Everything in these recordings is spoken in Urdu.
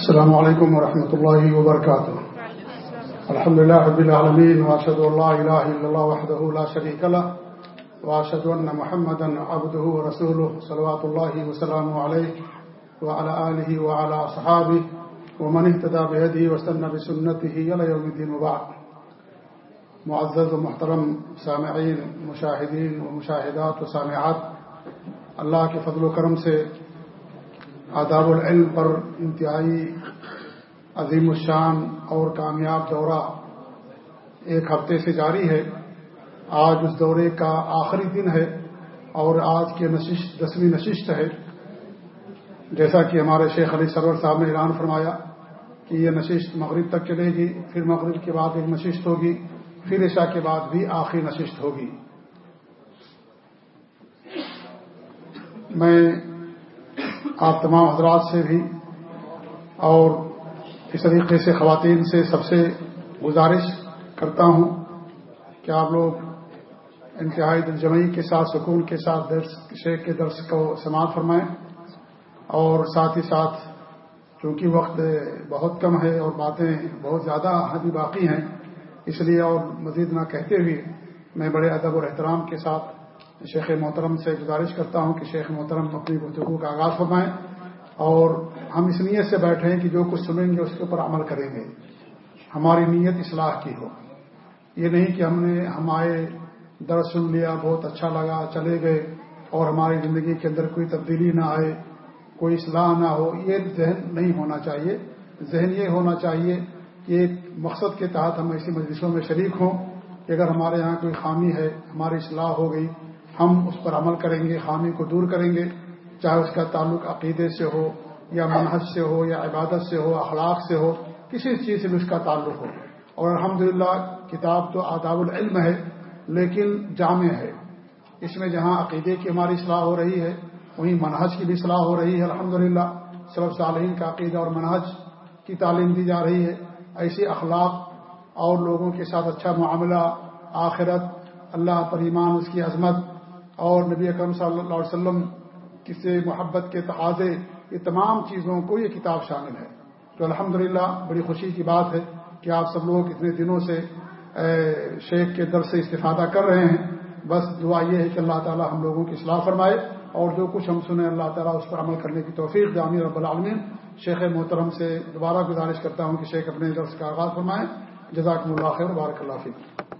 السلام علیکم ورحمۃ اللہ وبرکاتہ الحمد لله رب العالمين واشهد ان لا اله الا الله وحده لا شريك له واشهد ان محمدا عبده ورسوله صلوات الله وسلامه عليه، وعلى اله وعلى اصحابه ومن اهتدى بهديه واستنى بسنته الى يوم الدين وبعد. معزز ومحترم سامعين، مشاهدين ومشاهدات وسامعات، اللہ کے فضل و کرم سے آداب العلم پر انتہائی عظیم الشان اور کامیاب دورہ ایک ہفتے سے جاری ہے۔ آج اس دورے کا آخری دن ہے اور آج کے نشست دسویں نشست ہے۔ جیسا کہ ہمارے شیخ علی سرور صاحب نے اعلان فرمایا کہ یہ نشست مغرب تک چلے گی، پھر مغرب کے بعد ایک نشست ہوگی، پھر عشاء کے بعد بھی آخری نشست ہوگی۔ میں آپ تمام حضرات سے بھی اور اس طریقے سے خواتین سے سب سے گزارش کرتا ہوں کہ آپ لوگ انتہائی دلجمعی کے ساتھ، سکون کے ساتھ درس شیخ کے درس کو سماعت فرمائیں اور ساتھ ہی ساتھ چونکہ وقت بہت کم ہے اور باتیں بہت زیادہ ابھی باقی ہیں، اس لیے اور مزید نہ کہتے ہوئے میں بڑے ادب اور احترام کے ساتھ شیخ محترم سے گزارش کرتا ہوں کہ شیخ محترم اپنی گفتگو کا آغاز فرمائیں اور ہم اس نیت سے بیٹھے ہیں کہ جو کچھ سنیں گے اس کے اوپر عمل کریں گے۔ ہماری نیت اصلاح کی ہو۔ یہ نہیں کہ ہم نے ہم آئے درد سن لیا، بہت اچھا لگا، چلے گئے اور ہماری زندگی کے اندر کوئی تبدیلی نہ آئے، کوئی اصلاح نہ ہو۔ یہ ذہن نہیں ہونا چاہیے۔ ذہن یہ ہونا چاہیے کہ ایک مقصد کے تحت ہم ایسی مجلسوں میں شریک ہوں کہ اگر ہمارے یہاں کوئی خامی ہے، ہماری اصلاح ہو گئی ہم اس پر عمل کریں گے، خامی کو دور کریں گے، چاہے اس کا تعلق عقیدے سے ہو یا منحج سے ہو یا عبادت سے ہو، اخلاق سے ہو، کسی چیز سے بھی اس کا تعلق ہو۔ اور الحمدللہ کتاب تو آداب العلم ہے، لیکن جامع ہے۔ اس میں جہاں عقیدے کی ہماری اصلاح ہو رہی ہے، وہیں منحج کی بھی اصلاح ہو رہی ہے۔ الحمد للہ صرف صالحین کا عقیدہ اور منحج کی تعلیم دی جا رہی ہے۔ ایسی اخلاق اور لوگوں کے ساتھ اچھا معاملہ، آخرت، اللہ پر ایمان، اس کی عظمت اور نبی اکرم صلی اللہ علیہ وسلم کسی محبت کے تقاضے، یہ تمام چیزوں کو یہ کتاب شامل ہے۔ تو الحمدللہ بڑی خوشی کی بات ہے کہ آپ سب لوگ اتنے دنوں سے شیخ کے در سے استفادہ کر رہے ہیں۔ بس دعا یہ ہے کہ اللہ تعالی ہم لوگوں کی اصلاح فرمائے اور جو کچھ ہم سنیں، اللہ تعالیٰ اس پر عمل کرنے کی توفیق جامع رب العالمین۔ شیخ محترم سے دوبارہ گزارش کرتا ہوں کہ شیخ اپنے درس کا آغاز فرمائیں۔ جزاک اللہ خیر، بارک اللہ فکر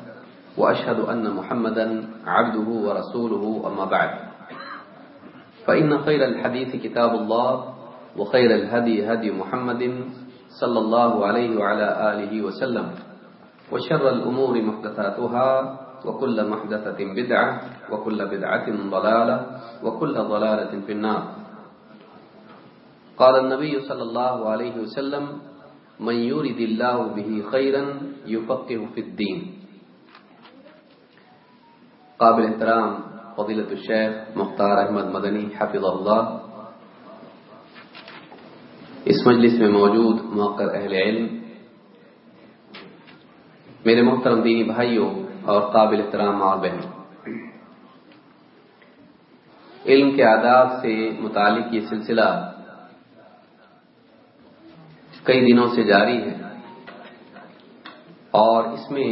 وأشهد أن محمدا عبده ورسوله أما بعد. فإن خير الحديث كتاب الله وخير الهدي هدي محمد صلى الله عليه وعلى آله وسلم. وشر الأمور محدثاتها وكل محدثة بدعة وكل بدعة ضلالة وكل ضلالة في النار. قال النبي صلى الله عليه وسلم من يرد الله به خيرا يفقه في الدين. قابل احترام فضيلة الشيخ مختار احمد مدنی حفظ اللہ۔ اس مجلس میں موجود موقع اہل علم، میرے محترم دینی بھائیوں اور قابل احترام ماں بہن علم کے آداب سے متعلق یہ سلسلہ کئی دنوں سے جاری ہے اور اس میں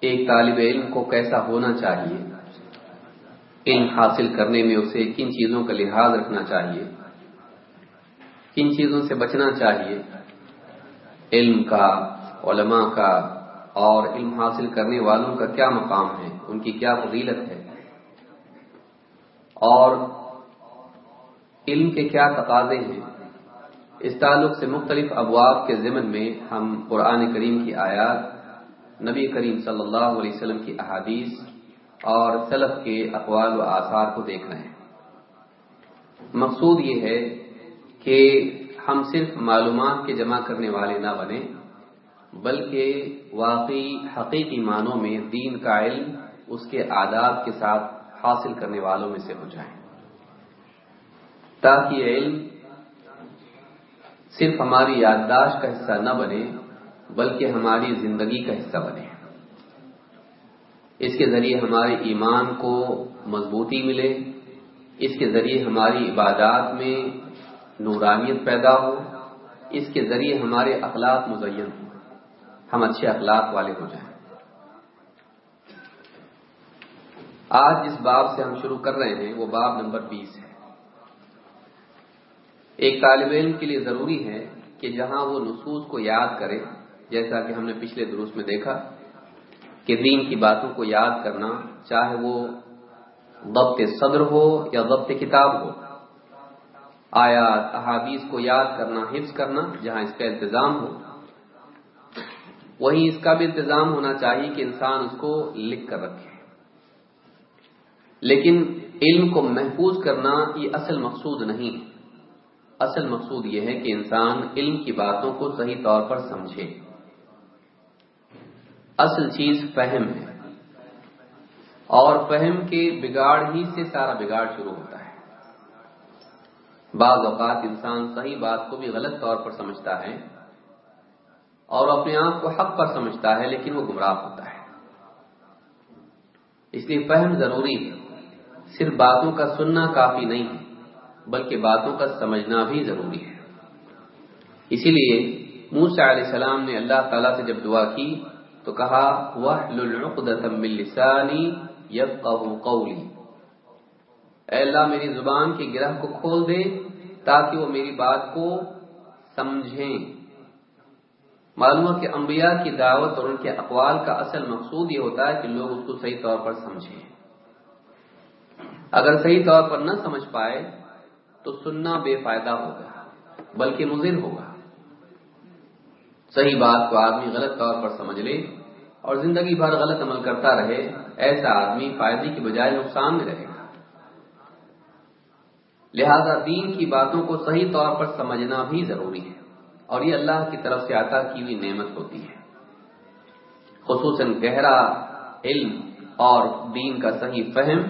ایک طالب علم کو کیسا ہونا چاہیے؟ علم حاصل کرنے میں اسے کن چیزوں کا لحاظ رکھنا چاہیے؟ کن چیزوں سے بچنا چاہیے؟ علم کا، علماء کا اور علم حاصل کرنے والوں کا کیا مقام ہے؟ ان کی کیا فضیلت ہے؟ اور علم کے کیا تقاضے ہیں؟ اس تعلق سے مختلف ابواب کے ضمن میں ہم قرآن کریم کی آیات نبی کریم صلی اللہ علیہ وسلم کی احادیث اور سلف کے اقوال و آثار کو دیکھ رہے ہیں۔ مقصود یہ ہے کہ ہم صرف معلومات کے جمع کرنے والے نہ بنے، بلکہ واقعی حقیقی معنوں میں دین کا علم اس کے آداب کے ساتھ حاصل کرنے والوں میں سے ہو جائیں۔ تاکہ علم صرف ہماری یادداشت کا حصہ نہ بنے بلکہ ہماری زندگی کا حصہ بنے۔ اس کے ذریعے ہمارے ایمان کو مضبوطی ملے۔ اس کے ذریعے ہماری عبادات میں نورانیت پیدا ہو۔ اس کے ذریعے ہمارے اخلاق مزین ہوں۔ ہم اچھے اخلاق والے ہو جائیں۔ آج جس باب سے ہم شروع کر رہے ہیں، وہ باب نمبر بیس ہے۔ ایک طالب علم کے لیے ضروری ہے کہ جہاں وہ نصوص کو یاد کرے جیسا کہ ہم نے پچھلے دروس میں دیکھا کہ دین کی باتوں کو یاد کرنا، چاہے وہ ضبط صدر ہو یا ضبط کتاب ہو، آیات، احادیث کو یاد کرنا، حفظ کرنا جہاں اس کا انتظام ہو، وہیں اس کا بھی انتظام ہونا چاہیے کہ انسان اس کو لکھ کر رکھے۔ لیکن علم کو محفوظ کرنا یہ اصل مقصود نہیں ہے۔ اصل مقصود یہ ہے کہ انسان علم کی باتوں کو صحیح طور پر سمجھے۔ اصل چیز فہم ہے۔ اور فہم کے بگاڑ ہی سے سارا بگاڑ شروع ہوتا ہے۔ بعض اوقات انسان صحیح بات کو بھی غلط طور پر سمجھتا ہے اور اپنے آپ کو حق پر سمجھتا ہے، لیکن وہ گمراہ ہوتا ہے۔ اس لیے فہم ضروری ہے۔ صرف باتوں کا سننا کافی نہیں ہے، بلکہ باتوں کا سمجھنا بھی ضروری ہے۔ اسی لیے موسا علیہ السلام نے اللہ تعالیٰ سے جب دعا کی تو کہا وہ لسانی قولی اے اللہ میری زبان کی گرہ کو کھول دے تاکہ وہ میری بات کو سمجھیں۔ معلوم کہ انبیاء کی دعوت اور ان کے اقوال کا اصل مقصود یہ ہوتا ہے کہ لوگ اس کو صحیح طور پر سمجھیں۔ اگر صحیح طور پر نہ سمجھ پائے تو سننا بے فائدہ ہوگا، بلکہ مضر ہوگا۔ صحیح بات کو آدمی غلط طور پر سمجھ لے اور زندگی بھر غلط عمل کرتا رہے، ایسا آدمی فائدے کی بجائے نقصان میں رہے۔ گا لہذا دین کی باتوں کو صحیح طور پر سمجھنا بھی ضروری ہے اور یہ اللہ کی طرف سے عطا کی ہوئی نعمت ہوتی ہے۔ خصوصاً گہرا علم اور دین کا صحیح فہم،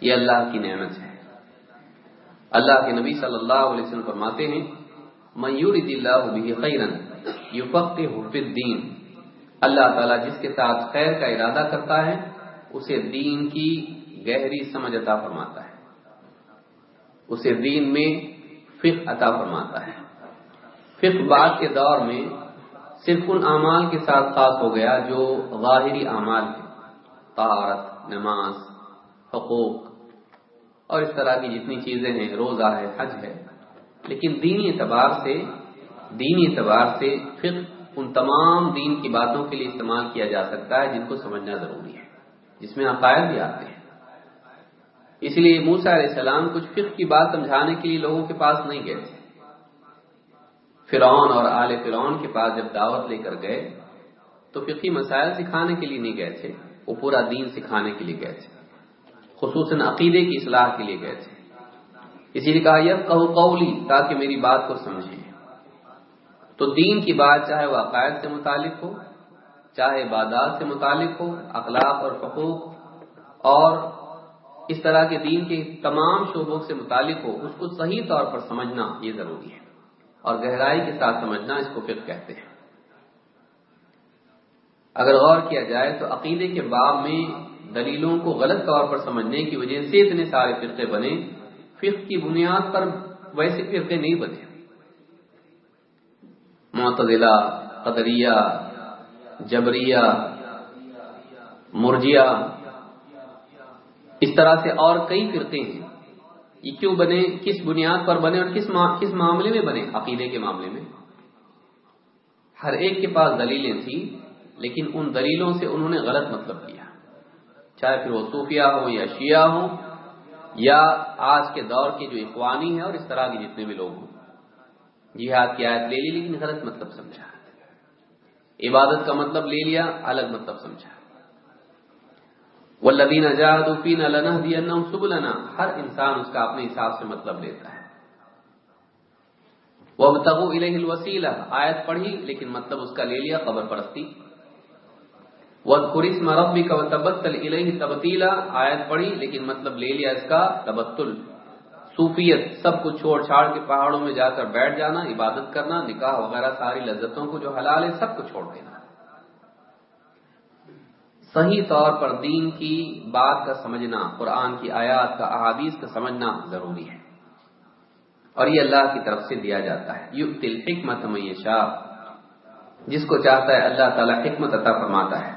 یہ اللہ کی نعمت ہے۔ اللہ کے نبی صلی اللہ علیہ وسلم فرماتے ہیں میور اللہ بھی خیرن یو فخ الدین۔ اللہ تعالیٰ جس کے ساتھ خیر کا ارادہ کرتا ہے، اسے دین کی گہری سمجھ عطا فرماتا ہے۔ اسے دین میں فقہ عطا فرماتا ہے۔ فقہ بعد کے دور میں صرف ان اعمال کے ساتھ خاص ہو گیا جو ظاہری اعمال ہیں۔ طہارت، نماز، حقوق۔ اور اس طرح کی جتنی چیزیں ہیں، روزہ ہے، حج ہے۔ لیکن دینی اعتبار سے دینی اعتبار سے فقہ ان تمام دین کی باتوں کے لیے استعمال کیا جا سکتا ہے جن کو سمجھنا ضروری ہے، جس میں عقائد بھی آتے ہیں۔ اس لیے موسا علیہ السلام کچھ فقہ کی بات سمجھانے کے لیے لوگوں کے پاس نہیں گئے۔ تھے فرعون اور آل فرعون کے پاس جب دعوت لے کر گئے، تو فقی مسائل سکھانے کے لیے نہیں گئے تھے، وہ پورا دین سکھانے کے لیے گئے تھے۔ خصوصاً عقیدے کی اصلاح کے لیے گئے تھے۔ اسی لیے کہا یہ کہو قولی، تاکہ میری بات کو سمجھیں۔ تو دین کی بات چاہے وہ عقائد سے متعلق ہو، چاہے عبادات سے متعلق ہو، اخلاق اور حقوق اور اس طرح کے دین کے تمام شعبوں سے متعلق ہو، اس کو صحیح طور پر سمجھنا یہ ضروری ہے اور گہرائی کے ساتھ سمجھنا اس کو فقہ کہتے ہیں۔ اگر غور کیا جائے تو عقیدے کے باب میں دلیلوں کو غلط طور پر سمجھنے کی وجہ سے اتنے سارے فرقے بنے۔ فقہ کی بنیاد پر ویسے فرقے نہیں بنے۔ معتدلہ، قدریہ، جبریہ مرجیہ اس طرح سے اور کئی فرقے ہیں۔ یہ کیوں بنے؟ کس بنیاد پر بنے اور کس کس معاملے میں بنے؟ عقیدے کے معاملے میں۔ ہر ایک کے پاس دلیلیں تھیں، لیکن ان دلیلوں سے انہوں نے غلط مطلب کیا۔ چاہے پھر وہ صوفیہ ہو یا شیعہ ہو یا آج کے دور کے جو اخوانی ہیں اور اس طرح کے جتنے بھی لوگ ہوں۔ جہاد کی آیت لے لی لیکن غلط مطلب سمجھا۔ عبادت کا مطلب لے لیا، الگ مطلب سمجھا۔ وہ لدین اجادین اللہ سبلنا، ہر انسان اس کا اپنے حساب سے مطلب لیتا ہے۔ وہ تغو الوسیلہ آیت پڑھی لیکن مطلب اس کا لے لیا، قبر پرستی۔ وہ قرس مربی کا تبتل تبتیلا آیت پڑھی لیکن مطلب لے لیا اس کا تبتل۔ صوفیت، سب کچھ چھوڑ چھاڑ کے پہاڑوں میں جا کر بیٹھ جانا، عبادت کرنا، نکاح وغیرہ، ساری لذتوں کو جو حلال ہے، سب کو چھوڑ دینا۔ صحیح طور پر دین کی بات کا سمجھنا، قرآن کی آیات کا، احادیث کا سمجھنا ضروری ہے۔ اور یہ اللہ کی طرف سے دیا جاتا ہے۔ یو تل حکمت میشا جس کو چاہتا ہے اللہ تعالی حکمت عطا فرماتا ہے۔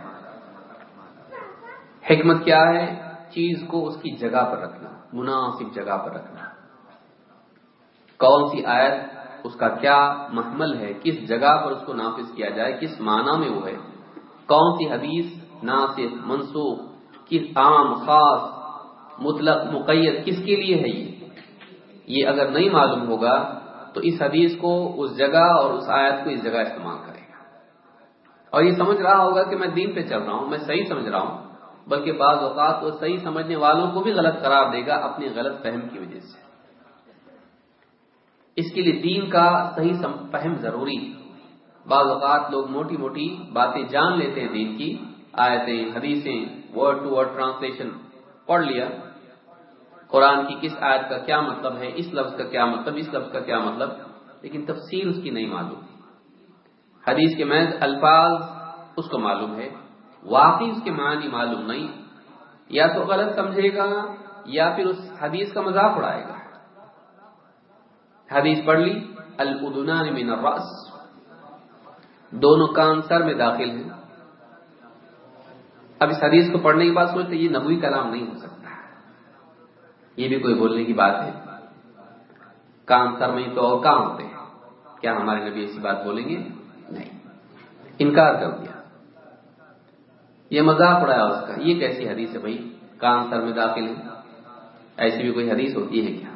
حکمت کیا ہے؟ چیز کو اس کی جگہ پر رکھنا، مناسب جگہ پر رکھنا۔ کون سی آیت اس کا کیا محمل ہے، کس جگہ پر اس کو نافذ کیا جائے، کس معنی میں وہ ہے؟ کون سی حدیث ناصف منسوخ، کس عام، خاص، مطلق، مقید، کس کے لیے ہے یہ؟ یہ اگر نہیں معلوم ہوگا تو اس حدیث کو اس جگہ اور اس آیت کو اس جگہ استعمال کرے گا۔ اور یہ سمجھ رہا ہوگا کہ میں دین پہ چل رہا ہوں، میں صحیح سمجھ رہا ہوں، بلکہ بعض اوقات وہ صحیح سمجھنے والوں کو بھی غلط قرار دے گا اپنی غلط فہم کی وجہ سے۔ اس کے لیے دین کا صحیح فہم ضروری۔ بعض اوقات لوگ موٹی موٹی باتیں جان لیتے ہیں دین کی، آیتیں، حدیثیں ورڈ ٹو ورڈ ٹرانسلیشن پڑھ لیا۔ قرآن کی کس آیت کا کیا مطلب ہے، اس لفظ کا کیا مطلب اس لفظ کا کیا مطلب؟ لیکن تفصیل اس کی نہیں معلوم۔ حدیث کے محض الفاظ اس کو معلوم ہے۔ واقعی اس کے معنی معلوم نہیں۔ یا تو غلط سمجھے گا یا پھر اس حدیث کا مذاق اڑائے گا۔ حدیث پڑھ لی الدنان من الرأس۔ دونوں کان سر میں داخل ہیں۔ اب اس حدیث کو پڑھنے کے بعد سوچتے یہ نبوی کلام نہیں ہو سکتا۔ یہ بھی کوئی بولنے کی بات ہے۔ کام سر میں تو اور کام ہوتے ہیں۔ کیا ہمارے نبی ایسی بات بولیں گے؟ نہیں۔ انکار کر دیا۔ یہ مذاق اڑایا اس کا۔ یہ کیسی حدیث ہے بھائی؟ کام سر میں داخل ہے ایسی بھی کوئی حدیث ہوتی ہے کیا؟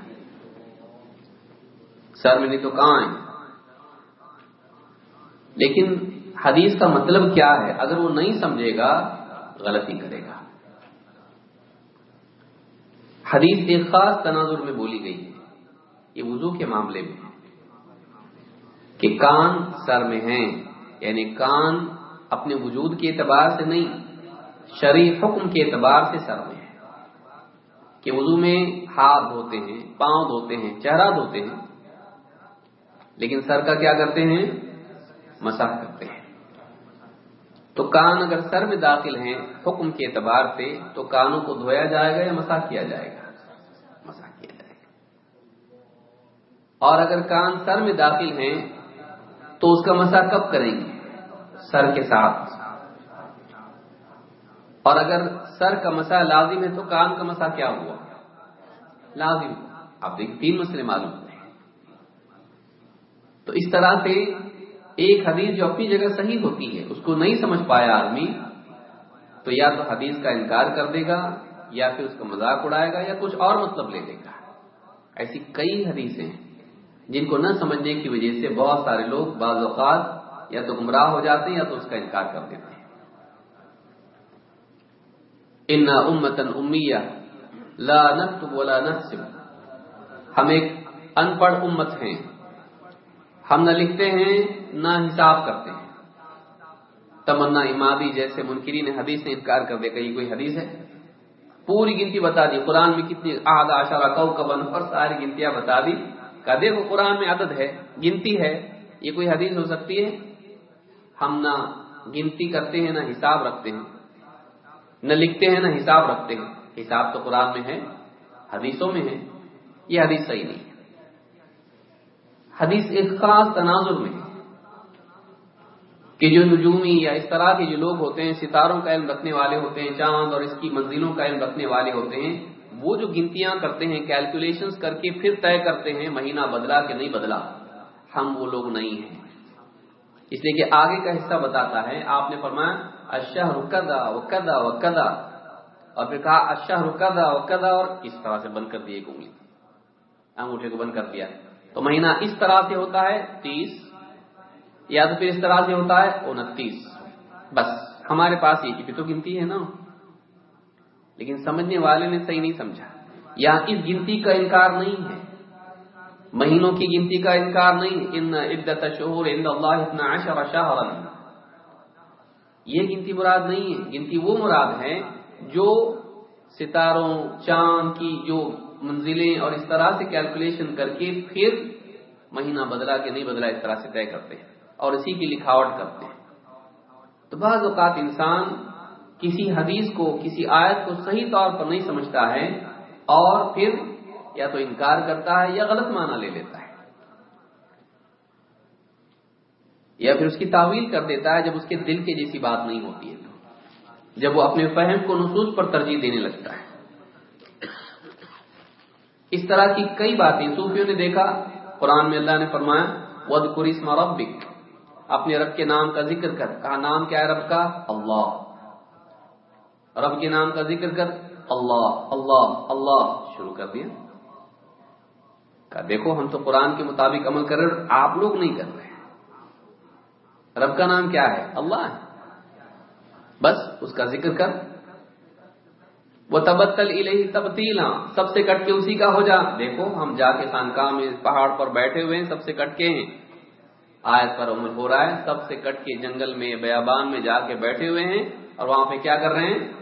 سر میں نہیں تو کہاں ہے لیکن حدیث کا مطلب کیا ہے؟ اگر وہ نہیں سمجھے گا، غلطی کرے گا۔ حدیث ایک خاص تناظر میں بولی گئی ہے۔ یہ وضو کے معاملے میں۔ کہ کان سر میں ہیں یعنی کان اپنے وجود کے اعتبار سے نہیں شریف حکم کے اعتبار سے سر میں ہے۔ کہ وضو میں ہاتھ دھوتے ہیں، پاؤں دھوتے ہیں، چہرہ دھوتے ہیں لیکن سر کا کیا کرتے ہیں؟ مساح کرتے ہیں۔ تو کان اگر سر میں داخل ہیں حکم کے اعتبار سے تو کانوں کو دھویا جائے گا یا مسا کیا جائے گا؟ مسا کیا جائے گا۔ اور اگر کان سر میں داخل ہیں تو اس کا مسا کب کریں گے؟ سر کے ساتھ۔ اور اگر سر کا مسا لازم ہے تو کان کا مسا کیا ہوا؟ لازم۔ آپ دیکھ تین مسئلے معلوم۔ ہیں تو اس طرح سے ایک حدیث جو اپنی جگہ صحیح ہوتی ہے، اس کو نہیں سمجھ پایا آدمی، تو یا تو حدیث کا انکار کر دے گا، یا پھر اس کا مذاق اڑائے گا، یا کچھ اور مطلب لے لے گا۔ ایسی کئی حدیثیں ہیں جن کو نہ سمجھنے کی وجہ سے بہت سارے لوگ بعض اوقات یا تو گمراہ ہو جاتے ہیں یا تو اس کا انکار کر دیتے ہیں۔ ان امتن امیہ لا نکتب ولا نحسب۔ ہم ایک ان پڑھ امت ہیں۔ ہم نہ لکھتے ہیں، نہ حساب کرتے ہیں۔ تمنا امادی جیسے منکری نے حدیث سے انکار کر دے کہیں کوئی حدیث ہے۔ پوری گنتی بتا دی، قرآن میں کتنی آدھا آشارہ کو کبن اور ساری گنتیاں بتا دی۔ کہ دیکھو، قرآن میں عدد ہے، گنتی ہے، یہ کوئی حدیث ہو سکتی ہے؟ ہم نہ گنتی کرتے ہیں، نہ حساب رکھتے ہیں۔ نہ لکھتے ہیں، نہ حساب رکھتے ہیں۔ حساب تو قرآن میں ہے، حدیثوں میں ہے، یہ حدیث صحیح نہیں ہے۔ حدیث ایک خاص تناظر میں کہ جو نجومی یا اس طرح کے جو لوگ ہوتے ہیں، ستاروں کا علم رکھنے والے ہوتے ہیں، چاند اور اس کی منزلوں کا علم رکھنے والے ہوتے ہیں، وہ جو گنتیاں کرتے ہیں کیلکولیشن کر کے پھر طے کرتے ہیں، مہینہ بدلا کہ نہیں بدلا، ہم وہ لوگ نہیں ہیں۔ اس لیے کہ آگے کا حصہ بتاتا ہے، آپ نے فرمایا اشہ رکدا و کدا و کدا اور پھر کہا اشہ رکدا و کدا اور اس طرح سے بند کر دیے انگلی۔ انگوٹھے کو بند کر دیا۔ تو مہینہ اس طرح سے ہوتا ہے تیس، یا تو پھر اس طرح سے ہوتا ہے انتیس۔ بس، ہمارے پاس یہ بھی تو گنتی ہے نا۔ لیکن سمجھنے والے نے صحیح نہیں سمجھا۔ یہاں اس گنتی کا انکار نہیں ہے۔ مہینوں کی گنتی کا انکار نہیں ان عدت شہور ان اللہ اتنا عشر شہرا یہ گنتی مراد نہیں ہے۔ گنتی وہ مراد ہے جو ستاروں، چاند کی جو منزلیں اور اس طرح سے کیلکولیشن کر کے پھر مہینہ بدلا کہ نہیں بدلا، اس طرح سے طے کرتے ہیں اور اسی کی لکھاوٹ کرتے ہیں۔ تو بعض اوقات انسان کسی حدیث کو، کسی آیت کو صحیح طور پر نہیں سمجھتا ہے اور پھر یا تو انکار کرتا ہے یا غلط معنی لے لیتا ہے۔ یا پھر اس کی تعویل کر دیتا ہے جب اس کے دل کے جیسی بات نہیں ہوتی ہے۔ جب وہ اپنے فہم کو نصوص پر ترجیح دینے لگتا ہے۔ اس طرح کی کئی باتیں صوفیوں نے دیکھا، قرآن میں اللہ نے فرمایا ود قریسم ربک اپنے رب کے نام کا ذکر کر۔ کہا، نام کیا ہے رب کا؟ اللہ۔ رب کے نام کا ذکر کر۔ اللہ اللہ اللہ۔ شروع کر دیا۔ کہا، دیکھو، ہم تو قرآن کے مطابق عمل کر رہے آپ لوگ نہیں کر رہے۔ رب کا نام کیا ہے؟ اللہ ہے۔ بس اس کا ذکر کر۔ وہ تبتل الہی تبتیلا، سب سے کٹ کے اسی کا ہو جا۔ دیکھو، ہم جا کے خانقاہ میں پہاڑ پر بیٹھے ہوئے ہیں، سب سے کٹ کے ہیں۔ آیت پر عمل ہو رہا ہے، سب سے کٹ کے جنگل میں، بیابان میں جا کے بیٹھے ہوئے ہیں۔ اور وہاں پہ کیا کر رہے ہیں؟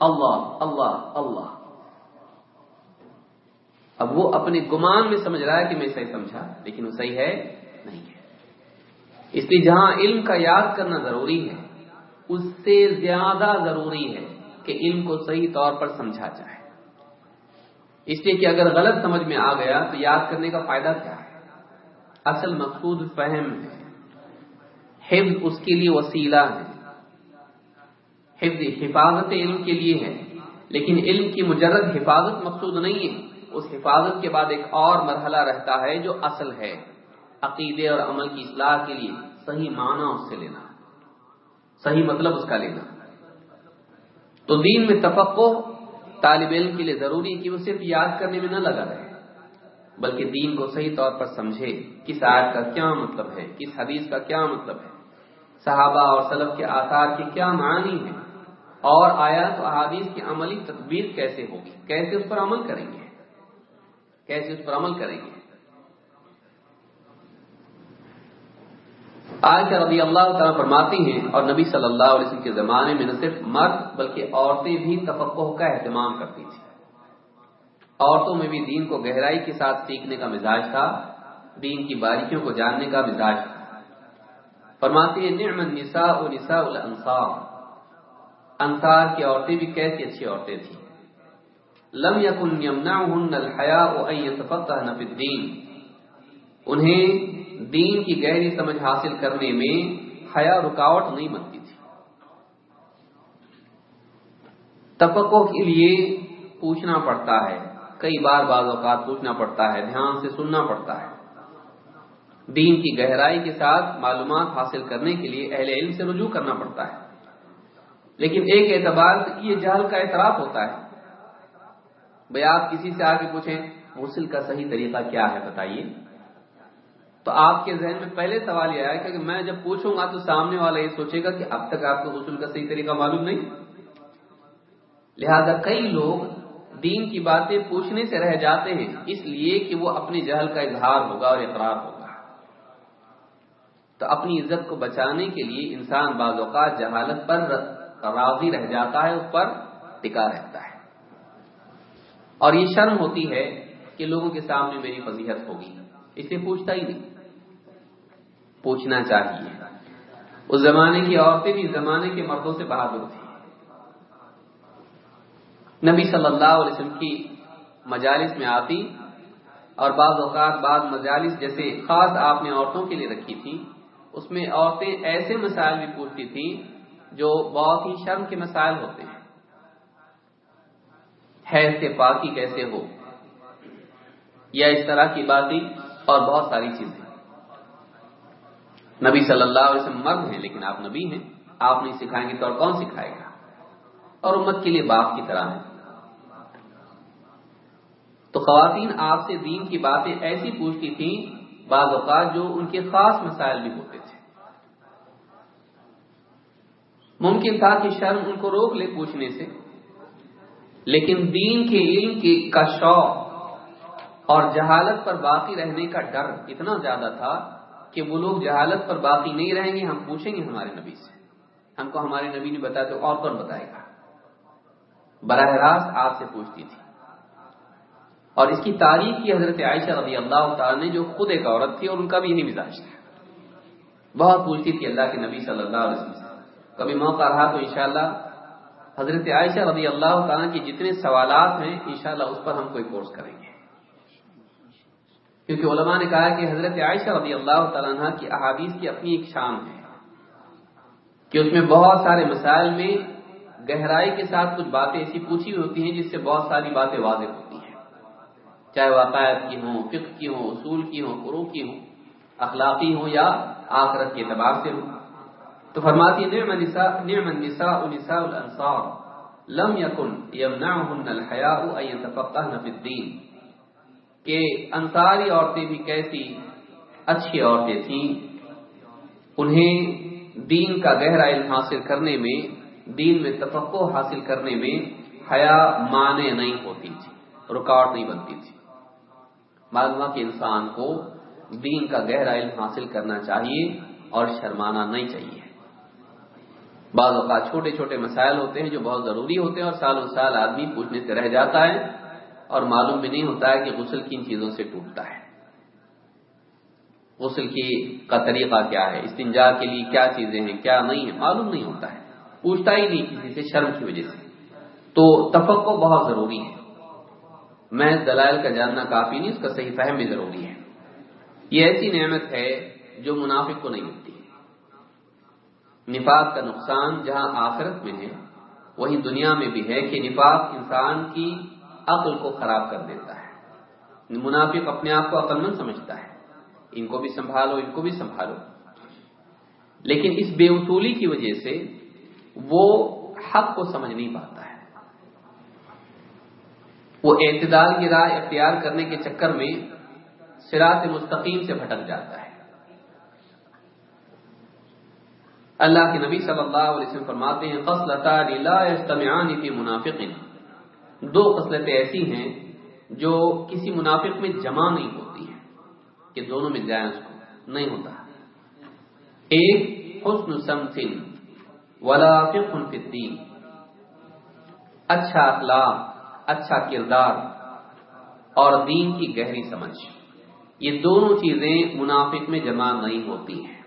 اللہ اللہ اللہ۔ اب وہ اپنے گمان میں سمجھ رہا ہے کہ میں صحیح سمجھا، لیکن وہ صحیح ہے نہیں ہے۔ اس لیے جہاں علم کا یاد کرنا ضروری ہے، اس سے زیادہ ضروری ہے۔ کہ علم کو صحیح طور پر سمجھا جائے۔ اس لیے کہ اگر غلط سمجھ میں آ گیا تو یاد کرنے کا فائدہ کیا ہے؟ اصل مقصود فہم ہے۔ حفظ اس کے لیے وسیلہ ہے۔ حفظ حفاظت علم کے لیے ہے۔ لیکن علم کی مجرد حفاظت مقصود نہیں ہے۔ اس حفاظت کے بعد ایک اور مرحلہ رہتا ہے جو اصل ہے۔ عقیدے اور عمل کی اصلاح کے لیے صحیح معنی اس سے لینا۔ صحیح مطلب اس کا لینا۔ تو دین میں تفقو طالب علم کے لیے ضروری ہے کہ وہ صرف یاد کرنے میں نہ لگا رہے، بلکہ دین کو صحیح طور پر سمجھے۔ کس آیت کا کیا مطلب ہے؟ کس حدیث کا کیا مطلب ہے؟ صحابہ اور سلف کے آثار کے کیا معنی ہے اور آیات و احادیث کی عملی تدبیر کیسے ہوگی؟ کیسے اس پر عمل کریں گے؟ کیسے اس پر عمل کریں گے؟ آج رضی اللہ تعالیٰ فرماتی ہیں اور نبی صلی اللہ علیہ وسلم کے زمانے میں نہ صرف مرد بلکہ عورتیں بھی تفقہ کا اہتمام کرتی تھیں۔ عورتوں میں بھی دین کو گہرائی کے ساتھ سیکھنے کا مزاج تھا، دین کی باریکیوں کو جاننے کا مزاج تھا۔ فرماتی ہیں نعم النساء نساء الانصار۔ انصار کی عورتیں بھی کیسی اچھی عورتیں تھیں۔ لم یکن یمنعهن الحیاء ان يتفقهن فی الدین۔ انہیں دین کی گہری سمجھ حاصل کرنے میں حیا رکاوٹ نہیں بنتی تھی۔ تفقو کے لیے پوچھنا پڑتا ہے۔ کئی بار بعض اوقات پوچھنا پڑتا ہے، دھیان سے سننا پڑتا ہے۔ دین کی گہرائی کے ساتھ معلومات حاصل کرنے کے لیے اہل علم سے رجوع کرنا پڑتا ہے۔ لیکن ایک اعتبار یہ جہل کا اعتراف ہوتا ہے۔ بھائی آپ کسی سے آ کے پوچھیں غسل کا صحیح طریقہ کیا ہے بتائیے؟ تو آپ کے ذہن میں پہلے سوال یہ آیا کہ میں جب پوچھوں گا تو سامنے والا یہ سوچے گا کہ اب تک آپ کو غسل کا صحیح طریقہ معلوم نہیں۔ لہذا کئی لوگ دین کی باتیں پوچھنے سے رہ جاتے ہیں، اس لیے کہ وہ اپنی جہل کا اظہار ہوگا اور اقرار ہوگا۔ تو اپنی عزت کو بچانے کے لیے انسان بعض اوقات جہالت پر راضی رہ جاتا ہے، اس پر ٹکا رہتا ہے۔ اور یہ شرم ہوتی ہے کہ لوگوں کے سامنے میری فضیحت ہوگی، اسے پوچھتا ہی نہیں۔ پوچھنا چاہیے۔ اس زمانے کی عورتیں بھی زمانے کے مردوں سے بہادر تھی نبی صلی اللہ علیہ وسلم کی مجالس میں آتی اور بعض اوقات بعض مجالس جیسے خاص آپ نے عورتوں کے لیے رکھی تھی اس میں عورتیں ایسے مسائل بھی پوچھتی تھیں جو بہت ہی شرم کے مسائل ہوتے ہیں۔ حیض سے پاکی کیسے ہو؟ یا اس طرح کی باتیں اور بہت ساری چیزیں۔ نبی صلی اللہ علیہ وسلم مرد ہیں لیکن آپ نبی ہیں، آپ نہیں سکھائیں گے تو اور کون سکھائے گا؟ اور امت کے لیے باپ کی طرح ہے تو خواتین آپ سے دین کی باتیں ایسی پوچھتی تھیں، بعض اوقات جو ان کے خاص مسائل بھی ہوتے تھے۔ ممکن تھا کہ شرم ان کو روک لے پوچھنے سے، لیکن دین کے علم کی کا شوق اور جہالت پر باقی رہنے کا ڈر اتنا زیادہ تھا کہ وہ لوگ جہالت پر باقی نہیں رہیں گے، ہم پوچھیں گے ہمارے نبی سے۔ ہم کو ہمارے نبی نے بتایا تو اور کون بتائے گا؟ براہ راست آپ سے پوچھتی تھی۔ اور اس کی تعریف کی حضرت عائشہ رضی اللہ تعالی نے، جو خود ایک عورت تھی اور ان کا بھی یہی مزاج تھا۔ بہت پوچھتی تھی اللہ کے نبی صلی اللہ علیہ وسلم سے۔ کبھی موقع رہا تو انشاءاللہ حضرت عائشہ رضی اللہ تعالیٰ کے جتنے سوالات ہیں، انشاءاللہ اس پر ہم کوئی کورس کریں گے۔ کیونکہ علماء نے کہا کہ حضرت عائشہ رضی اللہ تعالیٰ عنہ کی احادیث کی اپنی ایک شام ہے کہ اس میں بہت سارے مسائل میں گہرائی کے ساتھ کچھ باتیں ایسی پوچھی ہوتی ہیں جس سے بہت ساری باتیں واضح ہوتی ہیں۔ چاہے واقعات کی ہوں، فقہ کی ہوں، اصول کی ہوں قرو کی ہوں، اخلاقی ہوں یا آخرت کے اعتبار سے ہوں۔ تو فرماتی نعم النساء نعم النساء نساء الانصار، لم يكن يمنعهن الحياء ان يتفقهن في الدين کہ انصاری عورتیں بھی کیسی اچھی عورتیں تھیں۔ انہیں دین کا گہرا علم حاصل کرنے میں، دین میں تفقع حاصل کرنے میں حیا مانے نہیں ہوتی تھی، رکاوٹ نہیں بنتی تھی۔ معلومہ کہ انسان کو دین کا گہرا علم حاصل کرنا چاہیے اور شرمانا نہیں چاہیے۔ بعض اوقات چھوٹے چھوٹے مسائل ہوتے ہیں جو بہت ضروری ہوتے ہیں اور سال و سال آدمی پوچھنے سے رہ جاتا ہے اور معلوم بھی نہیں ہوتا ہے کہ غسل کن چیزوں سے ٹوٹتا ہے۔ غسل کی کا طریقہ کیا ہے؟ استنجا کے لیے کیا چیزیں ہیں، کیا نہیں ہے معلوم نہیں ہوتا ہے۔ پوچھتا ہی نہیں کسی سے شرم کی وجہ سے۔ تو تفقع بہت ضروری ہے۔ میں دلائل کا جاننا کافی نہیں، اس کا صحیح فہم بھی ضروری ہے۔ یہ ایسی نعمت ہے جو منافق کو نہیں ملتی۔ نفاق کا نقصان جہاں آخرت میں ہے، وہی دنیا میں بھی ہے کہ نفاق انسان کی عقل کو خراب کر دیتا ہے۔ منافق اپنے آپ کو عقل مند سمجھتا ہے۔ ان کو بھی سنبھالو، ان کو بھی سنبھالو۔ لیکن اس بے اصولی کی وجہ سے وہ حق کو سمجھ نہیں پاتا ہے۔ وہ اعتدال کی رائے اختیار کرنے کے چکر میں سراط مستقیم سے بھٹک جاتا ہے۔ اللہ کے نبی صلی اللہ علیہ وسلم فرماتے ہیں فی منافق دو خصلتیں ایسی ہیں جو کسی منافق میں جمع نہیں ہوتی ہیں، کہ دونوں میں جائیں اس کو نہیں ہوتا۔ ایک، حسن سمسن ولا فقہ الدین۔ اچھا اخلاق اچھا کردار اور دین کی گہری سمجھ۔ یہ دونوں چیزیں منافق میں جمع نہیں ہوتی ہیں۔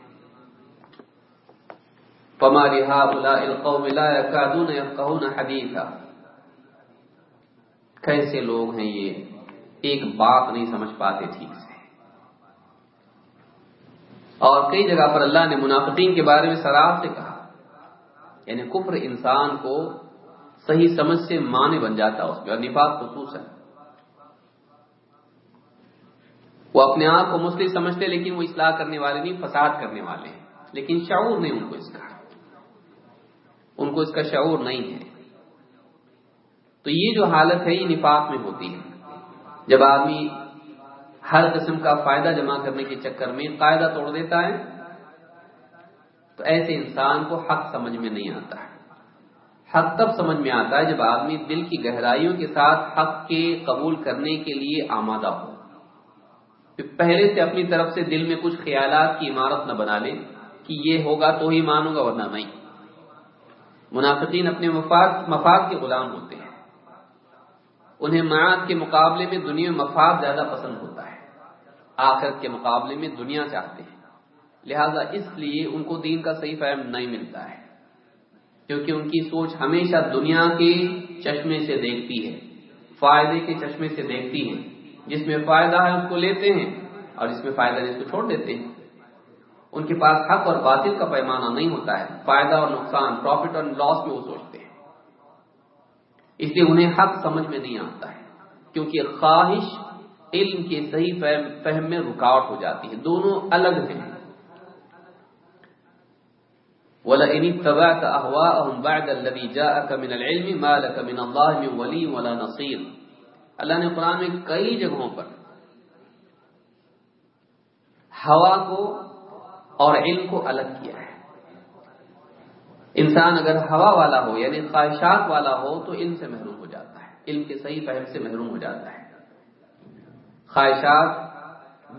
فماری حدیثا کیسے لوگ ہیں یہ؟ ایک بات نہیں سمجھ پاتے ٹھیک سے۔ اور کئی جگہ پر اللہ نے منافقین کے بارے میں سراب سے کہا یعنی کفر انسان کو صحیح سمجھ سے معنی بن جاتا اس میں، اور نفاق خصوص ہے وہ اپنے آپ کو مسلم سمجھتے لیکن وہ اصلاح کرنے والے نہیں، فساد کرنے والے ہیں۔ لیکن شعور نہیں ان کو اس کا۔ ان کو اس کا شعور نہیں ہے۔ تو یہ جو حالت ہے، یہ نفاق میں ہوتی ہے۔ جب آدمی ہر قسم کا فائدہ جمع کرنے کے چکر میں قاعدہ توڑ دیتا ہے، تو ایسے انسان کو حق سمجھ میں نہیں آتا ہے۔ حق تب سمجھ میں آتا ہے جب آدمی دل کی گہرائیوں کے ساتھ حق کے قبول کرنے کے لیے آمادہ ہو۔ پہلے سے اپنی طرف سے دل میں کچھ خیالات کی عمارت نہ بنا لے کہ یہ ہوگا تو ہی مانوں گا، ورنہ نہیں۔ منافقین اپنے مفاد مفاد کے غلام ہوتے ہیں۔ انہیں معاد کے مقابلے میں دنیا میں مفاد زیادہ پسند ہوتا ہے۔ آخرت کے مقابلے میں دنیا چاہتے ہیں۔ لہذا اس لیے ان کو دین کا صحیح فہم نہیں ملتا ہے۔ کیونکہ ان کی سوچ ہمیشہ دنیا کے چشمے سے دیکھتی ہے، فائدے کے چشمے سے دیکھتی ہے۔ جس میں فائدہ ہے اس کو لیتے ہیں اور جس میں فائدہ نہیں اس کو چھوڑ دیتے ہیں۔ ان کے پاس حق اور باطل کا پیمانہ نہیں ہوتا ہے۔ فائدہ اور نقصان پروفٹ اور لاس میں وہ سوچتے ہیں۔ اس لیے انہیں حق سمجھ میں نہیں آتا ہے، کیونکہ خواہش علم کے صحیح فہم میں رکاوٹ ہو جاتی ہے۔ دونوں الگ ہیں۔ وَلَئِنِ اتَّبَعْتَ أَهْوَاءَهُمْ بَعْدَ الَّذِي جَاءَكَ مِنَ الْعِلْمِ مَا لَكَ مِنَ اللَّهِ مِنْ وَلِيٍّ وَلَا نَصِيرٍ۔ اللہ نے قرآن میں کئی جگہوں پر ہوا کو اور علم کو الگ کیا ہے۔ انسان اگر ہوا والا ہو یعنی خواہشات والا ہو، تو علم سے محروم ہو جاتا ہے۔ علم کے صحیح فہم سے محروم ہو جاتا ہے۔ خواہشات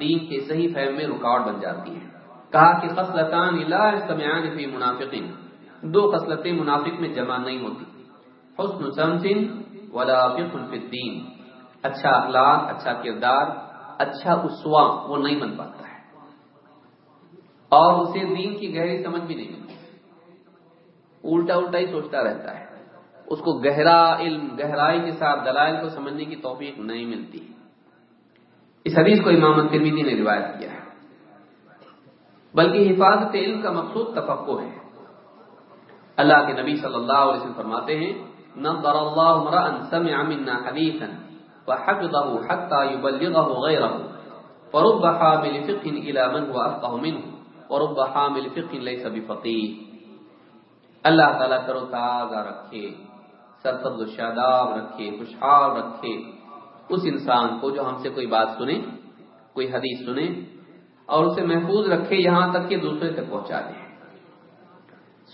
دین کے صحیح فہم میں رکاوٹ بن جاتی ہیں۔ کہا کہ خصلتان لا سمیان فی منافقین۔ دو خصلتیں منافق میں جمع نہیں ہوتی۔ حسن سمسن ولا فی الدین۔ اچھا اخلاق اچھا کردار اچھا اسوا، وہ نہیں بن پاتا ہے۔ اور اسے دین کی گہری سمجھ بھی نہیں ملتی۔ الٹا الٹا ہی سوچتا رہتا ہے۔ اس کو گہرا علم، گہرائی کے ساتھ، دلائل کو سمجھنے کی توفیق نہیں ملتی۔ اس حدیث کو امام ترمیدی نے روایت کیا ہے۔ بلکہ حفاظت علم کا مقصود تفقع ہے۔ اللہ کے نبی صلی اللہ علیہ وسلم فرماتے ہیں نظر اللہ مرأ سمع منا حدیثا وحفظه حتى يبلغه غيره فرب حامل فقه الى من هو افقه منه، ورب حامل فقه ليس بفقيه اللہ تعالیٰ کرو تازہ رکھے سرسبز و شاداب رکھے، خوشحال رکھے۔ اس انسان کو جو ہم سے کوئی بات سنے، کوئی حدیث سنے اور اسے محفوظ رکھے یہاں تک کہ دوسرے تک پہنچا دے۔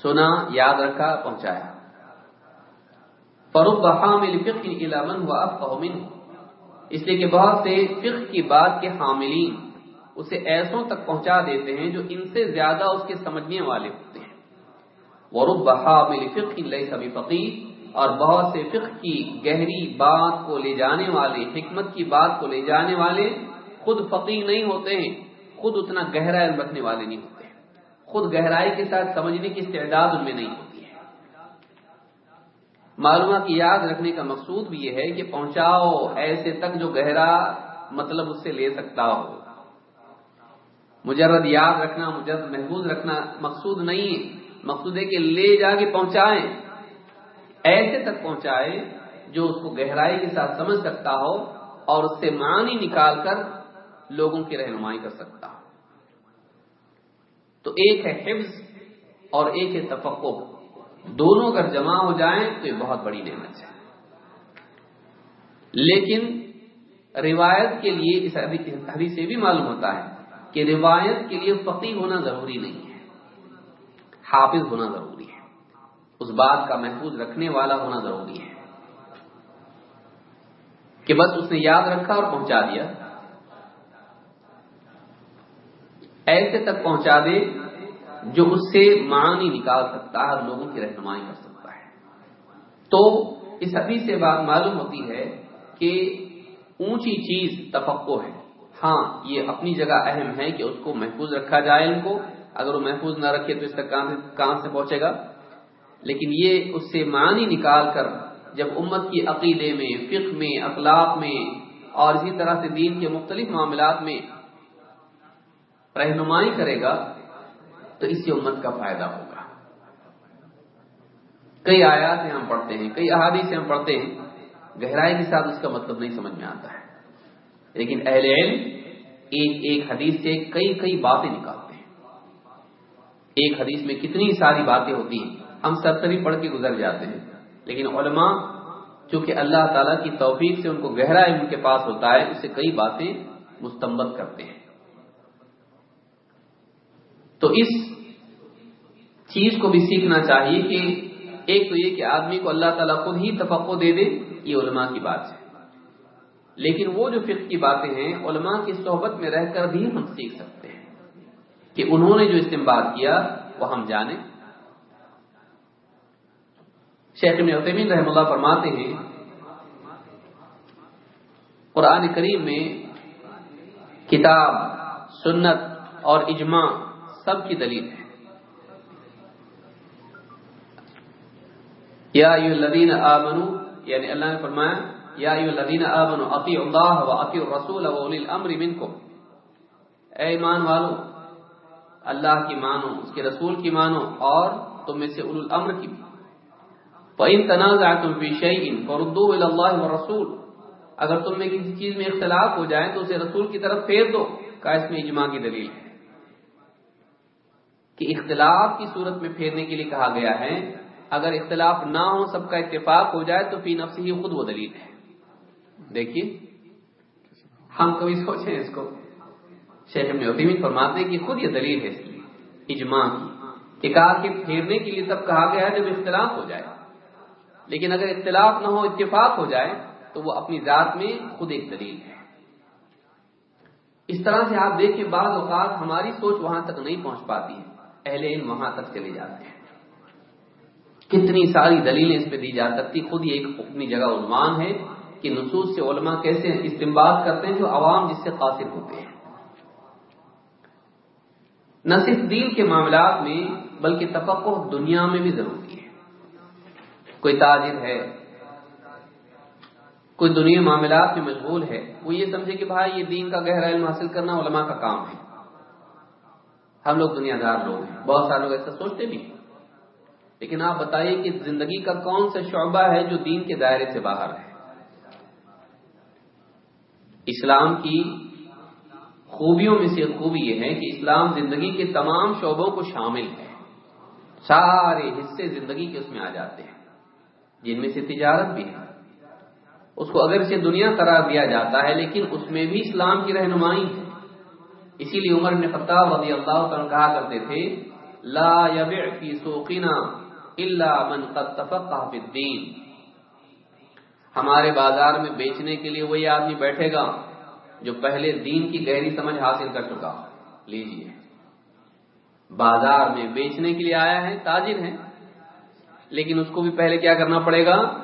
سنا، یاد رکھا، پہنچایا۔ فروب حامل فقہ علامن ہوا افقہ اس لیے کہ بہت سے فقہ کی بات کے حاملین اسے ایسوں تک پہنچا دیتے ہیں جو ان سے زیادہ اس کے سمجھنے والے ہوتے ہیں۔ ورب حامل فقہ لئی سبھی فقیر اور بہت سے فقہ کی گہری بات کو لے جانے والے، حکمت کی بات کو لے جانے والے خود فقیر نہیں ہوتے ہیں، خود اتنا گہرا علم رکھنے والے نہیں ہوتے خود گہرائی کے ساتھ سمجھنے کی استعداد ان میں نہیں ہوتی ہے۔ معلومات کی یاد رکھنے کا مقصود بھی یہ ہے کہ پہنچاؤ ایسے تک جو گہرا مطلب اس سے لے سکتا ہو۔ مجرد یاد رکھنا، مجرد محفوظ رکھنا مقصود نہیں ہے۔ مقصود ہے کہ لے جا کے پہنچائیں۔ ایسے تک پہنچائے جو اس کو گہرائی کے ساتھ سمجھ سکتا ہو اور اس سے معنی نکال کر لوگوں کی رہنمائی کر سکتا ہو۔ تو ایک ہے حفظ اور ایک ہے تفقو دونوں اگر جمع ہو جائیں تو یہ بہت بڑی نعمت ہے۔ لیکن روایت کے لیے، اس حدیث سے بھی معلوم ہوتا ہے کہ روایت کے لیے فقی ہونا ضروری نہیں ہے۔ حافظ ہونا ضروری ہے۔ اس بات کا محفوظ رکھنے والا ہونا ضروری ہے۔ کہ بس اس نے یاد رکھا اور پہنچا دیا۔ ایسے تک پہنچا دے جو اس سے معنی نکال سکتا ہے اور لوگوں کی رہنمائی کر سکتا ہے۔ تو اس حدیث سے بات معلوم ہوتی ہے کہ اونچی چیز تفقو ہے۔ ہاں یہ اپنی جگہ اہم ہے کہ اس کو محفوظ رکھا جائے ان کو۔ اگر وہ محفوظ نہ رکھے تو اس تک کہاں سے کہاں سے پہنچے گا؟ لیکن یہ اس سے معنی نکال کر جب امت کی عقیدے میں، فقہ میں، اخلاق میں اور اسی طرح سے دین کے مختلف معاملات میں رہنمائی کرے گا، تو اس سے امت کا فائدہ ہوگا۔ کئی آیات ہم پڑھتے ہیں، کئی احادیث ہم پڑھتے ہیں، گہرائی کے ساتھ اس کا مطلب نہیں سمجھ میں آتا ہے۔ لیکن اہل علم ایک ایک حدیث سے کئی کئی باتیں نکالتے ہیں۔ ایک حدیث میں کتنی ساری باتیں ہوتی ہیں، ہم سرسری پڑھ کے گزر جاتے ہیں۔ لیکن علماء چونکہ اللہ تعالیٰ کی توفیق سے ان کو گہرا علم کے پاس ہوتا ہے، اس سے کئی باتیں مستمت کرتے ہیں۔ تو اس چیز کو بھی سیکھنا چاہیے کہ ایک تو یہ کہ آدمی کو اللہ تعالیٰ خود ہی تفقو دے دے، یہ علماء کی بات ہے۔ لیکن وہ جو فقہ کی باتیں ہیں، علماء کی صحبت میں رہ کر بھی ہم سیکھ سکتے ہیں۔ کہ انہوں نے جو استعمال کیا وہ ہم جانیں۔ شیخ عثمین رحم اللہ فرماتے ہیں، قرآن کریم میں کتاب، سنت اور اجماع سب کی دلیل ہے۔ یا الذین آمنو یعنی اللہ نے فرمایا، یا الذین آمنو، اطیعوا اللہ و اطیعوا الرسول و اولی الامر منکم۔ اے ایمان والو اللہ کی مانو، اس کے رسول کی مانو اور تم میں سے الامر کی۔ بھی فَإِن تَنَازَعْتُمْ فِي شَيْءٍ فَرُدُّوهُ إِلَى اللَّهِ وَالرَّسُولِ۔ اگر تم میں کسی چیز میں اختلاف ہو جائے تو اسے رسول کی طرف پھیر دو کا اس میں اجماع کی دلیل۔ ہے کہ اختلاف کی صورت میں پھیرنے کے لیے کہا گیا ہے، اگر اختلاف نہ ہو، سب کا اتفاق ہو جائے تو فی نفس ہی خود وہ دلیل ہے۔ دیکھیے، ہم کبھی سوچیں اس کو۔ شیخ ابن فرماتے ہیں کہ خود یہ دلیل ہے اس کی، اجماع کی، کہ کہا کہ پھیرنے کے لیے تب کہا گیا ہے جب اختلاف ہو جائے۔ لیکن اگر اختلاف نہ ہو، اتفاق ہو جائے، تو وہ اپنی ذات میں خود ایک دلیل ہے۔ اس طرح سے آپ دیکھیں، بعض اوقات ہماری سوچ وہاں تک نہیں پہنچ پاتی ہے۔ اہل علم وہاں تک چلے جاتے ہیں۔ کتنی ساری دلیلیں اس پہ دی جا سکتی، خود یہ ایک اپنی جگہ عنوان ہے کہ نصوص سے علماء کیسے استعمال کرتے ہیں جو عوام جس سے قاصر ہوتے ہیں۔ نہ صرف دین کے معاملات میں، بلکہ تفقع دنیا میں بھی ضروری ہے۔ کوئی تاجر ہے، کوئی دنیا معاملات میں مشغول ہے، وہ یہ سمجھے کہ بھائی یہ دین کا گہرا علم حاصل کرنا علماء کا کام ہے۔ ہم لوگ دنیا دار لوگ ہیں، بہت سارے لوگ ایسا سوچتے بھی لیکن آپ بتائیے کہ زندگی کا کون سا شعبہ ہے جو دین کے دائرے سے باہر ہے؟ اسلام کی خوبیوں میں سے خوبی یہ ہے کہ اسلام زندگی کے تمام شعبوں کو شامل ہے۔ سارے حصے زندگی کے اس میں آ جاتے ہیں۔ جن میں سے تجارت بھی ہے۔ اس کو اگر سے دنیا قرار دیا جاتا ہے، لیکن اس میں بھی اسلام کی رہنمائی ہے۔ اسی لیے عمر نے خطاب رضی اللہ تعالیٰ کہا کرتے تھے، لا يبع فی سوقنا الا من قد تفقہ فی الدین۔ ہمارے بازار میں بیچنے کے لیے وہی آدمی بیٹھے گا۔ جو پہلے دین کی گہری سمجھ حاصل کر چکا لیجیے۔ بازار میں بیچنے کے لیے آیا ہے، تاجر ہے لیکن اس کو بھی پہلے کیا کرنا پڑے گا؟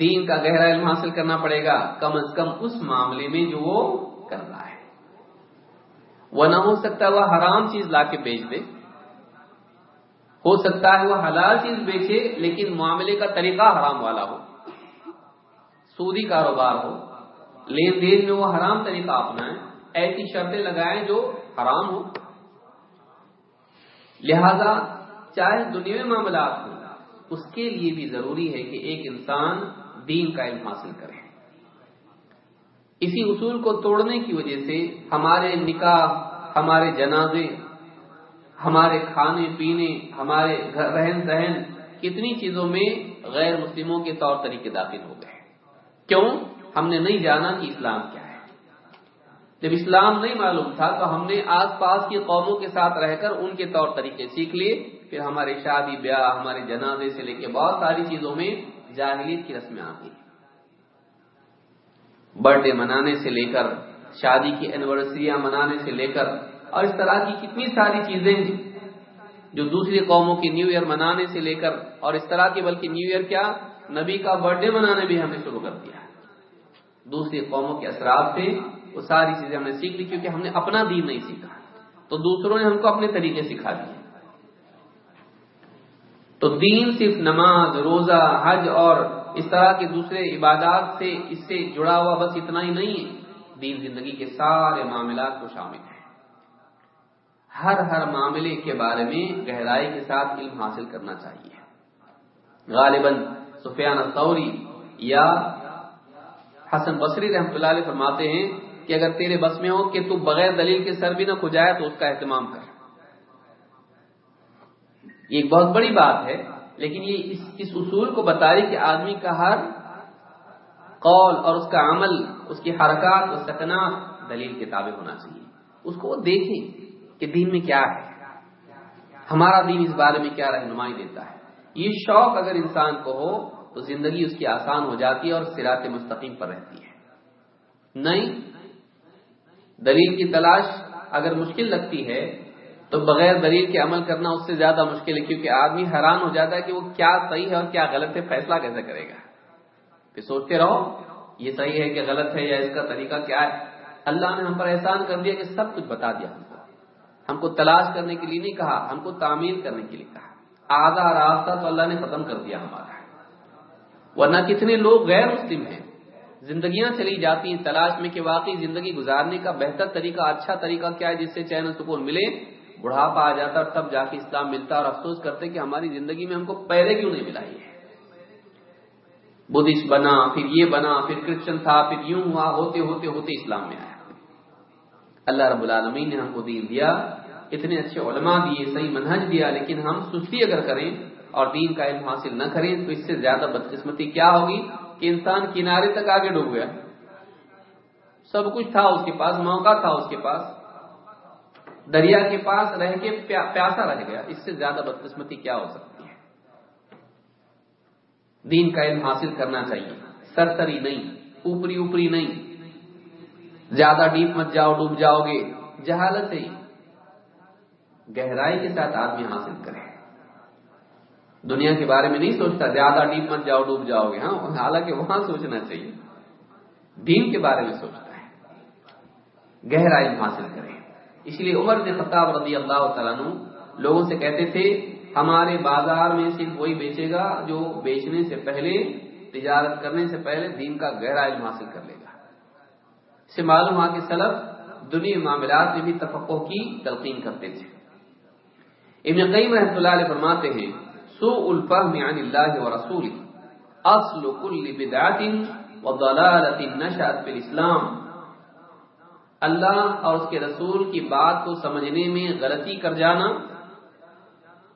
دین کا گہرا علم حاصل کرنا پڑے گا۔ کم از کم اس معاملے میں جو وہ کر رہا ہے۔ وہ نہ ہو سکتا ہے وہ حرام چیز لا کے بیچ دے۔ ہو سکتا ہے وہ حلال چیز بیچے، لیکن معاملے کا طریقہ حرام والا ہو۔ سودی کاروبار ہو۔ لین دین میں وہ حرام طریقہ اپنائیں، ایسی شرطیں لگائیں جو حرام ہو لہذا چاہے دنیا میں معاملات ہوں، اس کے لیے بھی ضروری ہے کہ ایک انسان دین کا علم حاصل کرے۔ اسی اصول کو توڑنے کی وجہ سے ہمارے نکاح، ہمارے جنازے، ہمارے کھانے پینے، ہمارے رہن سہن، کتنی چیزوں میں غیر مسلموں کے طور طریقے داخل ہو گئے۔ کیوں؟ ہم نے نہیں جانا کہ اسلام کیا ہے۔ جب اسلام نہیں معلوم تھا تو ہم نے آس پاس کی قوموں کے ساتھ رہ کر ان کے طور طریقے سیکھ لیے۔ پھر ہمارے شادی بیاہ، ہمارے جنازے سے لے کے بہت ساری چیزوں میں جاہلیت کی رسمیں آ گئی برتھ ڈے منانے سے لے کر، شادی کی اینیورسریاں منانے سے لے کر، اور اس طرح کی کتنی ساری چیزیں جو دوسری قوموں کی نیو ایئر منانے سے لے کر، اور اس طرح کی بلکہ نیو ایئر کیا؟ نبی کا برتھ ڈے منانے بھی ہم نے شروع کر دیا۔ دوسری قوموں کے اثرات سے وہ ساری چیزیں ہم نے سیکھ لی کیونکہ ہم نے اپنا دین نہیں سیکھا۔ تو دوسروں نے ہم کو اپنے طریقے سکھا دیے۔ تو دین صرف نماز، روزہ، حج اور اس طرح کے دوسرے عبادات سے اس سے جڑا ہوا بس اتنا ہی نہیں ہے دین زندگی کے سارے معاملات کو شامل ہے ہر ہر معاملے کے بارے میں گہرائی کے ساتھ علم حاصل کرنا چاہیے۔ غالباً سفیان الثوری یا حسن بصری رحمۃ اللہ علیہ فرماتے ہیں کہ اگر تیرے بس میں ہو کہ تو بغیر دلیل کے سر بھی نہ کھجائے تو اس کا اہتمام کر۔ یہ ایک بہت بڑی بات ہے، لیکن یہ اس اس اصول کو بتائی کہ آدمی کا ہر قول اور اس کا عمل، اس کی حرکات و سکنات دلیل کے تابع ہونا چاہیے۔ اس کو وہ دیکھیں کہ دین میں کیا ہے۔ ہمارا دین اس بارے میں کیا رہنمائی دیتا ہے۔ یہ شوق اگر انسان کو ہو تو زندگی اس کی آسان ہو جاتی ہے اور سرات مستقیم پر رہتی ہے۔ نہیں، دلیل کی تلاش اگر مشکل لگتی ہے، تو بغیر دلیل کے عمل کرنا اس سے زیادہ مشکل ہے، کیونکہ آدمی حیران ہو جاتا ہے کہ وہ کیا صحیح ہے اور کیا غلط ہے، فیصلہ کیسے کرے گا۔ پھر سوچتے رہو، یہ صحیح ہے کہ غلط ہے یا اس کا طریقہ کیا ہے۔ اللہ نے ہم پر احسان کر دیا کہ سب کچھ بتا دیا ہم کو۔ ہم کو تلاش کرنے کے لیے نہیں کہا، ہم کو تعمیر کرنے کے لیے کہا۔ آدھا راستہ تو اللہ نے ختم کر دیا ہمارا۔ ورنہ کتنے لوگ غیر مسلم ہیں؟ زندگیاں چلی جاتی ہیں، تلاش میں کہ واقعی زندگی گزارنے کا بہتر طریقہ اچھا طریقہ کیا ہے جس سے چین و سکون ملے، بڑھاپا آ جاتا اور تب جا کے اسلام ملتا اور افسوس کرتے کہ ہماری زندگی میں ہم کو پہلے کیوں نہیں ملا یہ بدھسٹ بنا، پھر یہ بنا، پھر کرسچن تھا، پھر یوں ہوا، ہوتے ہوتے ہوتے اسلام میں آیا۔ اللہ رب العالمین نے ہم کو دین دیا، اتنے اچھے علماء دیے، صحیح منہج دیا، لیکن ہم سستی اگر کریں اور دین کا علم حاصل نہ کریں تو اس سے زیادہ بدقسمتی کیا ہوگی کہ انسان کنارے تک آگے ڈوب گیا۔ سب کچھ تھا اس کے پاس، موقع تھا اس کے پاس۔ دریا کے پاس رہ کے پیاسا رہ گیا۔ اس سے زیادہ بدقسمتی کیا ہو سکتی ہے؟ دین کا علم حاصل کرنا چاہیے۔ سرسری نہیں، اوپری اوپری نہیں۔ زیادہ ڈیپ مت جاؤ، ڈوب جاؤ گے۔ جہالت ہی گہرائی کے ساتھ آدمی حاصل کرے دنیا کے بارے میں نہیں سوچتا، زیادہ ڈیپ مت جاؤ، ڈوب جاؤ گے۔ ہاں حالانکہ وہاں سوچنا چاہیے۔ دین کے بارے میں سوچتا ہے۔ گہرائی حاصل کرے۔ اس لیے عمر نے خطاب رضی اللہ تعالیٰ لوگوں سے کہتے تھے، ہمارے بازار میں صرف وہی بیچے گا جو بیچنے سے پہلے، تجارت کرنے سے پہلے دین کا گہرا علم حاصل کر لے گا۔ سے معلوم ہوا کہ سلف دنیا معاملات میں بھی تفقع کی تلقین کرتے تھے۔ ابن قیم رحمۃ اللہ علیہ فرماتے ہیں سو الفہم عن اللہ و رسول اصل کل بدعت و نشأت الاسلام اللہ اور اس کے رسول کی بات کو سمجھنے میں غلطی کر جانا.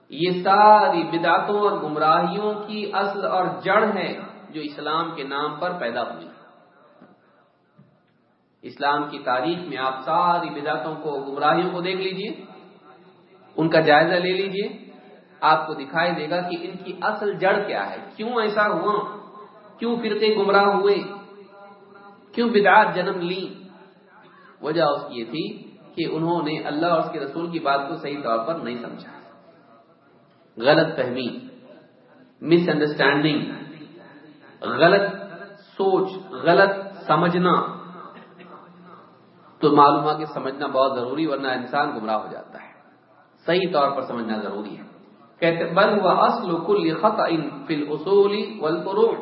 یہ ساری بدعتوں اور گمراہیوں کی اصل اور جڑ ہے جو اسلام کے نام پر پیدا ہوئی. اسلام کی تاریخ میں آپ ساری بدعتوں کو، گمراہیوں کو دیکھ لیجیے. ان کا جائزہ لے لیجیے. آپ کو دکھائی دے گا کہ ان کی اصل جڑ کیا ہے۔ کیوں ایسا ہوا؟ کیوں فرقے گمراہ ہوئے؟ کیوں بدعات جنم لی؟ وجہ اس کی یہ تھی کہ انہوں نے اللہ اور اس کے رسول کی بات کو صحیح طور پر نہیں سمجھا۔ غلط فہمی مس انڈرسٹینڈنگ غلط سوچ، غلط سمجھنا۔ تو معلوم ہے کہ سمجھنا بہت ضروری ورنہ انسان گمراہ ہو جاتا ہے۔ صحیح طور پر سمجھنا ضروری ہے۔ کہتے بل ہوا اصل کل خطا فی الاصول والفروع۔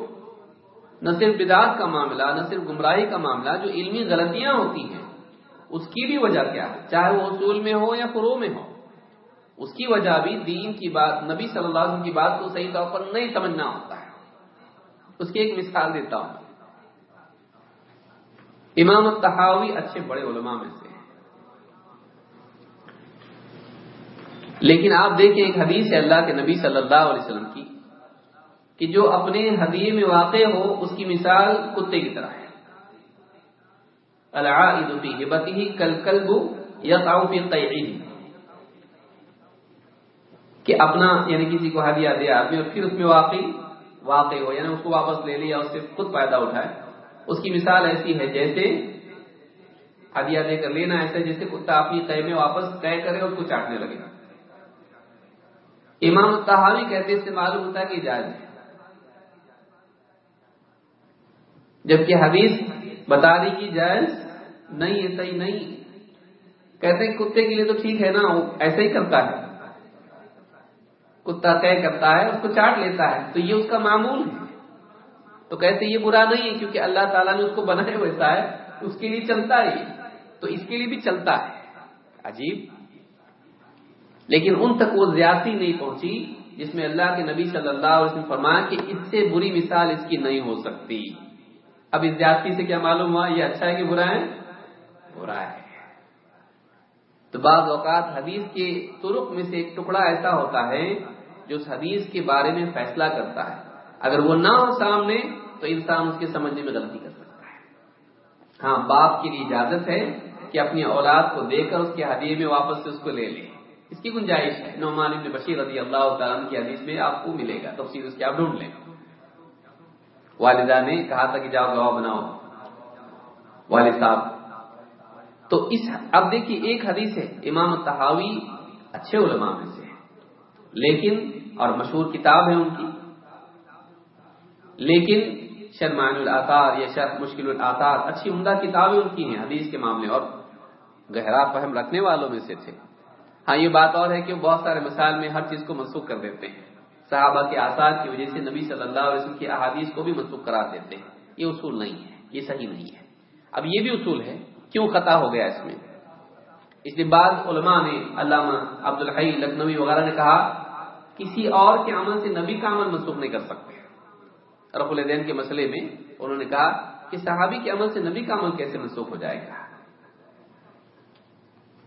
نہ صرف بدعات کا معاملہ، نہ صرف گمراہی کا معاملہ، جو علمی غلطیاں ہوتی ہیں، اس کی بھی وجہ کیا ہے؟ چاہے وہ اصول میں ہو یا فروع میں ہو۔ اس کی وجہ بھی دین کی بات، نبی صلی اللہ علیہ وسلم کی بات کو صحیح طور پر نہیں سمجھنا ہوتا ہے۔ اس کی ایک مثال دیتا ہوں۔ امام التحاوی اچھے بڑے علماء میں سے لیکن آپ دیکھیں ایک حدیث ہے اللہ کے نبی صلی اللہ علیہ وسلم کی کہ جو اپنے حدیث میں واقع ہو، اس کی مثال کتے کی طرح ہے۔ العائد فی ہبتہ کل کلب یقع فی قیعہ کہ اپنا یعنی کسی کو ہدیہ دیا آدمی اور پھر اس میں واقعی واقع ہو یعنی اس کو واپس لے لیا، اس سے خود فائدہ اٹھائے۔ اس کی مثال ایسی ہے جیسے ہدیہ دے کر لینا ایسے جیسے کتا اپنی قے میں واپس طے کرے اور اس کو چاٹنے لگے۔ امام تحاوی کہتے اس سے معلوم ہوتا ہے کہ جائز ہے۔ جبکہ حدیث بتا دی کہ جائز نہیں ہے، صحیح نہیں۔ کہتے ہیں کتے کے لیے تو ٹھیک ہے نا، وہ ایسے ہی کرتا ہے۔ کتا طے کرتا ہے، اس کو چاٹ لیتا ہے، تو یہ اس کا معمول ہے۔ تو کہتے یہ برا نہیں ہے، کیونکہ اللہ تعالیٰ نے اس کو بنایا ویسا ہے، اس کے لیے چلتا ہے۔ تو اس کے لیے بھی چلتا ہے۔ عجیب۔ لیکن ان تک وہ زیادتی نہیں پہنچی جس میں اللہ کے نبی صلی اللہ علیہ وسلم فرمایا کہ اس سے بری مثال اس کی نہیں ہو سکتی۔ اب اس زیادتی سے کیا معلوم ہوا؟ یہ اچھا ہے کہ برا ہے؟ برا ہے۔ تو بعض اوقات حدیث کے ترک میں سے ایک ٹکڑا ایسا ہوتا ہے جو اس حدیث کے بارے میں فیصلہ کرتا ہے۔ اگر وہ نہ ہو سامنے تو انسان اس کے سمجھنے میں غلطی کر سکتا ہے۔ ہاں باپ کے لیے اجازت ہے کہ اپنی اولاد کو دے کر اس کے حدیث میں واپس سے اس کو لے لے۔ اس کی گنجائش ہے۔ نعمان ابن بشیر رضی اللہ تعالیٰ کی حدیث میں آپ کو ملے گا۔ تفصیل اس کی آپ ڈھونڈ لیں۔ والدہ نے کہا تھا کہ جاؤ گواہ بناؤ۔ والد صاحب، تو اس اب دیکھیے ایک حدیث ہے، امام تحاوی اچھے علماء میں سے لیکن، اور مشہور کتاب ہے ان کی۔ لیکن شرمان الاثار یا شرف مشکل الاثار، اچھی عمدہ کتابیں ان کی ہیں، حدیث کے معاملے۔ اور گہرا فہم رکھنے والوں میں سے تھے۔ ہاں یہ بات اور ہے کہ بہت سارے مثال میں ہر چیز کو منسوخ کر دیتے ہیں۔ صحابہ کے آثار کی وجہ سے نبی صلی اللہ علیہ وسلم کی احادیث کو بھی منسوخ کرا دیتے ہیں۔ یہ اصول نہیں ہے، یہ صحیح نہیں ہے۔ اب یہ بھی اصول ہے، کیوں خطا ہو گیا اس میں؟ اس لیے بعض علماء نے علامہ عبد الحی لکھنوی وغیرہ نے کہا، کسی اور کے عمل سے نبی کا عمل منسوخ نہیں کر سکتے۔ رف الدین کے مسئلے میں انہوں نے کہا کہ صحابی کے عمل سے نبی کا عمل کیسے منسوخ ہو جائے گا؟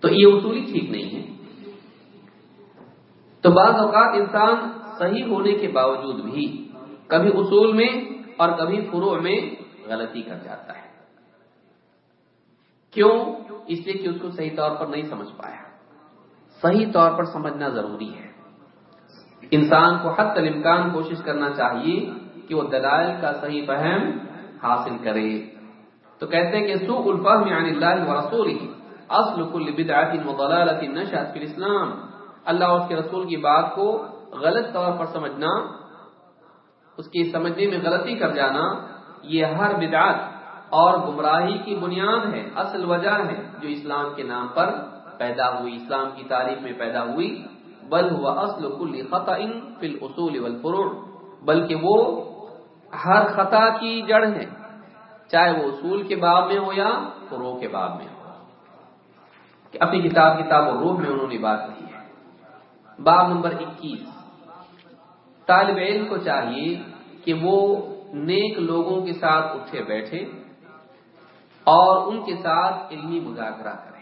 تو یہ اصول ہی ٹھیک نہیں ہے۔ تو بعض اوقات انسان صحیح ہونے کے باوجود بھی کبھی اصول میں اور کبھی فروع میں غلطی کر جاتا ہے۔ کیوں؟ اس لیے کہ اس کو صحیح طور پر نہیں سمجھ پایا۔ صحیح طور پر سمجھنا ضروری ہے۔ انسان کو حد الامکان کوشش کرنا چاہیے کہ وہ دلائل کا صحیح فہم حاصل کرے۔ تو کہتے ہیں کہ سو الفہم یعنی اللہ و رسول اصل کل بدعت و ضلالت نشأت فی الاسلام۔ اللہ اور اس کے رسول کی بات کو غلط طور پر سمجھنا، اس کی سمجھنے میں غلطی کر جانا، یہ ہر بدعت اور گمراہی کی بنیاد ہے، اصل وجہ ہے جو اسلام کے نام پر پیدا ہوئی، اسلام کی تاریخ میں پیدا ہوئی۔ بل ہوا اصل کل خطا فی الاصول والفروع۔ بلکہ وہ ہر خطا کی جڑ ہے، چاہے وہ اصول کے باب میں ہو یا فروع کے باب میں ہو۔ کہ اپنی کتاب کتاب اور روح میں انہوں نے بات کی۔ باب نمبر اکیس۔ طالب علم کو چاہیے کہ وہ نیک لوگوں کے ساتھ اٹھے بیٹھے اور ان کے ساتھ علمی مذاکرہ کرے۔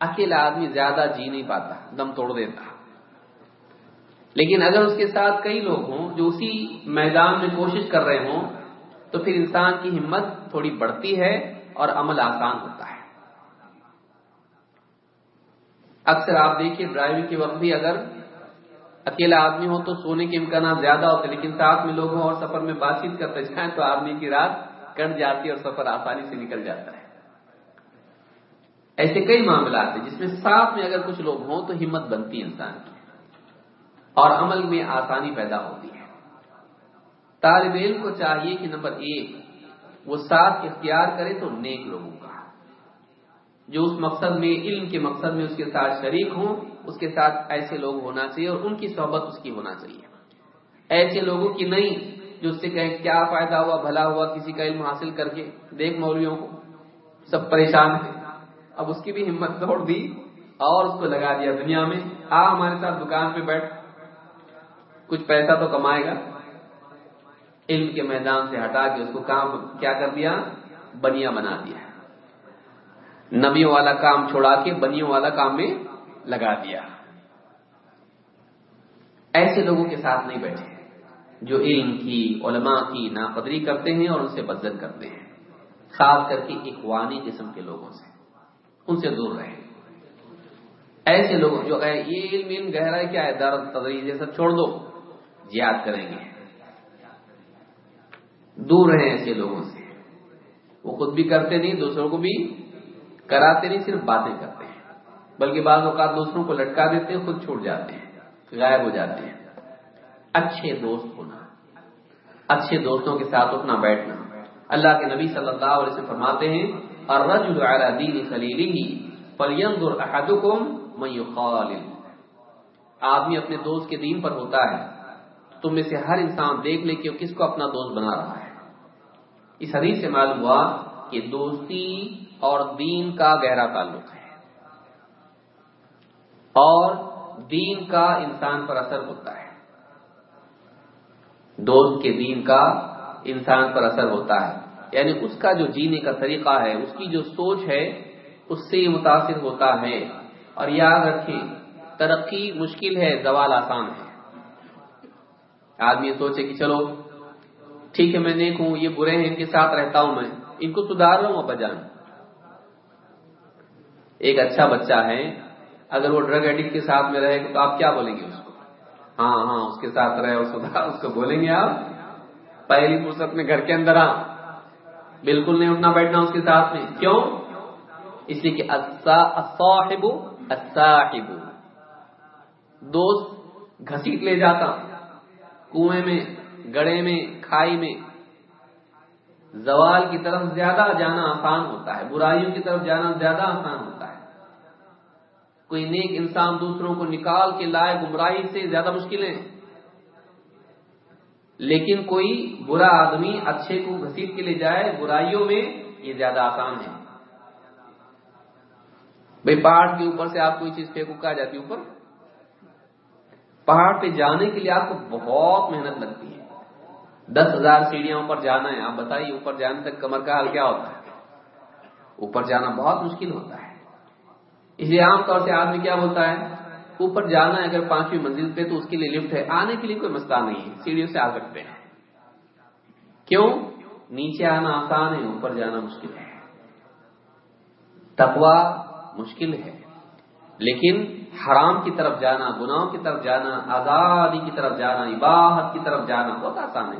اکیلا آدمی زیادہ جی نہیں پاتا، دم توڑ دیتا۔ لیکن اگر اس کے ساتھ کئی لوگ ہوں جو اسی میدان میں کوشش کر رہے ہوں، تو پھر انسان کی ہمت تھوڑی بڑھتی ہے اور عمل آسان ہوتا ہے۔ اکثر آپ دیکھیے ڈرائیونگ کے وقت بھی اگر اکیلا آدمی ہو تو سونے کے امکانات زیادہ ہوتے لیکن ساتھ میں لوگ ہوں اور سفر میں بات چیت کرتے جائیں تو آدمی کی رات کٹ جاتی ہے اور سفر آسانی سے نکل جاتا ہے۔ ایسے کئی معاملات ہیں جس میں ساتھ میں اگر کچھ لوگ ہوں تو ہمت بنتی ہے انسان کی، اور عمل میں آسانی پیدا ہوتی ہے۔ طالب علم کو چاہیے کہ نمبر ایک، وہ ساتھ اختیار کرے تو نیک لوگوں جو اس مقصد میں، علم کے مقصد میں اس کے ساتھ شریک ہوں، اس کے ساتھ ایسے لوگ ہونا چاہیے اور ان کی صحبت اس کی ہونا چاہیے۔ ایسے لوگوں کی نہیں جو اس سے کہیں کیا فائدہ ہوا، بھلا ہوا، کسی کا علم حاصل کر کے۔ دیکھ مولویوں کو، سب پریشان ہیں۔ اب اس کی بھی ہمت توڑ دی اور اس کو لگا دیا دنیا میں۔ آ، ہمارے ساتھ دکان پہ بیٹھ۔ کچھ پیسہ تو کمائے گا۔ علم کے میدان سے ہٹا کے اس کو کام کیا کر دیا؟ بنیا بنا دیا۔ نبیوں والا کام چھوڑا کے بنیوں والا کام میں لگا دیا۔ ایسے لوگوں کے ساتھ نہیں بیٹھے جو علم کی، علماء کی ناقدری کرتے ہیں اور ان سے بدت کرتے ہیں۔ خاص کر کے اخوانی قسم کے لوگوں سے۔ ان سے دور رہے ایسے لوگ جو یہ علم علم گہرا کیا ہے؟ درد تدریج یہ سب چھوڑ دو۔ یاد کریں گے۔ دور رہے ایسے لوگوں سے۔ وہ خود بھی کرتے نہیں، دوسروں کو بھی کراتے نہیں، صرف باتیں کرتے ہیں۔ بلکہ بعض اوقات دوسروں کو لٹکا دیتے ہیں، خود چھوٹ جاتے ہیں، غائب ہو جاتے ہیں۔ اچھے دوست ہونا، اچھے دوستوں کے ساتھ اٹھنا، بیٹھنا۔ اللہ کے نبی صلی اللہ علیہ وسلم فرماتے ہیں، الرجل على دين خليله فلينظر احدكم من يخالل آدمی اپنے دوست کے دین پر ہوتا ہے، تم میں سے ہر انسان دیکھ لے کہ کس کو اپنا دوست بنا رہا ہے۔ اس حدیث سے معلوم ہوا کہ دوستی اور دین کا گہرا تعلق ہے۔ اور دین کا انسان پر اثر ہوتا ہے۔ دوست کے دین کا انسان پر اثر ہوتا ہے۔ یعنی اس کا جو جینے کا طریقہ ہے، اس کی جو سوچ ہے، اس سے متاثر ہوتا ہے۔ اور یاد رکھیں، ترقی مشکل ہے، زوال آسان ہے۔ آدمی سوچے کہ چلو، ٹھیک ہے، میں نیک ہوں، یہ برے ہیں، ان کے ساتھ رہتا ہوں میں، ان کو سدھار رہا ہوں ابا جان۔ ایک اچھا بچہ ہے، اگر وہ ڈرگ ایڈکٹ کے ساتھ میں رہے گا تو آپ کیا بولیں گے اس کو؟ ہاں ہاں اس کے ساتھ رہے سدھار اس کو بولیں گے آپ؟ پہلی فرصت میں گھر کے اندر آ۔ بالکل نہیں اٹھنا، بیٹھنا اس کے ساتھ میں۔ کیوں؟ اس لیے کہ الصاحب الصاحب دوست گھسیٹ لے جاتا، کنویں میں گڑے میں، کھائی میں۔ زوال کی طرف زیادہ جانا آسان ہوتا ہے، برائیوں کی طرف جانا زیادہ آسان ہوتا ہے۔ کوئی نیک انسان دوسروں کو نکال کے لائے گمراہی سے زیادہ مشکل ہے لیکن کوئی برا آدمی اچھے کو گھسیٹ کے لے جائے، برائیوں میں یہ زیادہ آسان ہے۔ بھائی، پہاڑ کے اوپر سے آپ کوئی چیز پھینکو کہا جاتی اوپر۔ پہاڑ پہ جانے کے لیے آپ کو بہت محنت لگتی ہے۔ دس ہزار سیڑھیاں اوپر جانا ہے، آپ بتائیے، اوپر جانے تک کمر کا حال کیا ہوتا ہے؟ اوپر جانا بہت مشکل ہوتا ہے۔ اس لیے عام طور سے آدمی کیا بولتا ہے؟ اوپر جانا ہے، اگر پانچویں منزل پہ تو اس کے لیے لفٹ ہے۔ آنے کے لیے کوئی مسئلہ نہیں ہے۔ سیڑھیوں سے آ سکتے ہیں۔ کیوں؟ نیچے آنا آسان ہے، اوپر جانا مشکل ہے۔ تقوا مشکل ہے۔ لیکن حرام کی طرف جانا، گناہوں کی طرف جانا، آزادی کی طرف جانا عباہت کی طرف جانا بہت آسان ہے۔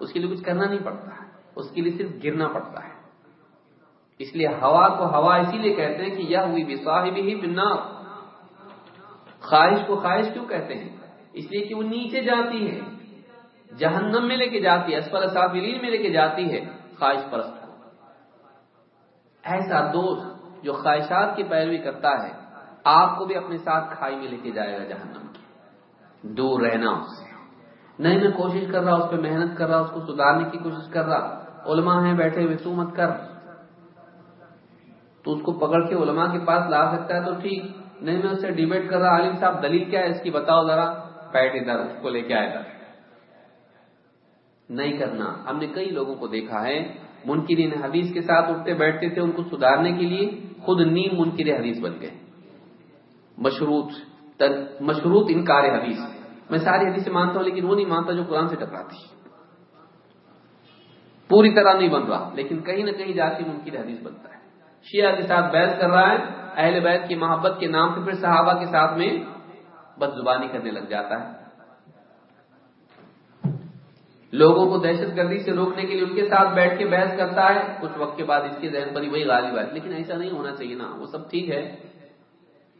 اس کے لیے کچھ کرنا نہیں پڑتا۔ ہے اس کے لیے صرف گرنا پڑتا ہے۔ اس لیے ہوا کو ہوا اسی لیے کہتے ہیں کہ یہ ہوئی بھی صاحب ہی بنا خواہش کو خواہش کیوں کہتے ہیں؟ اس لیے کہ وہ نیچے جاتی ہے۔ جہنم میں لے کے جاتی ہے، اسفل صافرین میں لے کے جاتی ہے خواہش پرست۔ کو ایسا دوست جو خواہشات کی پیروی کرتا ہے، آپ کو بھی اپنے ساتھ کھائی میں لے کے جائے گا جہنم کی۔ دور رہنا اس سے۔ نہیں، میں کوشش کر رہا، اس پہ محنت کر رہا، اس کو سدھارنے کی کوشش کر رہا۔ علماء ہیں، بیٹھے ہوئے، تو مت کر۔ تو اس کو پکڑ کے علماء کے پاس لا سکتا ہے تو ٹھیک۔ نہیں، میں اس سے ڈیبیٹ کر رہا عالم صاحب، دلیل کیا ہے؟ اس کی بتاؤ ذرا۔ پیٹ ادھر اس کو لے کے آئے گا۔ نہیں کرنا۔ ہم نے کئی لوگوں کو دیکھا ہے، منکرین حدیث کے ساتھ اٹھتے بیٹھتے تھے ان کو سدھارنے کے لیے۔ خود نیم منکر حدیث بن گئے۔ مشروط مشروط انکار حدیث۔ میں ساری حدیث مانتا ہوں، لیکن وہ نہیں مانتا جو قرآن سے ٹکراتی۔ پوری طرح نہیں بن رہا، لیکن کہیں نہ کہیں جا کے حدیث بنتا ہے۔ شیعہ کے ساتھ بیعت کر رہا ہے، اہل بیت کی محبت کے نام سے پھر صحابہ کے ساتھ میں بد زبانی کرنے لگ جاتا ہے۔ لوگوں کو دہشت گردی سے روکنے کے لیے ان کے ساتھ بیٹھ کے بحث کرتا ہے، کچھ وقت کے بعد اس کے ذہن پر ہی وہی غالب ہے لیکن ایسا نہیں ہونا چاہیے نا، وہ سب ٹھیک ہے،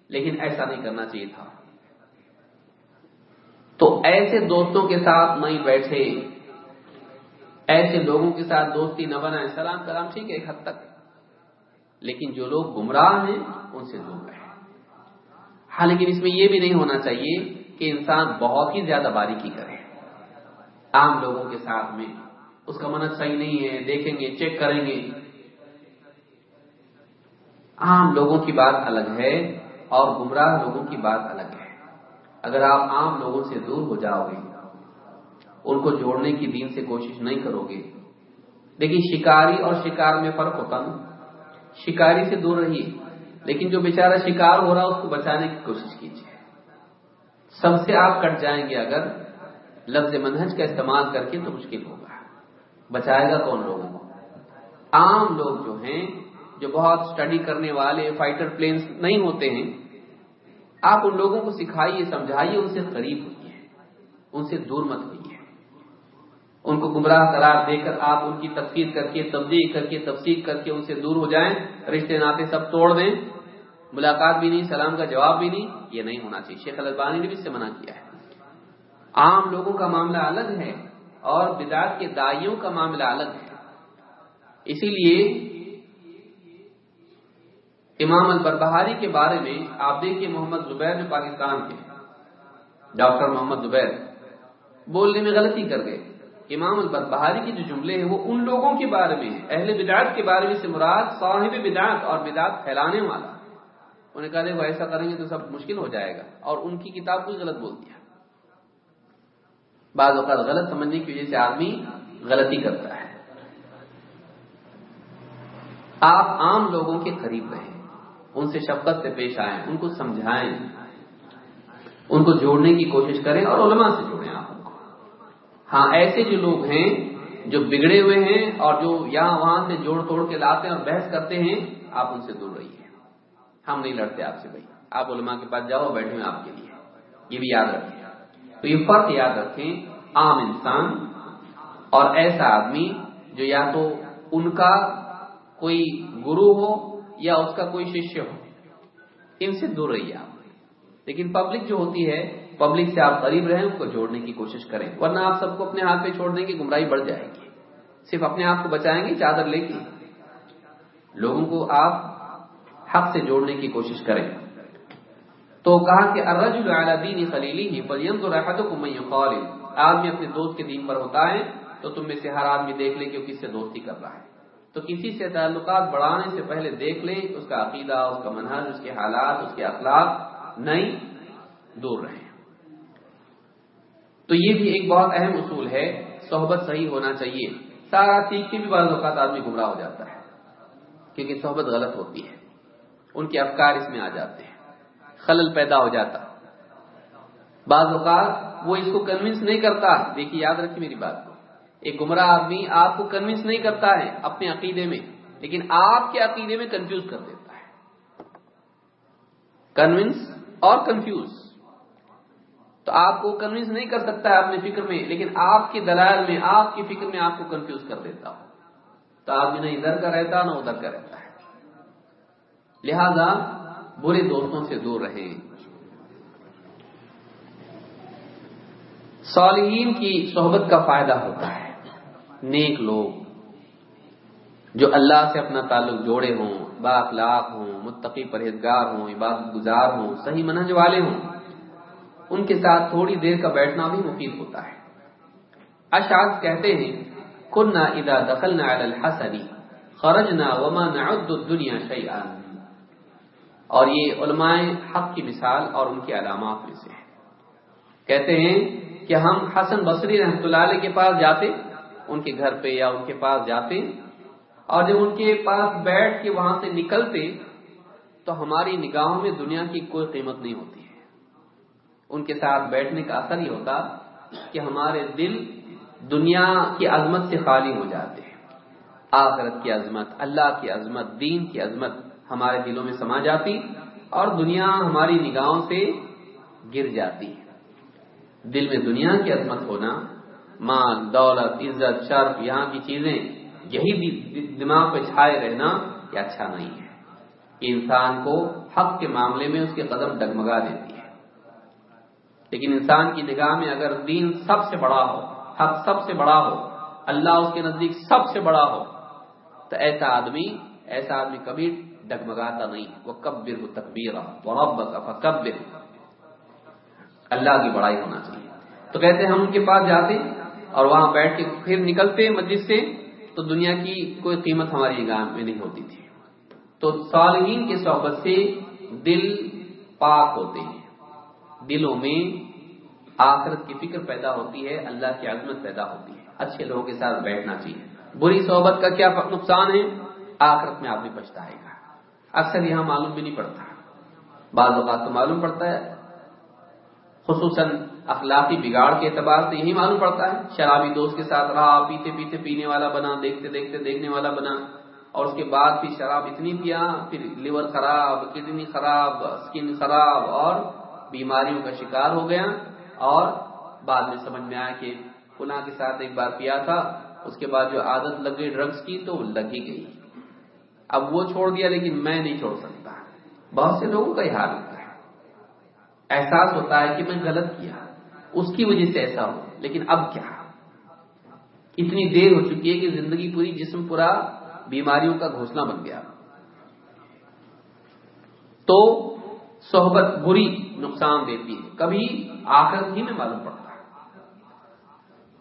لیکن ایسا نہیں کرنا چاہیے تھا۔ تو ایسے دوستوں کے ساتھ نہیں بیٹھے، ایسے لوگوں کے ساتھ دوستی نہ بنائے سلام کلام ٹھیک ہے، ایک حد تک۔ لیکن جو لوگ گمراہ ہیں، ان سے دور رہے ہاں لیکن اس میں یہ بھی نہیں ہونا چاہیے کہ انسان بہت ہی زیادہ باریکی کرے۔ عام لوگوں کے ساتھ میں اس کا منت صحیح نہیں ہے، دیکھیں گے، چیک کریں گے۔ عام لوگوں کی بات الگ ہے اور گمراہ لوگوں کی بات الگ ہے۔ اگر آپ عام لوگوں سے دور ہو جاؤ گے، ان کو جوڑنے کی دین سے کوشش نہیں کرو گے۔ لیکن شکاری اور شکار میں فرق ہوتا نا۔ شکاری سے دور رہیے۔ لیکن جو بیچارہ شکار ہو رہا اس کو بچانے کی کوشش کیجیے۔ سب سے آپ کٹ جائیں گے اگر لفظ منہج کا استعمال کر کے تو مشکل ہوگا۔ بچائے گا کون لوگوں کو عام لوگ جو ہیں، جو بہت اسٹڈی کرنے والے فائٹر پلینس نہیں ہوتے ہیں، آپ ان لوگوں کو سکھائیے، سمجھائیے، ان سے قریب ہوئی ان سے دور مت ہوئی ہے ان کو گمراہ قرار دے کر آپ ان کی تفصیل کر کے تبدیل کر کے تفصیل کر کے ان سے دور ہو جائیں، رشتے ناطے سب توڑ دیں۔ ملاقات بھی نہیں، سلام کا جواب بھی نہیں، یہ نہیں ہونا چاہیے۔ شیخ البانی نے بھی اس سے منع کیا ہے۔ عام لوگوں کا معاملہ الگ ہے اور بدعت کے دائیوں کا معاملہ الگ ہے۔ اسی لیے امام البربہاری کے بارے میں آپ دیکھیے محمد زبیر میں پاکستان کے ڈاکٹر محمد زبیر بولنے میں غلطی کر گئے۔ امام البربہاری کے جو جملے ہیں وہ ان لوگوں کے بارے میں اہل بدعت کے بارے میں سے مراد صاحب بدعت اور بدعت پھیلانے والا۔ انہیں کہا وہ ایسا کریں گے تو سب مشکل ہو جائے گا۔ اور ان کی کتاب کو غلط بول دیا۔ بعض اوقات غلط سمجھنے کی وجہ سے آدمی غلطی کرتا ہے۔ آپ عام لوگوں کے قریب رہیں۔ ان سے شفقت سے پیش آئیں، ان کو سمجھائیں۔ ان کو جوڑنے کی کوشش کریں اور علماء سے جوڑیں آپ۔ ہاں ایسے جو لوگ ہیں جو بگڑے ہوئے ہیں اور جو یہاں وہاں سے جوڑ توڑ کے لاتے ہیں اور بحث کرتے ہیں، آپ ان سے دور رہیے۔ ہم نہیں لڑتے آپ سے بھائی۔ آپ علماء کے پاس جاؤ، بیٹھے ہوئے آپ کے لیے۔ یہ بھی یاد رکھیں۔ تو یہ فرق یاد رکھیں، عام انسان اور ایسا آدمی جو یا تو ان کا کوئی گرو ہو یا اس کا کوئی شیشیہ ہو۔ ان سے دور رہیے آپ۔ لیکن پبلک جو ہوتی ہے پبلک سے آپ قریب رہیں، اس کو جوڑنے کی کوشش کریں۔ ورنہ آپ سب کو اپنے ہاتھ پہ چھوڑ دیں گے، گمراہی بڑھ جائے گی۔ صرف اپنے آپ کو بچائیں گے، چادر لے کے۔ لوگوں کو آپ حق سے جوڑنے کی کوشش کریں۔ تو کہا کہ الرجل علی دین خلیلی ہی فلینظر احدکم من یقال۔ آدمی اپنے دوست کے دین پر ہوتا ہے، تو تم میں سے ہر آدمی دیکھ لے کہ وہ کس سے دوستی کر رہا ہے۔ تو کسی سے تعلقات بڑھانے سے پہلے دیکھ لیں اس کا عقیدہ، اس کا منحص اس کے حالات، اس کے اخلاق نہیں دور رہے تو یہ بھی ایک بہت اہم اصول ہے، صحبت صحیح ہونا چاہیے۔ سارا سیکھ کے بھی بعض اوقات آدمی گمراہ ہو جاتا ہے، کیونکہ صحبت غلط ہوتی ہے۔ ان کے افکار اس میں آ جاتے ہیں۔ خلل پیدا ہو جاتا۔ بعض اوقات وہ اس کو کنونس نہیں کرتا۔ دیکھیے، یاد رکھیے میری بات کو۔ ایک گمراہ آدمی آپ کو کنونس نہیں کرتا ہے اپنے عقیدے میں، لیکن آپ کے عقیدے میں کنفیوز کر دیتا ہے۔ کنوینس اور کنفیوز تو آپ کو کنوینس نہیں کر سکتا ہے اپنے فکر میں، لیکن آپ کی دلائل میں، آپ کی فکر میں آپ کو کنفیوز کر دیتا ہوں۔ تو آدمی نہ ادھر کا رہتا، نہ ادھر کا رہتا ہے۔ لہذا برے دوستوں سے دور رہیں۔ صالحین کی صحبت کا فائدہ ہوتا ہے۔ نیک لوگ جو اللہ سے اپنا تعلق جوڑے ہوں با اخلاق ہوں، متقی پرہیزگار ہوں، عبادت گزار ہوں، صحیح منہج والے ہوں۔ ان کے ساتھ تھوڑی دیر کا بیٹھنا بھی مفید ہوتا ہے۔ اشعاد کہتے ہیں کننا اذا دخلنا على الحسن خرجنا وما نعد الدنيا شيئا. اور یہ علماء حق کی مثال اور ان کی علامات میں سے ہے۔ کہتے ہیں کہ ہم حسن بصری رحمت اللہ علیہ کے پاس جاتے، ان کے گھر پہ یا ان کے پاس جاتے، اور جب ان کے پاس بیٹھ کے وہاں سے نکلتے، تو ہماری نگاہوں میں دنیا کی کوئی قیمت نہیں ہوتی۔ ان کے ساتھ بیٹھنے کا اثر ہی ہوتا کہ ہمارے دل دنیا کی عظمت سے خالی ہو جاتے ہیں۔ آخرت کی عظمت، اللہ کی عظمت، دین کی عظمت ہمارے دلوں میں سما جاتی اور دنیا ہماری نگاہوں سے گر جاتی۔ ہے دل میں دنیا کی عظمت ہونا، مال، دولت، عزت، شرف، یہاں کی چیزیں یہی دماغ پہ چھائے رہنا یہ اچھا نہیں ہے۔ انسان کو حق کے معاملے میں اس کے قدم ڈگمگا دیتی ہے۔ لیکن انسان کی نگاہ میں اگر دین سب سے بڑا ہو، حق سب سے بڑا ہو، اللہ اس کے نزدیک سب سے بڑا ہو، تو ایسا آدمی ایسا آدمی کبھی ڈگمگاتا نہیں۔ وہ کبر ہو تکبیر کبر اللہ کی بڑائی ہونا چاہیے۔ تو کہتے ہم ان کے پاس جاتے اور وہاں بیٹھ کے پھر نکلتے مسجد سے، تو دنیا کی کوئی قیمت ہماری نگاہ میں نہیں ہوتی تھی۔ تو صالحین کے صحبت سے دل پاک ہوتے ہیں۔ دلوں میں آخرت کی فکر پیدا ہوتی ہے، اللہ کی عظمت پیدا ہوتی ہے۔ اچھے لوگوں کے ساتھ بیٹھنا چاہیے۔ بری صحبت کا کیا نقصان ہے؟ آخرت میں آدمی پچھتائے گا۔ اکثر یہاں معلوم بھی نہیں پڑتا۔ بعض اوقات تو معلوم پڑتا ہے۔ خصوصاً اخلاقی بگاڑ کے اعتبار سے یہی معلوم پڑتا ہے۔ شرابی دوست کے ساتھ رہا، پیتے پیتے پینے والا بنا، دیکھتے دیکھتے دیکھنے والا بنا۔ اور اس کے بعد پھر شراب اتنی پیا، پھر لیور خراب، کڈنی خراب اسکن خراب اور بیماریوں کا شکار ہو گیا۔ اور بعد میں سمجھ میں آیا کہ پناہ کے ساتھ ایک بار پیا تھا، اس کے بعد جو عادت لگ گئی ڈرگس کی تو وہ لگ ہی گئی۔ اب وہ چھوڑ دیا لیکن میں نہیں چھوڑ سکتا۔ بہت سے لوگوں کا یہ حال ہوتا ہے۔ احساس ہوتا ہے کہ میں غلط کیا۔ اس کی وجہ سے ایسا ہو، لیکن اب کیا؟ اتنی دیر ہو چکی ہے کہ زندگی پوری جسم پورا بیماریوں کا گھوسلہ بن گیا۔ تو صحبت بری نقصان دیتی ہے۔ کبھی آخرت ہی میں معلوم پڑتا ہے۔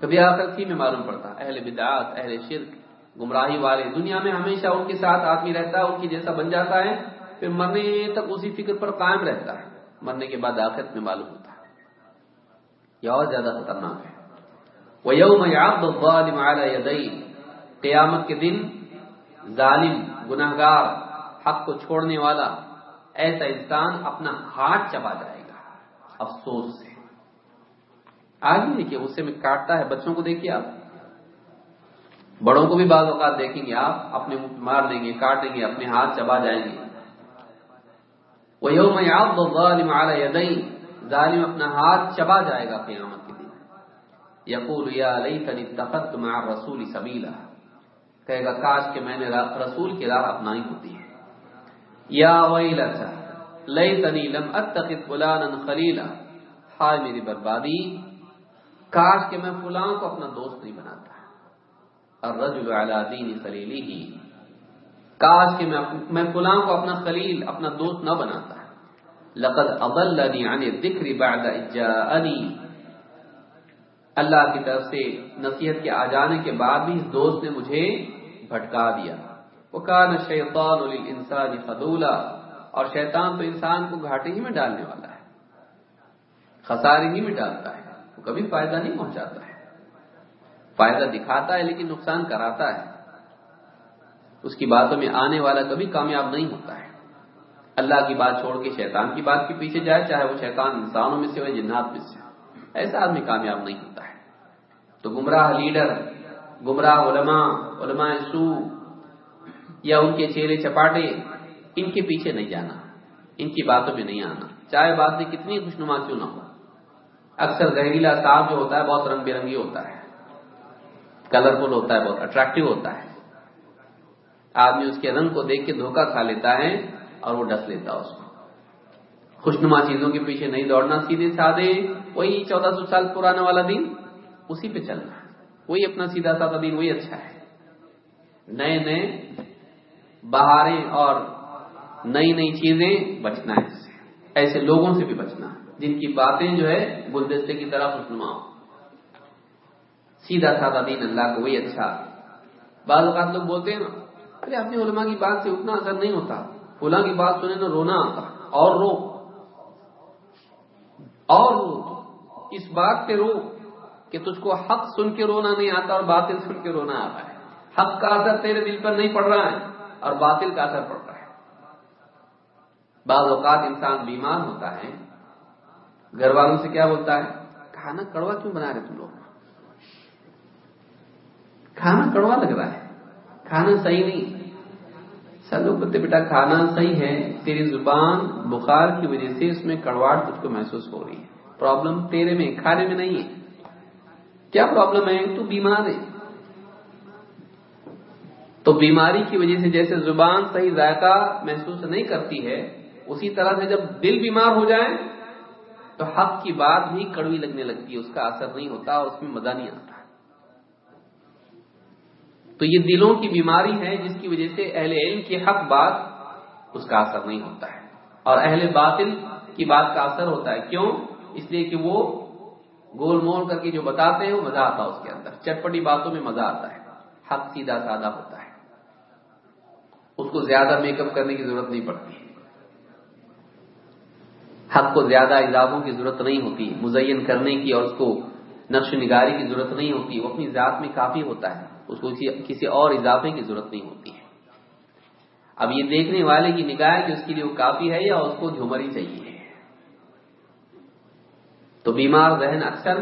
کبھی آخرت ہی میں معلوم پڑتا ہے۔ اہل بدعات اہل شرک، گمراہی والے۔ دنیا میں ہمیشہ ان کے ساتھ آدمی رہتا ہے، ان کی جیسا بن جاتا ہے، پھر مرنے تک اسی فکر پر قائم رہتا ہے۔ مرنے کے بعد آخرت میں معلوم ہوتا ہے۔ یہ اور زیادہ خطرناک ہے۔ وہ یوم قیامت کے دن ظالم گناہ گار حق کو چھوڑنے والا ایسا انسان اپنا ہاتھ چبا جائے گا۔ افسوس سے۔ آگے دیکھیے اسے میں کاٹتا ہے بچوں کو دیکھیے آپ۔ بڑوں کو بھی بعض اوقات دیکھیں گے آپ، اپنے منہ مار دیں گے کاٹیں گے، اپنے ہاتھ چبا جائیں گے۔ وہ یوم یاد ظالم یدئی ظالم اپنا ہاتھ چبا جائے گا قیامت کے دن۔ یقول یا لیتنی اتخذت مع الرسول سبیلا۔ کہے گا، کاش کہ میں نے رسول کی راہ اپنائی ہوتی۔ ہے یا ویلتا، لیتنی لم اتخذ فلانا خلیلا۔ ہائے میری بربادی کاش کہ میں فلان کو اپنا دوست نہیں بناتا۔ الرجل علی دین خلیلی کاش کہ میں فلان کو اپنا خلیل، اپنا دوست نہ بناتا۔ لقد اضلنی عن الذکر بعد اجاءنی اللہ کی طرف سے نصیحت کے آ جانے کے بعد بھی اس دوست نے مجھے بھٹکا دیا۔ وہ کان شیطان للانسان خذولا۔ اور شیطان تو انسان کو گھاٹے ہی میں ڈالنے والا ہے، خسارے ہی میں ڈالتا ہے۔ وہ کبھی فائدہ نہیں پہنچاتا ہے۔ فائدہ دکھاتا ہے لیکن نقصان کراتا ہے۔ اس کی باتوں میں آنے والا کبھی کامیاب نہیں ہوتا ہے۔ اللہ کی بات چھوڑ کے شیطان کی بات کے پیچھے جائے، چاہے وہ شیطان انسانوں میں سے ہو جنات میں سے۔ ایسا آدمی کامیاب نہیں ہوتا ہے۔ تو گمراہ لیڈر، گمراہ علماء علماء سو یا ان کے چہرے چپاٹے، ان کے پیچھے نہیں جانا، ان کی باتوں میں نہیں آنا۔ چاہے بات میں کتنی خوشنما کیوں نہ ہو۔ اکثر زہریلا صاف جو ہوتا ہے بہت رنگ برنگی ہوتا ہے۔ کلرفل ہوتا ہے، بہت اٹریکٹو ہوتا ہے۔ آدمی اس کے رنگ کو دیکھ کے دھوکہ کھا لیتا ہے اور وہ ڈس لیتا ہے اس کو۔ خوشنما چیزوں کے پیچھے نہیں دوڑنا، سیدھے سادے، وہی چودہ سو سال پرانا والا دن اسی پہ چلنا۔ وہی اپنا سیدھا سادہ دن وہی اچھا ہے۔ نئے نئے بہاریں اور نئی نئی چیزیں بچنا ہے۔ ایسے لوگوں سے بھی بچنا۔ ہے جن کی باتیں جو ہے گلدستے کی طرح خوشنما ہو سیدھا سادہ دین اللہ کو وہی اچھا بعض اوقات لوگ بولتے ہیں نا، ارے اپنی علماء کی بات سے اتنا اثر نہیں ہوتا۔ فلاں کی بات سنے تو رونا آتا۔ اور رو۔ اور رو۔ اس بات پہ رو کہ تجھ کو حق سن کے رونا نہیں آتا اور باطل سن کے رونا آتا ہے۔ حق کا اثر تیرے دل پر نہیں پڑ رہا ہے اور باطل کا اثر پڑ رہا ہے۔ بعض اوقات انسان بیمار ہوتا ہے گھر والوں سے کیا بولتا ہے؟ کھانا کڑوا کیوں بنا رہے تم لوگ؟ کھانا کڑوا لگ رہا ہے۔ کھانا صحیح نہیں۔ سر لوگ بولتے بیٹا، کھانا صحیح ہے۔ تیری زبان بخار کی وجہ سے اس میں کڑواٹ تجھ کو محسوس ہو رہی ہے۔ پرابلم تیرے میں، کھانے میں نہیں ہے۔ کیا پرابلم ہے؟ تو بیمار ہے۔ تو بیماری کی وجہ سے جیسے زبان صحیح ذائقہ محسوس نہیں کرتی ہے، اسی طرح سے جب دل بیمار ہو جائے تو حق کی بات بھی کڑوی لگنے لگتی ہے، اس کا اثر نہیں ہوتا اور اس میں مزہ نہیں آتا۔ تو یہ دلوں کی بیماری ہے، جس کی وجہ سے اہل علم کی حق بات اس کا اثر نہیں ہوتا ہے۔ اور اہل باطل کی بات کا اثر ہوتا ہے۔ کیوں؟ اس لیے کہ وہ گول مول کر کے جو بتاتے ہیں، وہ مزہ آتا ہے اس کے اندر۔ چٹپٹی باتوں میں مزہ آتا ہے۔ حق سیدھا سادہ ہوتا ہے۔ اس کو زیادہ میک اپ کرنے کی ضرورت نہیں پڑتی۔ حق کو زیادہ اضافوں کی ضرورت نہیں ہوتی، مزین کرنے کی اور اس کو نقش نگاری کی ضرورت نہیں ہوتی، وہ اپنی ذات میں کافی ہوتا ہے، اس کو کسی اور اضافے کی ضرورت نہیں ہوتی ہے۔ اب یہ دیکھنے والے کی نگاہ کہ اس کے لیے وہ کافی ہے یا اس کو جھومر ہی چاہیے تو بیمار ذہن اکثر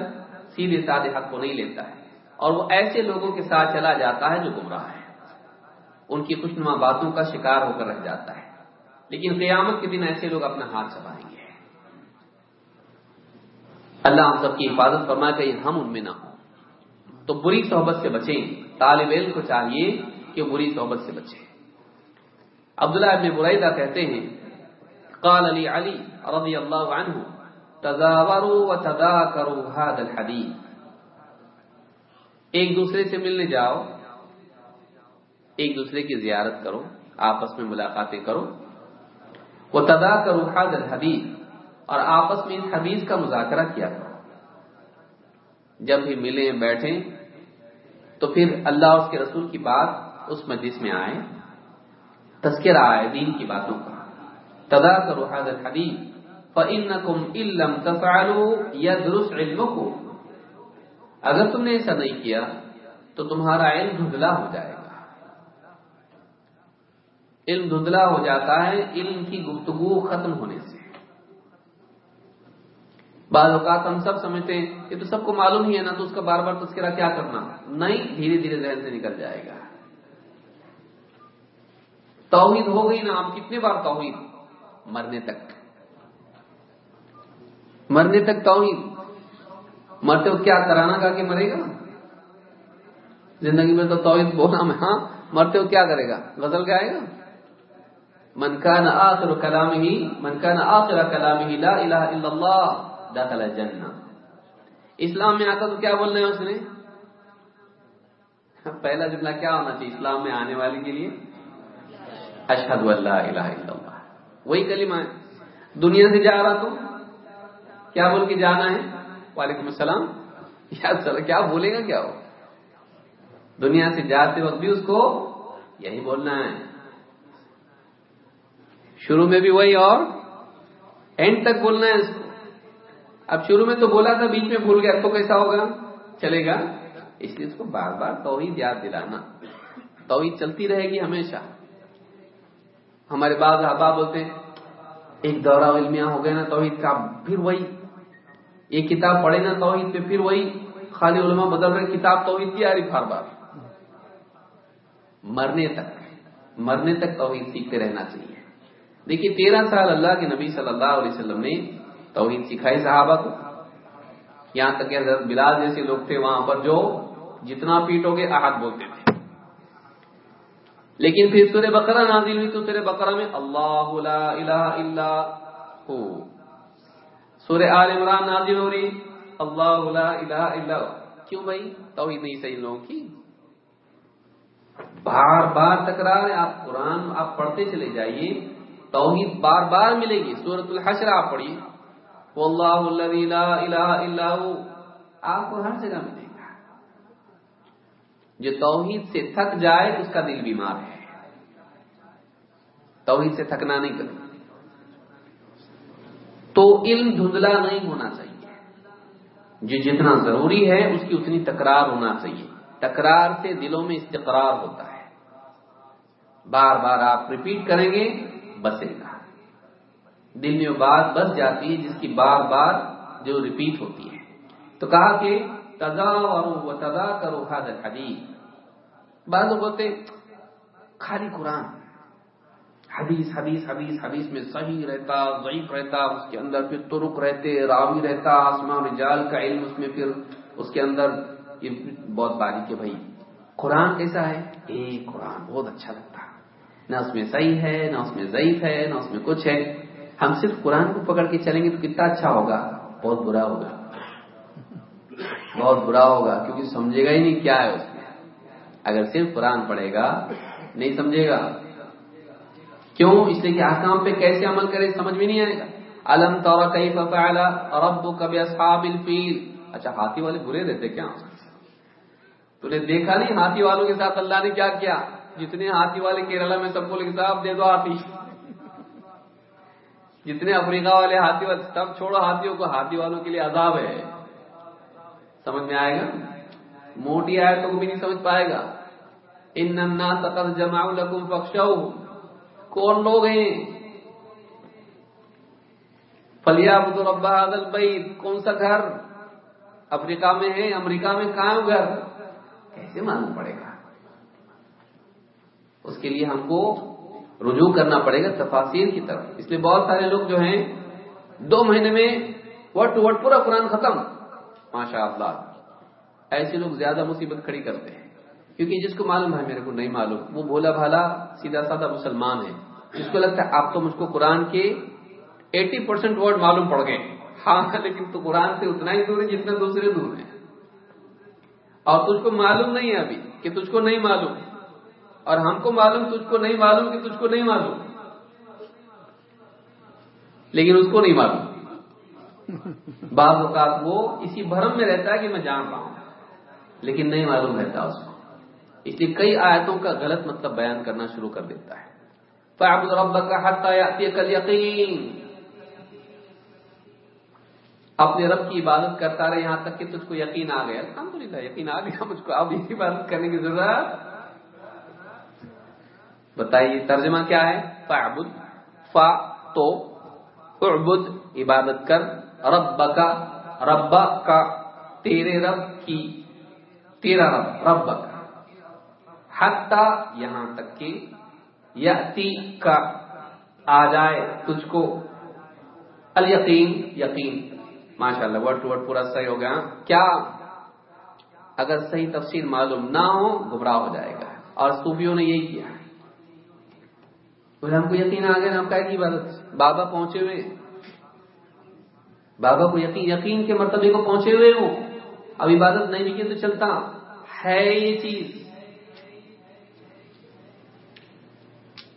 سیدھے سادے حق کو نہیں لیتا ہے، اور وہ ایسے لوگوں کے ساتھ چلا جاتا ہے جو گمراہ ہے ان کی خوشنما باتوں کا شکار ہو کر رہ جاتا ہے۔ لیکن قیامت کے دن ایسے لوگ اپنا ہاتھ چلائیں گے۔ اللہ ہم سب کی حفاظت فرما کہ ہم ان میں نہ ہوں۔ تو بری صحبت سے بچیں۔ طالب علم کو چاہیے کہ بری صحبت سے بچے عبداللہ ابن برعیدہ کہتے ہیں، قال علی علی رضی اللہ عنہ، تزاوروا وتذاکروا هذا الحدیث۔ ایک دوسرے سے ملنے جاؤ، ایک دوسرے کی زیارت کرو، آپس میں ملاقاتیں کرو۔ وہ تدا کرو حاضر الحدیث۔ اور آپس میں اس حدیث کا مذاکرہ کیا کرو جب بھی ملیں بیٹھیں تو پھر اللہ اس کے رسول کی بات اس مجلس میں آئے۔ تذکرہ آئے، دین کی باتوں کا تدا کرو حاضر حدیث فَإِنَّكُمْ إِلَّمْ تَفْعَلُوا يَدْرُسْ عِلْمُكُمْ اگر تم نے ایسا نہیں کیا، تو تمہارا علم دھندلا ہو جائے گا۔ علم دھندلا ہو جاتا ہے، علم کی گفتگو ختم ہونے سے۔ بعض اوقات ہم سب سمجھتے ہیں کہ تو سب کو معلوم ہی ہے نا تو اس کا بار بار تذکرہ کیا کرنا؟ نہیں، دھیرے دھیرے ذہن سے نکل جائے گا۔ توحید ہو گئی نا آپ کتنے بار توحید؟ مرنے تک۔ مرنے تک توحید۔ مرتے ہو کیا کرانا کا کہ مرے گا؟ زندگی میں تو توحید بولنا میں ہاں مرتے ہو کیا کرے گا؟ غزل گائے گا؟ من کان آخر کلام ہی من کان آخر کلام ہی لا الہ الا اللہ۔ دخل جنہ۔ اسلام میں آتا تو کیا بولنا ہے اس نے؟ پہلا جملہ کیا ہونا چاہیے اسلام میں آنے والے کے لیے؟ اشہد اللہ الہ الا اللہ۔ وہی کلمہ ہے۔ دنیا سے جا رہا تو کیا بول کے جانا ہے؟ وعلیکم السلام۔ یاد کیا بولے گا کیا ہو دنیا سے جاتے وقت بھی اس کو یہی بولنا ہے۔ شروع میں بھی وہی اور اینڈ تک بولنا ہے اس کو۔ اب شروع میں تو بولا تھا بیچ میں بھول گیا تو کیسا ہوگا؟ چلے گا۔ اس لیے اس کو بار بار توحید یاد دلانا۔ توحید چلتی رہے گی ہمیشہ۔ ہمارے بعض احباب بولتے ہیں، ایک دورہ علمیہ ہو گیا نا توحید کا، پھر وہی۔ ایک کتاب پڑھے نا توحید پہ، پھر وہی۔ خالی علماء بدل رہے، کتاب توحید کی آ رہی بار بار۔ مرنے تک مرنے تک توحید سیکھتے رہنا چاہیے۔ دیکھیے، تیرہ سال اللہ کے نبی صلی اللہ علیہ وسلم نے توحید سکھائی صحابہ کو۔ یہاں تک کہ حضرت بلال جیسے لوگ تھے، وہاں پر جو جتنا پیٹو گے احد بولتے تھے۔ لیکن پھر سورہ بقرہ نازل ہوئی تو سورہ بقرہ میں اللہ لا الہ الا ہو۔ سورہ آل عمران نازل ہو رہی۔ اللہ لا الہ الا ہو۔ کیوں بھائی؟ توحید نہیں صحیح لوگوں کی۔ بار بار تکرار ہے، آپ قرآن آپ پڑھتے چلے جائیے، توحید بار بار ملے گی۔ سورت الحشر آپ پڑھیے۔ واللہ الذی لا الہ الا ہو۔ آپ کو ہر جگہ ملے گا جو توحید سے تھک جائے اس کا دل بیمار ہے۔ توحید سے تھکنا نہیں کرنا۔ تو علم دھندلا نہیں ہونا چاہیے۔ جو جتنا ضروری ہے اس کی اتنی تکرار ہونا چاہیے۔ تکرار سے دلوں میں استقرار ہوتا ہے۔ بار بار آپ ریپیٹ کریں گے، بسے گا۔ دل میں وہ بات بس جاتی ہے، جس کی بار بار جو ریپیٹ ہوتی ہے۔ تو کہا کہ تدا و تدا کرو حاضر حدیث بعض بولتے خالی قرآن۔ حدیث حدیث حدیث حدیث میں صحیح رہتا، ضعیف رہتا، اس کے اندر پھر ترک رہتے، راوی رہتا، آسمان رجال کا علم اس میں پھر اس کے اندر یہ بہت باریک ہے بھائی۔ قرآن کیسا ہے؟ ایک قرآن بہت اچھا لگتا۔ نہ اس میں صحیح ہے، نہ اس میں ضعیف ہے، نہ اس میں کچھ ہے۔ ہم صرف قرآن کو پکڑ کے چلیں گے تو کتنا اچھا ہوگا؟ بہت برا ہوگا۔ بہت برا ہوگا، کیونکہ سمجھے گا ہی نہیں کیا ہے اس میں۔ اگر صرف قرآن پڑھے گا، نہیں سمجھے گا۔ کیوں؟ اس لیے کہ احکام پہ کیسے عمل کرے، سمجھ میں نہیں آئے گا۔ الم طور کئی ففعل رب کبھی اصحاب الفیل۔ اچھا ہاتھی والے برے رہتے کیا؟ تو نے دیکھا نہیں ہاتھی والوں کے ساتھ اللہ نے کیا کیا؟ جتنے ہاتھی والے کیرلا میں سب کو حساب دے دو ہاتھی۔ جتنے افریقہ والے ہاتھی والے سب چھوڑو ہاتھیوں کو، ہاتھی والوں کے لیے عذاب ہے۔ سمجھ میں آئے گا؟ موٹی آئے تو بھی نہیں سمجھ پائے گا۔ ان ننا تقر جمع لکم پکشو کون لوگ ہیں؟ فلیا ابد ربا عدل بھائی کون سا گھر؟ افریقہ میں ہے، امریکہ میں کہاں گھر؟ کیسے معلوم پڑے گا؟ اس کے لیے ہم کو رجوع کرنا پڑے گا تفاصیر کی طرف۔ اس لیے بہت سارے لوگ جو ہیں، دو مہینے میں وٹ ٹو وٹ پورا قرآن ختم۔ ماشاء اللہ ایسے لوگ زیادہ مصیبت کھڑی کرتے ہیں۔ کیونکہ جس کو معلوم ہے، میرے کو نہیں معلوم۔ وہ بولا بھالا سیدھا سادہ مسلمان ہے جس کو لگتا ہے آپ تو مجھ کو قرآن کے ایٹی پرسینٹ ورڈ معلوم پڑ گئے۔ ہاں لیکن تو قرآن سے اتنا ہی دور ہے جتنا دوسرے دور ہیں۔ اور تجھ کو معلوم نہیں ہے ابھی کہ تجھ کو نہیں معلوم۔ اور ہم کو معلوم، تجھ کو نہیں معلوم کہ تجھ کو نہیں معلوم۔ لیکن اس کو نہیں معلوم۔ بعض اوقات وہ اسی بھرم میں رہتا ہے کہ میں جان رہا ہوں لیکن نہیں معلوم رہتا اس کو۔ اس لیے کئی آیتوں کا غلط مطلب بیان کرنا شروع کر دیتا ہے۔ فَعْبُدْ رَبَّكَ حَتَّى يَأْتِيَكَ الْيَقِينَ اپنے رب کی عبادت کرتا رہے یہاں تک کہ تجھ کو یقین آ گیا۔ الحمدللہ، یقین آ گیا مجھ کو۔ اب یہ عبادت کرنے کی ضرورت۔ بتائیے ترجمہ کیا ہے؟ فَعْبُدْ فا، تو، اعبد، عبادت کر رب کا رب کا تیرے رب کی، تیرا رب رب کا حتی یہاں تک کہ یتی کا آ جائے تجھ کو۔ الیقین، یقین۔ ماشاء اللہ ورڈ ٹو ورڈ پورا صحیح ہو گیا۔ کیا اگر صحیح تفصیل معلوم نہ ہو، گمراہ ہو جائے گا۔ اور صوفیوں نے یہی کیا۔ ہے ہم کو یقین آ گیا ہم کا کی عبادت بابا پہنچے ہوئے۔ بابا کو یقین یقین کے مرتبے کو پہنچے ہوئے ہوں۔ اب عبادت نہیں بھی تو چلتا ہے یہ چیز۔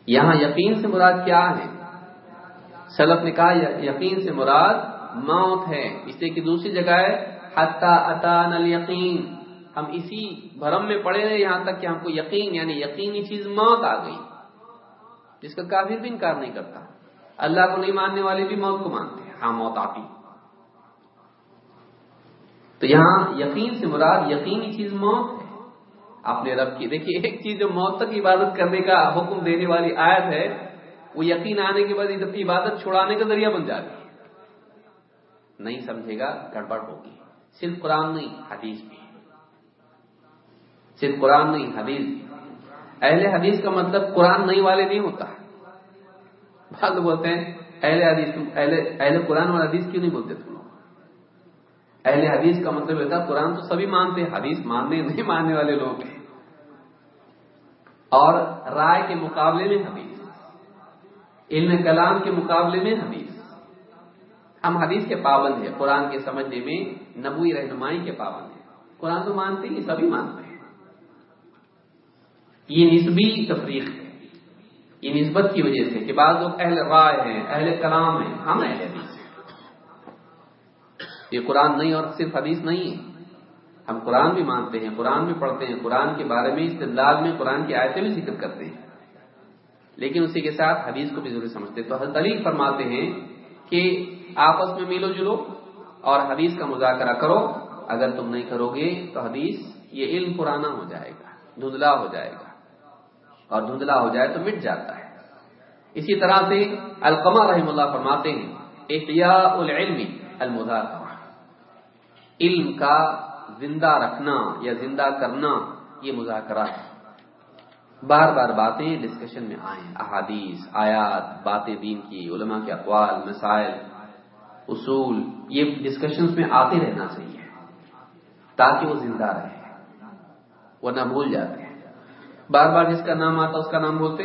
یہاں یقین سے مراد کیا ہے؟ سلف نے کہا، یقین سے مراد موت ہے۔ اس لیے کہ دوسری جگہ ہے حتا اتان الیقین۔ ہم اسی بھرم میں پڑے رہے یہاں تک کہ ہم کو یقین یعنی یقینی چیز موت آ گئی۔ جس کا کافر بھی انکار نہیں کرتا۔ اللہ کو نہیں ماننے والے بھی موت کو مانتے ہیں۔ ہاں موت آتی تو یہاں یقین سے مراد یقینی چیز موت ہے۔ اپنے رب کی، دیکھیے، ایک چیز جو موت تک عبادت کرنے کا حکم دینے والی آیت ہے، وہ یقین آنے کے بعد عبادت چھڑانے کا ذریعہ بن جاتی ہے۔ نہیں سمجھے گا، گڑبڑ ہوگی۔ صرف قرآن نہیں، حدیث بھی۔ صرف قرآن نہیں، حدیث بھی۔ اہل حدیث کا مطلب قرآن نہیں والے نہیں ہوتا۔ بعض بولتے ہیں، اہل حدیث، اہل اہل قرآن اور حدیث کیوں نہیں بولتے تم لوگ؟ اہل حدیث کا مطلب یہ تھا، قرآن تو سبھی مانتے ہیں، حدیث ماننے نہیں ماننے والے لوگ ہیں۔ اور رائے کے مقابلے میں حدیث، علم کلام کے مقابلے میں حدیث۔ ہم حدیث کے پابند ہیں، قرآن کے سمجھنے میں نبوی رہنمائی کے پابند ہیں۔ قرآن تو مانتے ہیں سبھی مانتے ہیں۔ یہ نسبی تفریق ہے۔ یہ نسبت کی وجہ سے کہ بعض لوگ اہل رائے ہیں، اہل کلام ہیں، ہم اہل حدیث ہیں۔ یہ قرآن نہیں اور صرف حدیث نہیں ہے۔ ہم قرآن بھی مانتے ہیں، قرآن بھی پڑھتے ہیں، قرآن کے بارے میں استدلال میں قرآن کی آیتیں بھی ذکر کرتے ہیں۔ لیکن اسی کے ساتھ حدیث کو بھی ضروری سمجھتے تو حضرت علی فرماتے ہیں کہ آپس میں ملو جلو اور حدیث کا مذاکرہ کرو۔ اگر تم نہیں کرو گے تو حدیث، یہ علم پرانا ہو جائے گا، دھندلا ہو جائے گا۔ اور دھندلا ہو جائے تو مٹ جاتا ہے۔ اسی طرح سے القمہ رحم اللہ فرماتے ہیں احتیاء العلم المذاکرہ۔ علم کا زندہ رکھنا یا زندہ کرنا یہ مذاکرہ ہے۔ بار بار باتیں ڈسکشن میں آئیں، احادیث، آیات، باتیں دین کی، علماء کے اقوال، مسائل، اصول، یہ ڈسکشنز میں آتے رہنا چاہیے تاکہ وہ زندہ رہے۔ وہ نہ بھول جاتے ہیں۔ بار بار جس کا نام آتا، اس کا نام بولتے،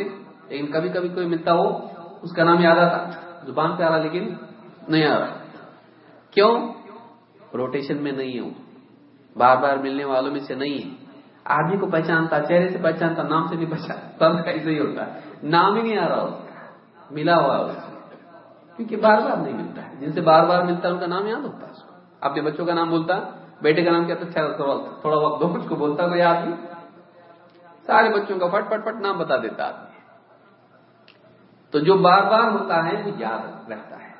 لیکن کبھی کبھی کوئی ملتا ہو، اس کا نام یاد آتا، زبان پہ آ رہا، لیکن نہیں آ رہا۔ کیوں؟ روٹیشن میں نہیں ہوں۔ بار بار ملنے والوں میں سے نہیں ہے آدمی کو پہچانتا، چہرے سے پہچانتا، نام سے نہیں پہچانتا ایسے ہی ہوتا۔ ہے نام ہی نہیں آ رہا اس کا ملا ہوا اس کیونکہ بار بار نہیں ملتا ہے۔ جن سے بار بار ملتا ہے، ان کا نام یاد ہوتا ہے۔ اپنے بچوں کا نام بولتا، بیٹے کا نام کیا تھا تھوڑا وقت دو کچھ کو بولتا، کوئی آدمی۔ سارے بچوں کا پٹ پٹ پٹ نام بتا دیتا آدمی تو جو بار بار ہوتا ہے، وہ یاد رہتا ہے۔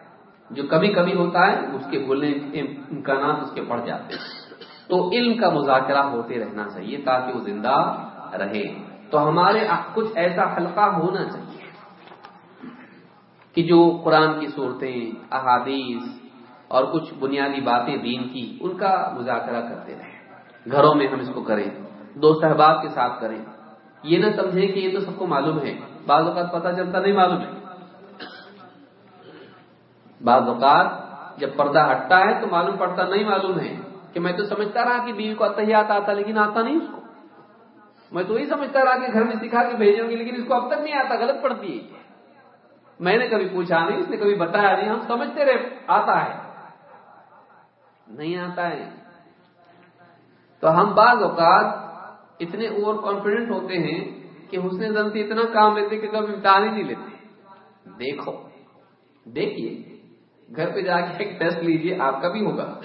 جو کبھی کبھی ہوتا ہے، اس کے بولنے کے امکانات اس کے بڑھ جاتے ہیں۔ تو علم کا مذاکرہ ہوتے رہنا چاہیے تاکہ وہ زندہ رہے۔ تو ہمارے کچھ ایسا حلقہ ہونا چاہیے کہ جو قرآن کی صورتیں، احادیث اور کچھ بنیادی باتیں دین کی، ان کا مذاکرہ کرتے رہیں۔ گھروں میں ہم اس کو کریں۔ دوست احباب کے ساتھ کریں۔ یہ نہ سمجھیں کہ یہ تو سب کو معلوم ہے۔ بعض اوقات پتہ چلتا نہیں معلوم ہے۔ بعض اوقات جب پردہ ہٹتا ہے تو معلوم پڑتا نہیں معلوم ہے کہ میں تو سمجھتا رہا کہ بیوی کو اتحیات آتا لیکن آتا نہیں اس کو۔ میں تو وہی سمجھتا رہا کہ گھر میں سکھا کے بھیجوں گی لیکن اس کو اب تک نہیں آتا، غلط پڑتی ہے۔ میں نے کبھی پوچھا نہیں، اس نے کبھی بتایا نہیں، ہم سمجھتے رہے، آتا ہے۔ نہیں آتا ہے۔ تو ہم بعض اوقات اتنے اوور کانفیڈنٹ ہوتے ہیں کہ حسن زن سے اتنا کام لیتے کہ کبھی امتحان ہی نہیں لیتے۔ دیکھو، دیکھیے، گھر پہ جا کے ایک ٹیسٹ لیجیے، آپ کا بھی ہوگا۔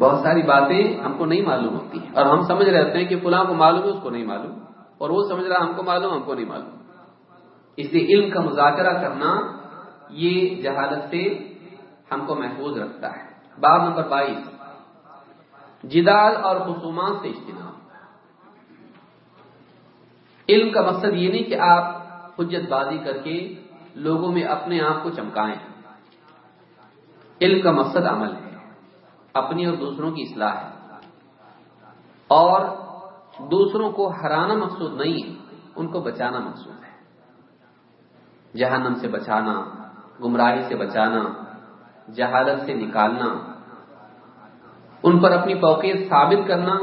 بہت ساری باتیں ہم کو نہیں معلوم ہوتی ہیں۔ اور ہم سمجھ رہتے ہیں کہ فلاں کو معلوم ہے، اس کو نہیں معلوم۔ اور وہ سمجھ رہا، ہم کو معلوم، ہم کو نہیں معلوم۔ اس لیے علم کا مذاکرہ کرنا، یہ جہالت سے ہم کو محفوظ رکھتا ہے۔ باب نمبر بائیس۔ جدال اور خصومات سے اجتناب۔ علم کا مقصد یہ نہیں کہ آپ حجت بازی کر کے لوگوں میں اپنے آپ کو چمکائیں۔ علم کا مقصد عمل ہے، اپنی اور دوسروں کی اصلاح ہے۔ اور دوسروں کو ہرانا مقصود نہیں ہے، ان کو بچانا مقصود ہے۔ جہنم سے بچانا، گمراہی سے بچانا، جہالت سے نکالنا ان پر اپنی فوقیت ثابت کرنا،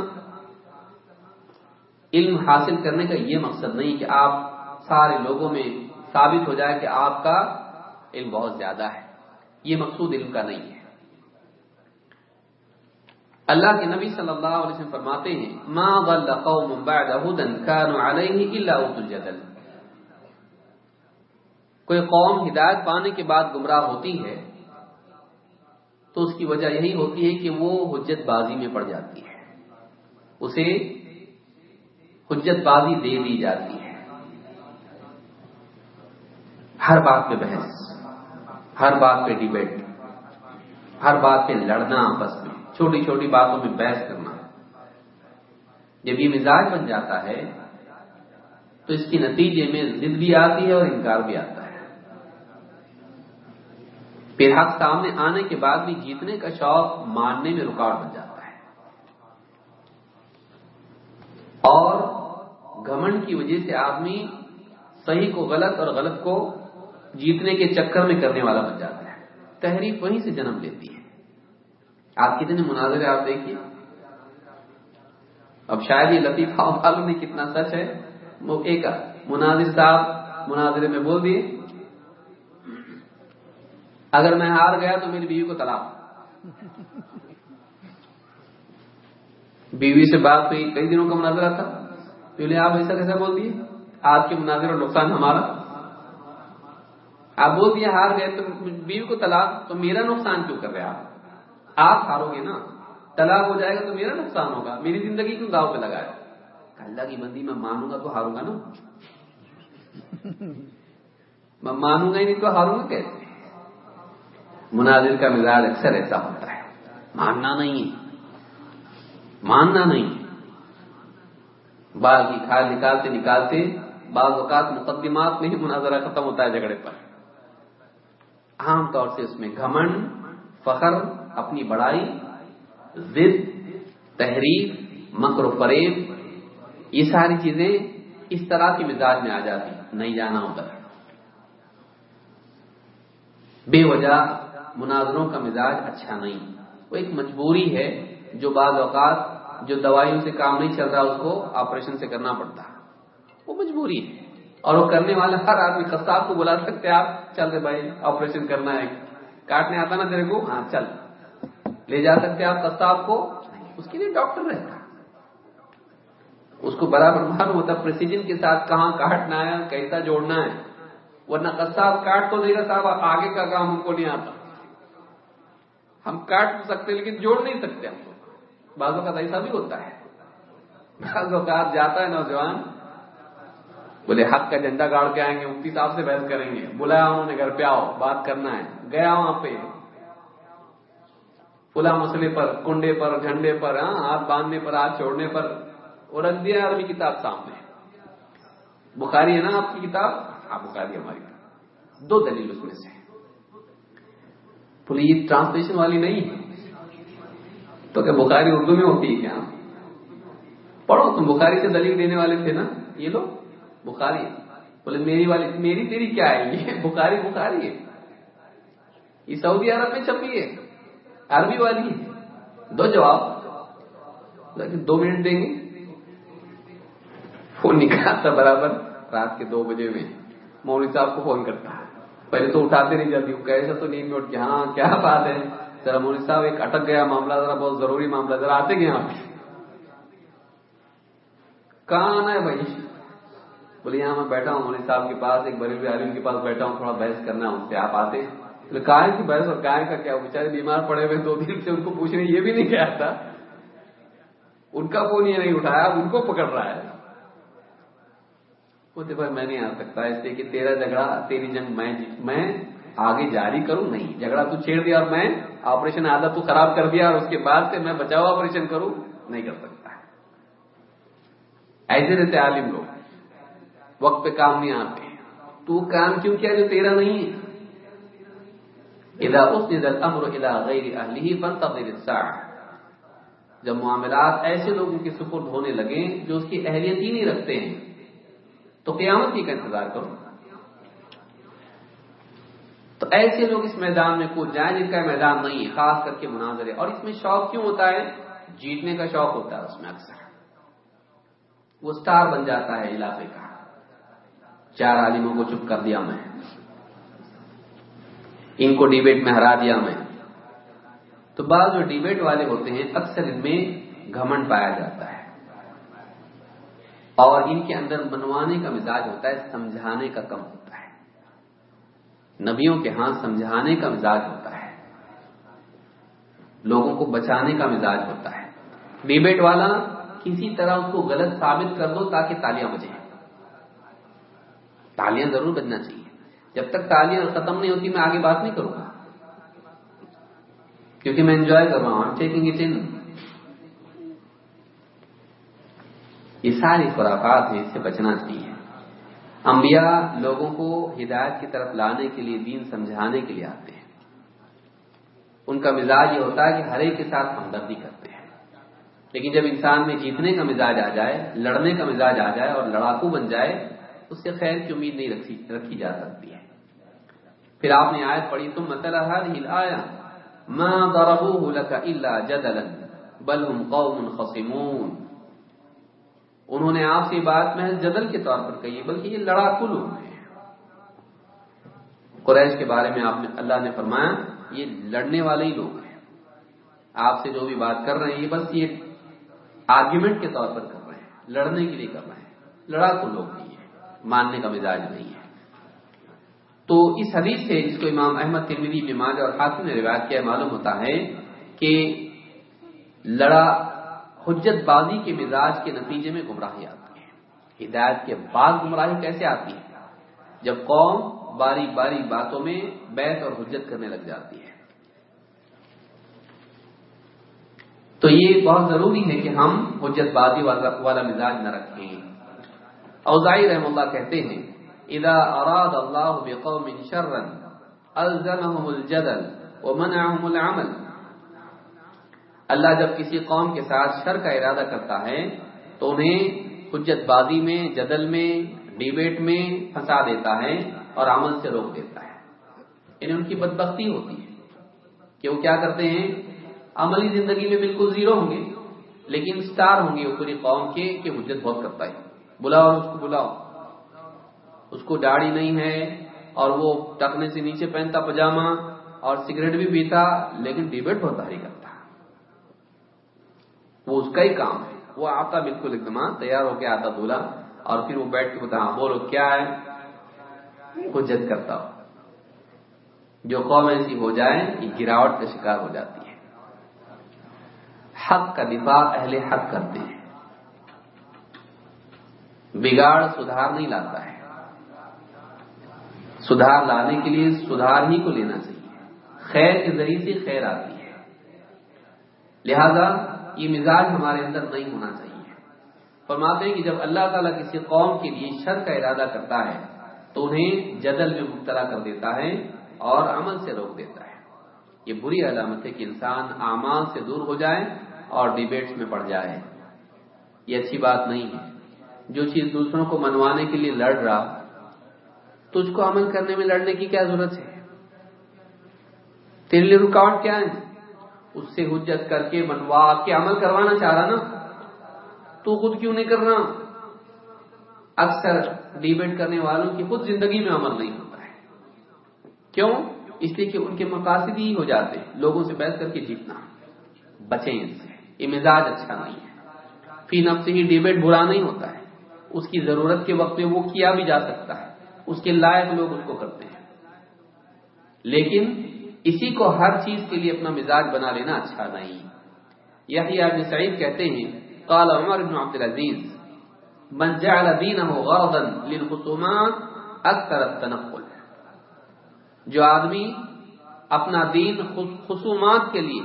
علم حاصل کرنے کا یہ مقصد نہیں کہ آپ سارے لوگوں میں ثابت ہو جائے کہ آپ کا علم بہت زیادہ ہے۔ یہ مقصود علم کا نہیں ہے۔ اللہ کے نبی صلی اللہ علیہ وسلم فرماتے ہیں، ما ضل قوم بعد هدى كانوا عليه الا اوت الجدل. کوئی قوم ہدایت پانے کے بعد گمراہ ہوتی ہے تو اس کی وجہ یہی ہوتی ہے کہ وہ حجت بازی میں پڑ جاتی ہے۔ اسے حجت بازی دے دی جاتی ہے۔ ہر بات پہ بحث، ہر بات پہ ڈیبیٹ، ہر بات پہ لڑنا آپس میں، چھوٹی چھوٹی باتوں میں بحث کرنا۔ جب یہ مزاج بن جاتا ہے تو اس کے نتیجے میں ضد بھی آتی ہے اور انکار بھی آتا ہے۔ پھر حق سامنے آنے کے بعد بھی جیتنے کا شوق ماننے میں رکاوٹ بن جاتا ہے۔ اور گھمنڈ کی وجہ سے آدمی صحیح کو غلط اور غلط کو جیتنے کے چکر میں کرنے والا بن جاتا ہے۔ تحریف وہیں سے جنم لیتی ہے۔ آپ کتنے مناظرے آپ دیکھیے۔ اب شاید یہ لطیفہ معلوم نہیں کتنا سچ ہے۔ وہ ایک مناظر صاحب مناظرے میں بول دیے۔ اگر میں ہار گیا تو میری بیوی کو طلاق بیوی سے بات ہوئی، کئی دنوں کا مناظرہ تھا۔ پہلے آپ ایسا کیسا بول دیے؟ آپ کے مناظر اور نقصان ہمارا۔ آپ بول دیے، ہار گئے تو بیوی کو طلاق، تو میرا نقصان کیوں کر رہے آپ؟ آپ ہارو گے نا۔ طلاق ہو جائے گا تو میرا نقصان ہوگا۔ میری زندگی کیوں داؤ پہ لگایا اللہ کی بندی میں مانوں گا تو ہاروں گا نا۔ میں مانوں گا ہی نہیں تو ہاروں گا کیسے؟ مناظر کا مزاج اکثر ایسا ہوتا ہے۔ ماننا نہیں ماننا نہیں بال کی کھال نکالتے نکالتے بعض اوقات مقدمات میں ہی مناظرہ ختم ہوتا ہے جھگڑے پر۔ عام طور سے اس میں گھمن، فخر، اپنی بڑائی، ضد تحریر مکر و فریب، یہ ساری چیزیں اس طرح کی مزاج میں آ جاتی نہیں جانا ادھر بے وجہ مناظروں کا مزاج اچھا نہیں۔ وہ ایک مجبوری ہے جو بعض اوقات جو دوائیوں سے کام نہیں چل رہا، اس کو آپریشن سے کرنا پڑتا۔ وہ مجبوری ہے۔ اور وہ کرنے والا ہر آدمی قصاب کو بلا سکتے آپ۔ چل رہے بھائی آپریشن کرنا ہے۔ کاٹنے آتا نا تیرے کو؟ ہاں چل۔ لے جا سکتے آپ قصاب کو۔ اس کے لیے ڈاکٹر رہتا۔ اس کو برابر معلوم ہوتا پرسیجن کے ساتھ کہاں کاٹنا ہے، کیسا جوڑنا ہے۔ ورنہ قصاب کاٹ تو نہیں رہا صاحب، آگے کا کام ہم کو نہیں آتا۔ ہم کاٹ سکتے لیکن جوڑ نہیں سکتے ہم بعض اوقات ایسا بھی ہوتا ہے۔ بعض اوقات جاتا ہے نوجوان، بولے، حق کا جھنڈا گاڑ کے آئیں گے، مفتی صاحب سے بحث کریں گے۔ بلایا انہوں نے، گھر پہ آؤ، بات کرنا ہے۔ گیا وہاں پہ۔ پلا مسئلے پر، کنڈے پر، جھنڈے پر ہاں ہاتھ باندھنے پر، ہاتھ چھوڑنے پر۔ وہ رکھ دیا عربی کتاب سامنے۔ بخاری ہے نا آپ کی کتاب؟ ہاں بخاری ہماری۔ دو دلیل اس میں سے۔ پولیس ٹرانسلیشن والی نہیں. ہے تو کیا بخاری اردو میں ہوتی ہے کیا؟ پڑھو، تم بخاری سے دلیل دینے والے تھے نا؟ یہ لو بخاری بولے، میری والی، میری تیری کیا ہے؟ یہ بخاری بخاری ہے. یہ سعودی عرب میں چھپی ہے. عربی والی ہے. دو جواب. لیکن دو منٹ دیں گے. فون نکالتا برابر رات کے دو بجے میں. مولوی صاحب کو فون کرتا ہے. پہلے تو اٹھاتے نہیں جاتی کیسا تو نیند میں اٹھ کے ہاں کیا بات ہے؟ ذرا مولوی صاحب، ایک اٹک گیا معاملہ، ذرا بہت ضروری معاملہ، ذرا آتے گئے آپ۔ کہاں آنا ہے بھائی؟ بولے، یہاں میں بیٹھا ہوں، مولوی صاحب کے پاس، ایک بریلوی عالم کے پاس بیٹھا ہوں، تھوڑا بحث کرنا ہے ان سے آپ آتے کائے کی بحث؟ اور کائے کا کیا؟ بےچارے بیمار پڑے ہوئے دو دن سے ان کو پوچھنے یہ بھی نہیں کیا تھا ان کا فون یہ نہیں اٹھایا، ان کو پکڑ رہا ہے۔ بولتے بھائی میں نہیں آ سکتا اس لیے کہ تیرا جھگڑا، تیری جنگ میں جی- میں آگے جاری کروں نہیں۔ جھگڑا تو چھیڑ دیا اور میں آپریشن آدھا تو خراب کر دیا اور اس کے بعد سے میں بچاؤ آپریشن کروں، نہیں کر سکتا۔ ایسے رہتے عالم لوگ، وقت پہ کام نہیں آتے۔ تو کام کیوں کیا جو تیرا نہیں ہے؟ ادا اس امر ادا غیر اہلی بن جب معاملات ایسے لوگوں کے سپرد ہونے لگے جو اس کی اہلیت ہی نہیں رکھتے ہیں تو قیامت ہی کا انتظار کرو۔ تو ایسے لوگ اس میدان میں کود جائیں جن کا میدان نہیں ہے، خاص کر کے مناظرے۔ اور اس میں شوق کیوں ہوتا ہے؟ جیتنے کا شوق ہوتا ہے اس میں اکثر۔ وہ سٹار بن جاتا ہے علاقے کا۔ چار عالموں کو چپ کر دیا میں۔ ان کو ڈیبیٹ میں ہرا دیا میں۔ تو بعض جو ڈیبیٹ والے ہوتے ہیں، اکثر ان میں گھمنڈ پایا جاتا ہے۔ اور ان کے اندر منوانے کا مزاج ہوتا ہے، سمجھانے کا کم ہوتا ہے۔ نبیوں کے ہاں سمجھانے کا مزاج ہوتا ہے۔ لوگوں کو بچانے کا مزاج ہوتا ہے۔ ڈیبیٹ والا کسی طرح اس کو غلط ثابت کر دو تاکہ تالیاں بجیں تالیاں ضرور بجنا چاہیے۔ جب تک تالیاں ختم نہیں ہوتی، میں آگے بات نہیں کروں گا۔ کیونکہ میں انجوائے کر رہا ہوں۔ یہ ساری خرافات ہیں اس سے بچنا چاہیے۔ انبیاء لوگوں کو ہدایت کی طرف لانے کے لیے دین سمجھانے کے لیے آتے ہیں۔ ان کا مزاج یہ ہوتا ہے کہ ہر ایک کے ساتھ ہمدردی کرتے ہیں۔ لیکن جب انسان میں جیتنے کا مزاج آ جائے، لڑنے کا مزاج آ جائے اور لڑاکو بن جائے، اس سے خیر کی امید نہیں رکھی جا سکتی ہے۔ پھر آپ نے آیت پڑھی تم مسئلہ آیا ماں ضربوه لك الا جدلا، بل هم قوم خصمون۔ انہوں نے آپ سے بات محض جدل کے طور پر کہی بلکہ یہ لڑاکو لوگ ہیں۔ قریش کے بارے میں آپ نے اللہ نے فرمایا، یہ لڑنے والے ہی لوگ ہیں۔ آپ سے جو بھی بات کر رہے ہیں، یہ بس یہ آرگیومنٹ کے طور پر کر رہے ہیں۔ لڑنے کے لیے کر رہے ہیں۔ لڑاکو لوگ نہیں ہے ماننے کا مزاج نہیں ہے۔ تو اس حدیث سے جس کو امام احمد ترمیدی نماز اور حاکم نے روایت کیا معلوم ہوتا ہے کہ لڑا حجت بازی کے مزاج کے نتیجے میں گمراہی آتی ہے۔ ہدایت کے بعد گمراہی کیسے آتی ہے؟ جب قوم باری باری باتوں میں بیت اور حجت کرنے لگ جاتی ہے۔ تو یہ بہت ضروری ہے کہ ہم حجت بازی والا مزاج نہ رکھیں۔ اوزائی رحم اللہ کہتے ہیں، اذا اراد اللہ بقوم شرا، الزمهم الجدل ومنعهم العمل. اللہ جب کسی قوم کے ساتھ شر کا ارادہ کرتا ہے تو انہیں حجت بازی میں، جدل میں، ڈیبیٹ میں پھنسا دیتا ہے اور عمل سے روک دیتا ہے۔ یعنی ان کی بدبختی ہوتی ہے کہ وہ کیا کرتے ہیں؟ عملی زندگی میں بالکل زیرو ہوں گے، لیکن سٹار ہوں گے وہ پوری قوم کے کہ حجت بہت کرتا ہے۔ بلاؤ اس کو بلاؤ۔ اس کو داڑھی نہیں ہے اور وہ ٹکنے سے نیچے پہنتا پجامہ اور سگریٹ بھی پیتا، لیکن ڈیبیٹ بہت بھاری کرتا وہ اس کا ہی کام ہے۔ وہ آتا بالکل ایک تیار ہو کے آتا دولہا اور پھر وہ بیٹھ کے بتا بولو، کیا ہے؟ حجت کرتا ہو جو قوم ایسی ہو جائے یہ گراوٹ کا شکار ہو جاتی ہے۔ حق کا دفاع اہل حق کرتے ہیں۔ بگاڑ سدھار نہیں لاتا ہے۔ سدھار لانے کے لیے سدھار ہی کو لینا چاہیے۔ خیر کے ذریعے سے خیر آتی ہے۔ لہذا یہ مزاج ہمارے اندر نہیں ہونا چاہیے۔ فرماتے ہیں کہ جب اللہ تعالیٰ کسی قوم کے لیے شر کا ارادہ کرتا ہے، تو انہیں جدل میں مبتلا کر دیتا ہے اور عمل سے روک دیتا ہے۔ یہ بری علامت ہے کہ انسان اعمال سے دور ہو جائے اور ڈیبیٹس میں پڑ جائے۔ یہ اچھی بات نہیں ہے۔ جو چیز دوسروں کو منوانے کے لیے لڑ رہا، تجھ کو عمل کرنے میں لڑنے کی کیا ضرورت ہے؟ تیرے لیے رکاوٹ کیا ہے اس سے حجت کر کے منوا کے عمل کروانا چاہ رہا نا؟ تو خود کیوں نہیں کر رہا؟ اکثر ڈیبیٹ کرنے والوں کی خود زندگی میں عمل نہیں ہوتا ہے۔ کیوں؟ اس لیے کہ ان کے مقاصد ہی ہو جاتے ہیں۔ لوگوں سے بحث کر کے جیتنا۔ بچیں ان سے۔ یہ مزاج اچھا نہیں ہے۔ فی نب سے ہی ڈیبیٹ برا نہیں ہوتا ہے۔ اس کی ضرورت کے وقت میں وہ کیا بھی جا سکتا ہے۔ اس کے لائق لوگ اس کو کرتے ہیں۔ لیکن اسی کو ہر چیز کے لیے اپنا مزاج بنا لینا اچھا نہیں۔ یہی آج سعید کہتے ہیں، قال عمر بن عبد العزيز من جعل دينه غرضا للخصومات اكثر التنقل. جو آدمی اپنا دین خصومات کے لیے،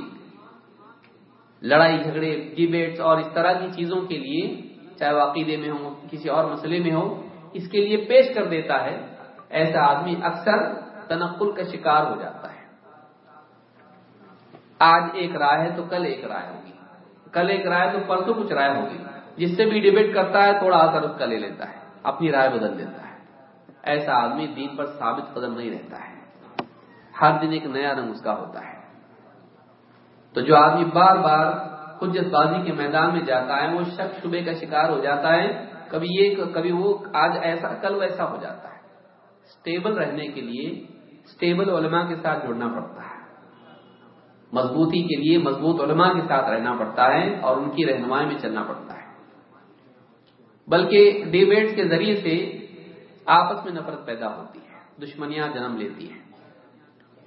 لڑائی جھگڑے ڈیبیٹس اور اس طرح کی چیزوں کے لیے، چاہے عقیدے میں ہو کسی اور مسئلے میں ہو اس کے لیے پیش کر دیتا ہے، ایسا آدمی اکثر تنقل کا شکار ہو جاتا ہے۔ آج ایک رائے ہے تو کل ایک رائے ہوگی۔ کل ایک رائے تو پرسوں کچھ رائے ہوگی۔ جس سے بھی ڈیبیٹ کرتا ہے، تھوڑا اثر اس کا لے لیتا ہے۔ اپنی رائے بدل دیتا ہے۔ ایسا آدمی دین پر ثابت قدم نہیں رہتا ہے۔ ہر دن ایک نیا رنگ اس کا ہوتا ہے۔ تو جو آدمی بار بار حجت بازی کے میدان میں جاتا ہے، وہ شک شبے کا شکار ہو جاتا ہے۔ کبھی یہ، کبھی وہ۔ آج ایسا، کل ویسا ہو جاتا ہے۔ اسٹیبل رہنے کے لیے اسٹیبل علماء کے ساتھ جڑنا پڑتا ہے۔ مضبوطی کے لیے مضبوط علماء کے ساتھ رہنا پڑتا ہے اور ان کی رہنمائی میں چلنا پڑتا ہے۔ بلکہ ڈیبیٹ کے ذریعے سے آپس میں نفرت پیدا ہوتی ہے، دشمنیاں جنم لیتی ہیں۔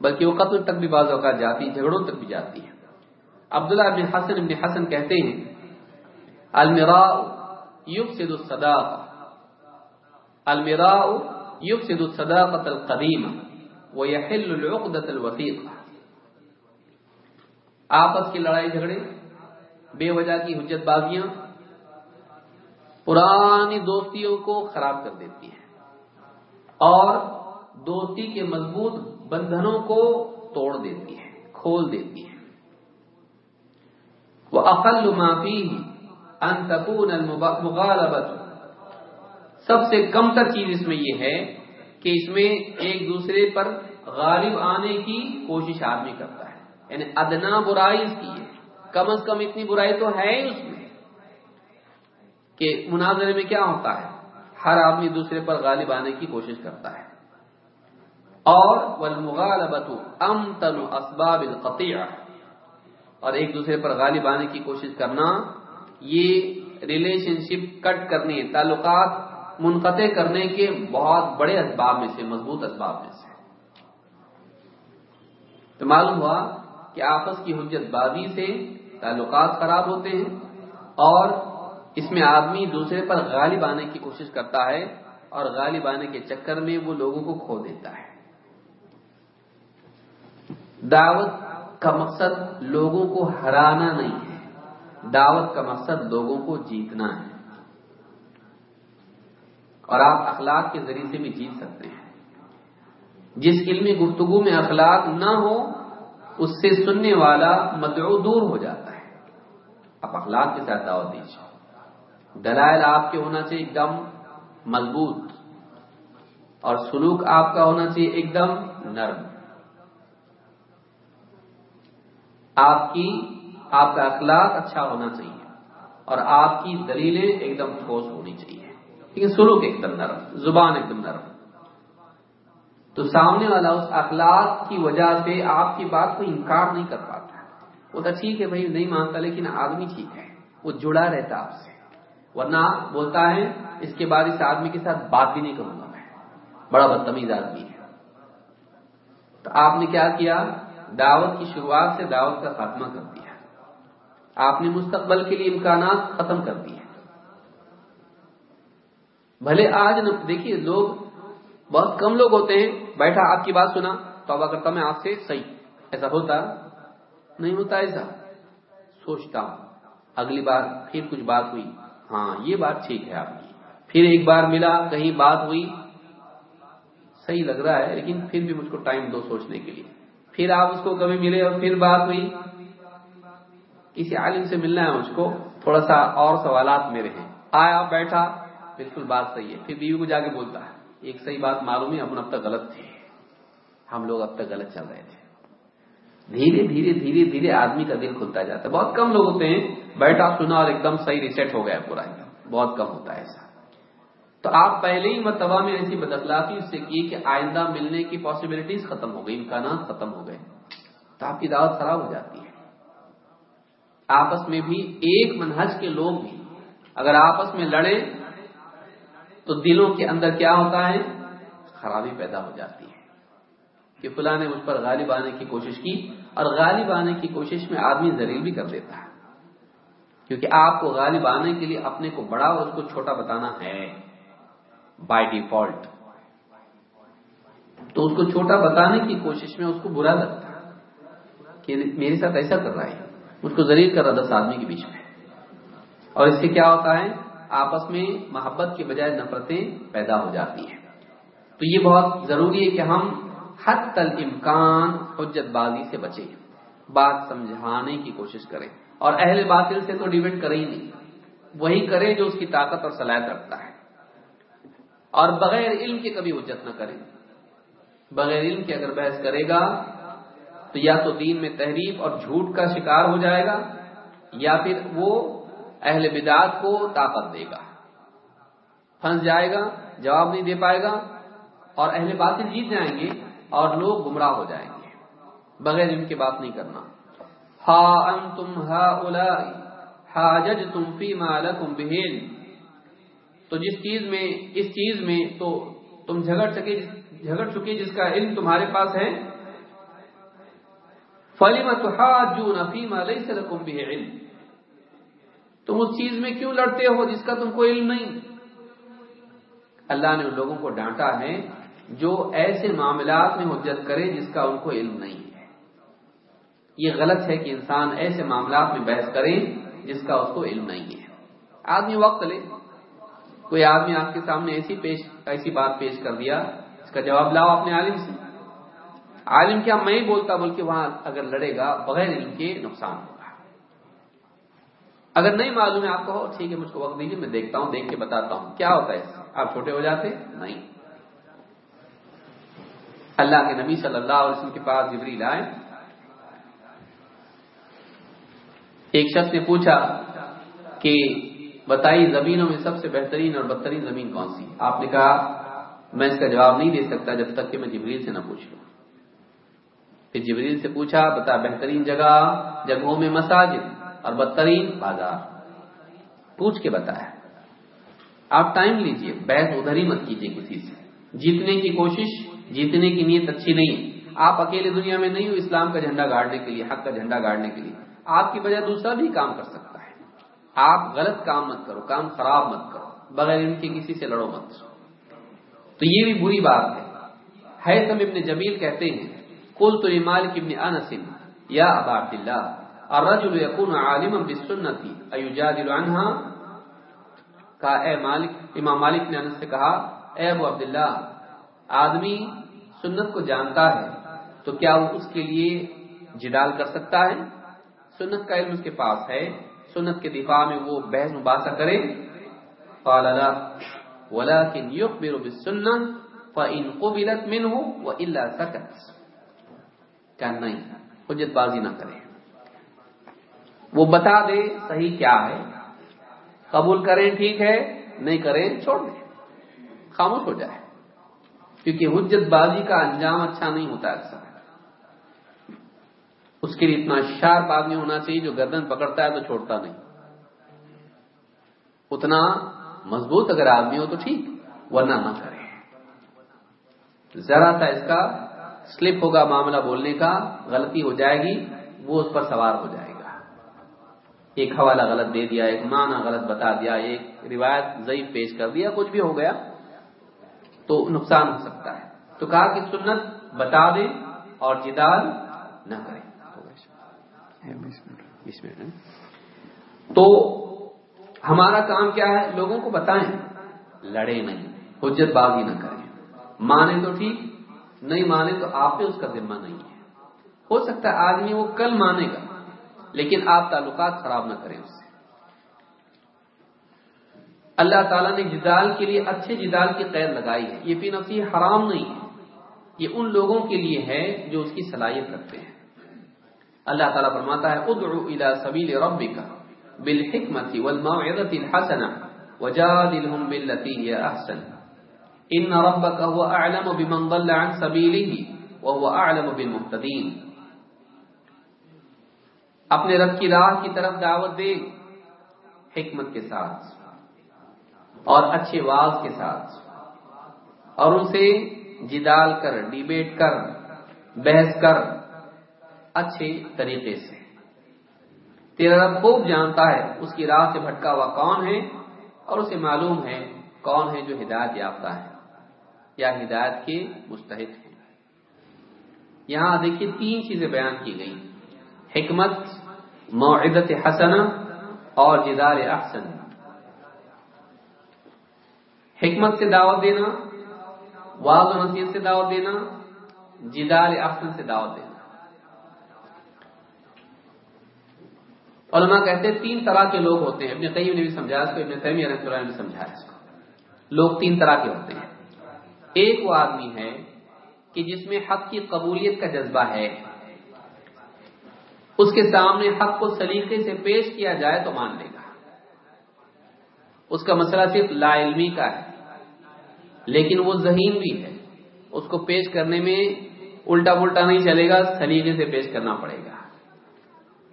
بلکہ وہ قتل تک بھی بعض اوقات جاتی، جھگڑوں تک بھی جاتی ہے عبداللہ ابن حسن ابن حسن کہتے ہیں المرا یوگ سے الصداق المرا یوگ سے الصداقت القدیم وہ یحل العقدت آپس کی لڑائی جھگڑے، بے وجہ کی حجت بازیاں پرانی دوستیوں کو خراب کر دیتی ہیں۔ اور دوستی کے مضبوط بندھنوں کو توڑ دیتی ہے کھول دیتی ہے وہ عقل معافی انتقون المغالبت سب سے کم تر چیز اس میں یہ ہے کہ اس میں ایک دوسرے پر غالب آنے کی کوشش آدمی کرتا ہے۔ یعنی ادنا برائی اس کی ہے۔ کم از کم اتنی برائی تو ہے ہی اس میں کہ مناظرے میں کیا ہوتا ہے؟ ہر آدمی دوسرے پر غالب آنے کی کوشش کرتا ہے۔ اور والمغالبت امتن اسباب القطیع اور ایک دوسرے پر غالب آنے کی کوشش کرنا، یہ ریلیشن شپ کٹ کرنے، تعلقات منقطع کرنے کے بہت بڑے اسباب میں سے، مضبوط اسباب میں سے۔ تو معلوم ہوا کہ آپس کی حجت بازی سے تعلقات خراب ہوتے ہیں اور اس میں آدمی دوسرے پر غالب آنے کی کوشش کرتا ہے اور غالب آنے کے چکر میں وہ لوگوں کو کھو دیتا ہے۔ دعوت کا مقصد لوگوں کو ہرانا نہیں ہے۔ دعوت کا مقصد لوگوں کو جیتنا ہے۔ اور آپ اخلاق کے ذریعے سے بھی جیت سکتے ہیں۔ جس علمی گفتگو میں اخلاق نہ ہو اس سے سننے والا مدعو دور ہو جاتا ہے۔ آپ اخلاق کے ساتھ دعوت دیجیے دلائل آپ کے ہونا چاہیے ایک دم مضبوط۔ اور سلوک آپ کا ہونا چاہیے ایک دم نرم۔ آپ کی، آپ کا اخلاق اچھا ہونا چاہیے۔ اور آپ کی دلیلیں ایک دم ٹھوس ہونی چاہیے۔ لیکن سلوک ایک دم نرم، زبان ایک دم نرم۔ تو سامنے والا اس اخلاق کی وجہ سے آپ کی بات کو انکار نہیں کر پاتا۔ وہ تو ٹھیک ہے بھائی، نہیں مانتا، لیکن آدمی ٹھیک ہے۔ وہ جڑا رہتا آپ سے۔ ورنہ بولتا ہے، اس کے بعد اس آدمی کے ساتھ بات بھی نہیں کروں گا میں۔ بڑا بدتمیز آدمی ہے۔ تو آپ نے کیا کیا؟ دعوت کی شروعات سے دعوت کا خاتمہ کر دیا۔ آپ نے مستقبل کے لیے امکانات ختم کر دیے۔ بھلے آج دیکھیے، لوگ بہت کم لوگ ہوتے ہیں۔ بیٹھا، آپ کی بات سنا، توبہ کرتا میں آپ سے، صحیح۔ ایسا ہوتا نہیں ہوتا، ایسا۔ سوچتا ہوں۔ اگلی بار پھر کچھ بات ہوئی۔ ہاں یہ بات ٹھیک ہے آپ کی۔ پھر ایک بار ملا، کہیں بات ہوئی۔ صحیح لگ رہا ہے، لیکن پھر بھی مجھ کو ٹائم دو سوچنے کے لیے۔ پھر آپ اس کو کبھی ملے اور پھر بات ہوئی۔ کسی عالم سے ملنا ہے مجھ کو، تھوڑا سا اور سوالات میرے ہیں۔ آیا، بیٹھا، بالکل بات صحیح ہے۔ پھر بیوی کو جا کے بولتا ہے۔ ایک صحیح بات معلوم ہے اپن اب تک غلط تھے۔ ہم لوگ اب تک غلط چل رہے تھے۔ دھیرے دھیرے دھیرے دھیرے آدمی کا دل کھلتا جاتا ہے۔ بہت کم لوگ ہوتے ہیں بیٹھا سنا اور ایک دم صحیح ریسیٹ ہو گیا پورا ایک دم۔ بہت کم ہوتا ہے ایسا۔ تو آپ پہلے ہی مرتبہ میں ایسی بدخلاقی اس سے کی کہ آئندہ ملنے کی پاسبلٹیز ختم ہو گئی، امکانات ختم ہو گئے۔ تو آپ کی دعوت خراب ہو جاتی ہے۔ آپس میں بھی، ایک منہج کے لوگ بھی اگر آپس میں لڑے تو دلوں کے اندر کیا ہوتا ہے؟ خرابی پیدا ہو جاتی ہے۔ کہ فلاں نے مجھ پر غالب آنے کی کوشش کی اور غالب آنے کی کوشش میں آدمی زریل بھی کر دیتا ہے۔ کیونکہ آپ کو غالب آنے کے لیے اپنے کو بڑا اور اس کو چھوٹا بتانا ہے۔ بائی ڈیفالٹ تو اس کو چھوٹا بتانے کی کوشش میں اس کو برا لگتا ہے۔ کہ میرے ساتھ ایسا کر رہا ہے۔ مجھ کو ذریع کر رہا دس آدمی کے بیچ میں۔ اور اس سے کیا ہوتا ہے؟ آپس میں محبت کے بجائے نفرتیں پیدا ہو جاتی ہیں۔ تو یہ بہت ضروری ہے کہ ہم حد تل امکان حجت بازی سے بچیں۔ بات سمجھانے کی کوشش کریں۔ اور اہل باطل سے تو ڈیبیٹ کرے ہی نہیں۔ وہی کرے جو اس کی طاقت اور صلاحیت رکھتا ہے۔ اور بغیر علم کے کبھی حجت نہ کرے بغیر علم کے اگر بحث کرے گا، تو یا تو دین میں تحریف اور جھوٹ کا شکار ہو جائے گا، یا پھر وہ اہل بدعات کو طاقت دے گا۔ پھنس جائے گا، جواب نہیں دے پائے گا اور اہل باطل جیت جائیں گے اور لوگ گمراہ ہو جائیں گے۔ بغیر ان کی بات نہیں کرنا۔ ہا ان تم ہا ہا تم فی مالکم تو جس چیز میں، اس چیز میں تو تم جھگڑ سکے جھگڑ چکے جس کا علم تمہارے پاس ہے۔ فلم تو ہا جو نفی مالئی سے رقم بھی علم۔ تم اس چیز میں کیوں لڑتے ہو جس کا تم کو علم نہیں؟ اللہ نے ان لوگوں کو ڈانٹا ہے جو ایسے معاملات میں حجت کرے جس کا ان کو علم نہیں ہے۔ یہ غلط ہے کہ انسان ایسے معاملات میں بحث کرے جس کا اس کو علم نہیں ہے۔ آدمی وقت لے۔ کوئی آدمی آپ کے سامنے ایسی پیش، ایسی بات پیش کر دیا، اس کا جواب لاؤ اپنے عالم سے۔ عالم کیا میں ہی بولتا بلکہ وہاں اگر لڑے گا بغیر علم کے نقصان۔ ہوگا اگر نہیں معلوم ہے آپ کو، ٹھیک ہے، مجھ کو وقت دیجیے میں دیکھتا ہوں، دیکھ کے بتاتا ہوں۔ کیا ہوتا ہے؟ آپ چھوٹے ہو جاتے؟ نہیں۔ اللہ کے نبی صلی اللہ علیہ وسلم کے پاس جبریل آئے۔ ایک شخص نے پوچھا کہ بتائیے زمینوں میں سب سے بہترین اور بدترین زمین کون سی؟ آپ نے کہا، میں اس کا جواب نہیں دے سکتا جب تک کہ میں جبریل سے نہ پوچھ لوں پھر جبریل سے پوچھا، بتا بہترین جگہ، جگہوں میں مساجد۔ اور بدترین بازار۔ پوچھ کے بتایا۔ آپ ٹائم لیجیے، بحث ادھر ہی مت کیجیے کسی سے۔ جیتنے کی کوشش، جیتنے کی نیت اچھی نہیں آپ اکیلے دنیا میں نہیں ہو، اسلام کا جھنڈا گاڑنے کے لیے، حق کا جھنڈا گاڑنے کے لیے۔ آپ کی وجہ دوسرا بھی کام کر سکتا ہے۔ آپ غلط کام مت کرو، کام خراب مت کرو۔ بغیر ان کے کسی سے لڑو مت۔ تو یہ بھی بری بات ہے۔ تم ابن جمیل کہتے ہیں کل تو مالک ابن انسن یا ابا عبد اللہ الرجل يكون عالما بالسنه ايجادل عنها؟ کہا، اے مالک، امام مالک نے انس سے کہا، اے ابو عبداللہ، آدمی سنت کو جانتا ہے، تو کیا وہ اس کے لیے جدال کر سکتا ہے؟ سنت کا علم اس کے پاس ہے، سنت کے دفاع میں وہ بحث مباحثہ کرے۔ قال لا، ولكن يخبر بالسنه فان قبلت منه والا سكت۔ کہ نہیں، حجت بازی نہ کرے۔ وہ بتا دے صحیح کیا ہے۔ قبول کریں ٹھیک ہے، نہیں کریں چھوڑ دیں۔ خاموش ہو جائے کیونکہ حجت بازی کا انجام اچھا نہیں ہوتا اکثر۔ اس کے لیے اتنا شارپ آدمی ہونا چاہیے، جو گردن پکڑتا ہے تو چھوڑتا نہیں۔ اتنا مضبوط اگر آدمی ہو تو ٹھیک، ورنہ نہ کرے۔ ذرا سا اس کا سلپ ہوگا معاملہ بولنے کا، غلطی ہو جائے گی، وہ اس پر سوار ہو جائے گا۔ ایک حوالہ غلط دے دیا، ایک معنی غلط بتا دیا، ایک روایت ضعیف پیش کر دیا، کچھ بھی ہو گیا تو نقصان ہو سکتا ہے۔ تو کہا کہ سنت بتا دے اور جدال نہ کرے تو ہمارا کام کیا ہے؟ لوگوں کو بتائیں لڑے نہیں، حجت بازی نہ کریں۔ مانے تو ٹھیک، نہیں مانے تو آپ پہ اس کا ذمہ نہیں ہے۔ ہو سکتا ہے آدمی وہ کل مانے گا لیکن آپ تعلقات خراب نہ کریں اس سے۔ اللہ تعالیٰ نے جدال کے لیے اچھے جدال کی قید لگائی ہے۔ یہ فی نفسی حرام نہیں ہے۔ یہ ان لوگوں کے لیے ہے جو اس کی صلاحیت رکھتے ہیں۔ اللہ تعالیٰ فرماتا ہے، ادعو الى سبیل ربک بالحکمت والموعظت الحسنہ وجادلهم باللتی ہی احسن۔ ان ربک هو اعلم بمن ضل عن سبیلہ وهو اعلم بالمحتدین اپنے رب کی راہ کی طرف دعوت دے، حکمت کے ساتھ اور اچھے واز کے ساتھ اور اسے جدال کر، ڈیبیٹ کر، بحث کر، اچھے طریقے سے۔ تیرا رب خوب جانتا ہے اس کی راہ سے بھٹکا ہوا کون ہے اور اسے معلوم ہے کون ہے جو ہدایت یافتہ ہے، یا ہدایت کے مستحق ہیں۔ یہاں دیکھیے تین چیزیں بیان کی گئی حکمت معدت حسن اور جدار احسن۔ حکمت سے دعوت دینا واض و نصیحت سے دعوت دینا جدار احسن سے دعوت دینا۔ علماء کہتے ہیں تین طرح کے لوگ ہوتے ہیں۔ ابن قیم نے بھی سمجھایا اس کو، ابن تیمیہ رحمۃ اللہ نے بھی سمجھایا اس کو۔ لوگ تین طرح کے ہوتے ہیں۔ ایک وہ آدمی ہے کہ جس میں حق کی قبولیت کا جذبہ ہے۔ اس کے سامنے حق کو سلیقے سے پیش کیا جائے تو مان لے گا۔ اس کا مسئلہ صرف لا علمی کا ہے، لیکن وہ ذہین بھی ہے۔ اس کو پیش کرنے میں الٹا پلٹا نہیں چلے گا، سلیقے سے پیش کرنا پڑے گا۔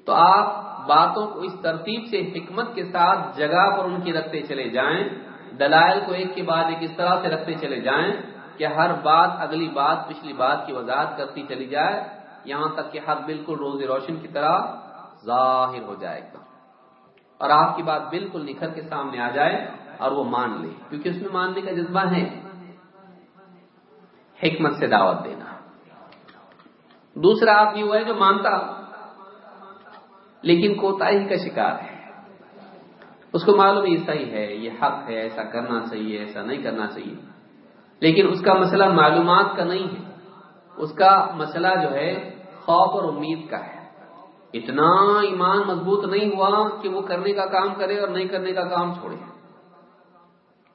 تو آپ باتوں کو اس ترتیب سے حکمت کے ساتھ جگہ پر ان کی رکھتے چلے جائیں۔ دلائل کو ایک کے بعد ایک اس طرح سے رکھتے چلے جائیں کہ ہر بات اگلی بات، پچھلی بات کی وضاحت کرتی چلی جائے۔ یہاں تک کہ حق بالکل روز روشن کی طرح ظاہر ہو جائے گا۔ اور آپ کی بات بالکل نکھر کے سامنے آ جائے اور وہ مان لے، کیونکہ اس میں ماننے کا جذبہ ہے۔ حکمت سے دعوت دینا۔ دوسرا آدمی وہ ہے جو مانتا، لیکن کوتا ہی کا شکار ہے۔ اس کو معلوم ایسا ہی ہے، یہ حق ہے، ایسا کرنا چاہیے، ایسا نہیں کرنا چاہیے۔ لیکن اس کا مسئلہ معلومات کا نہیں ہے۔ اس کا مسئلہ جو ہے خوف اور امید کا ہے۔ اتنا ایمان مضبوط نہیں ہوا کہ وہ کرنے کا کام کرے اور نہیں کرنے کا کام چھوڑے۔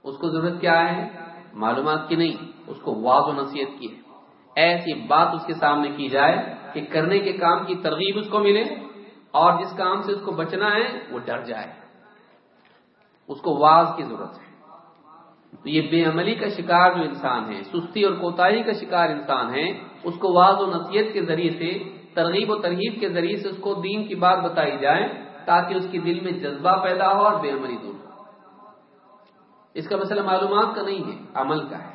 اس کو ضرورت کیا ہے؟ معلومات کی نہیں، اس کو واض و نصیحت کی ہے۔ ایسی بات اس کے سامنے کی جائے کہ کرنے کے کام کی ترغیب اس کو ملے اور جس کام سے اس کو بچنا ہے، وہ ڈر جائے۔ اس کو واز کی ضرورت ہے۔ تو یہ بے عملی کا شکار جو انسان ہے، سستی اور کوتاہی کا شکار انسان ہے، اس کو واض و نصیحت کے ذریعے سے، ترغیب و ترغیب کے ذریعے سے اس کو دین کی بات بتائی جائے تاکہ اس کے دل میں جذبہ پیدا ہو اور بے عملی دور ہو۔ اس کا مسئلہ معلومات کا نہیں ہے، عمل کا ہے،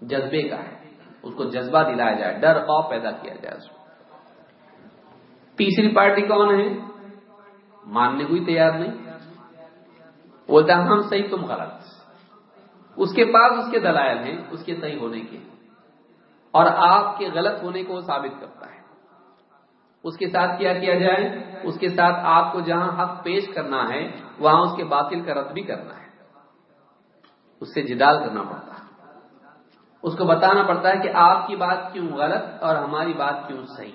جذبے کا ہے۔ اس کو جذبہ دلایا جائے، ڈر، خوف پیدا کیا جائے اس کو۔ تیسری پارٹی کون ہے؟ ماننے کو ہی تیار نہیں۔ بولتا ہم صحیح، تم غلط۔ اس کے پاس اس کے دلائل ہیں، اس کے صحیح ہونے کے۔ اور آپ کے غلط ہونے کو وہ ثابت کرتا ہے۔ اس کے ساتھ کیا کیا جائے؟ اس کے ساتھ آپ کو جہاں حق پیش کرنا ہے، وہاں اس کے باطل کا رد بھی کرنا ہے۔ اس سے جدال کرنا پڑتا ہے۔ اس کو بتانا پڑتا ہے کہ آپ کی بات کیوں غلط اور ہماری بات کیوں صحیح؟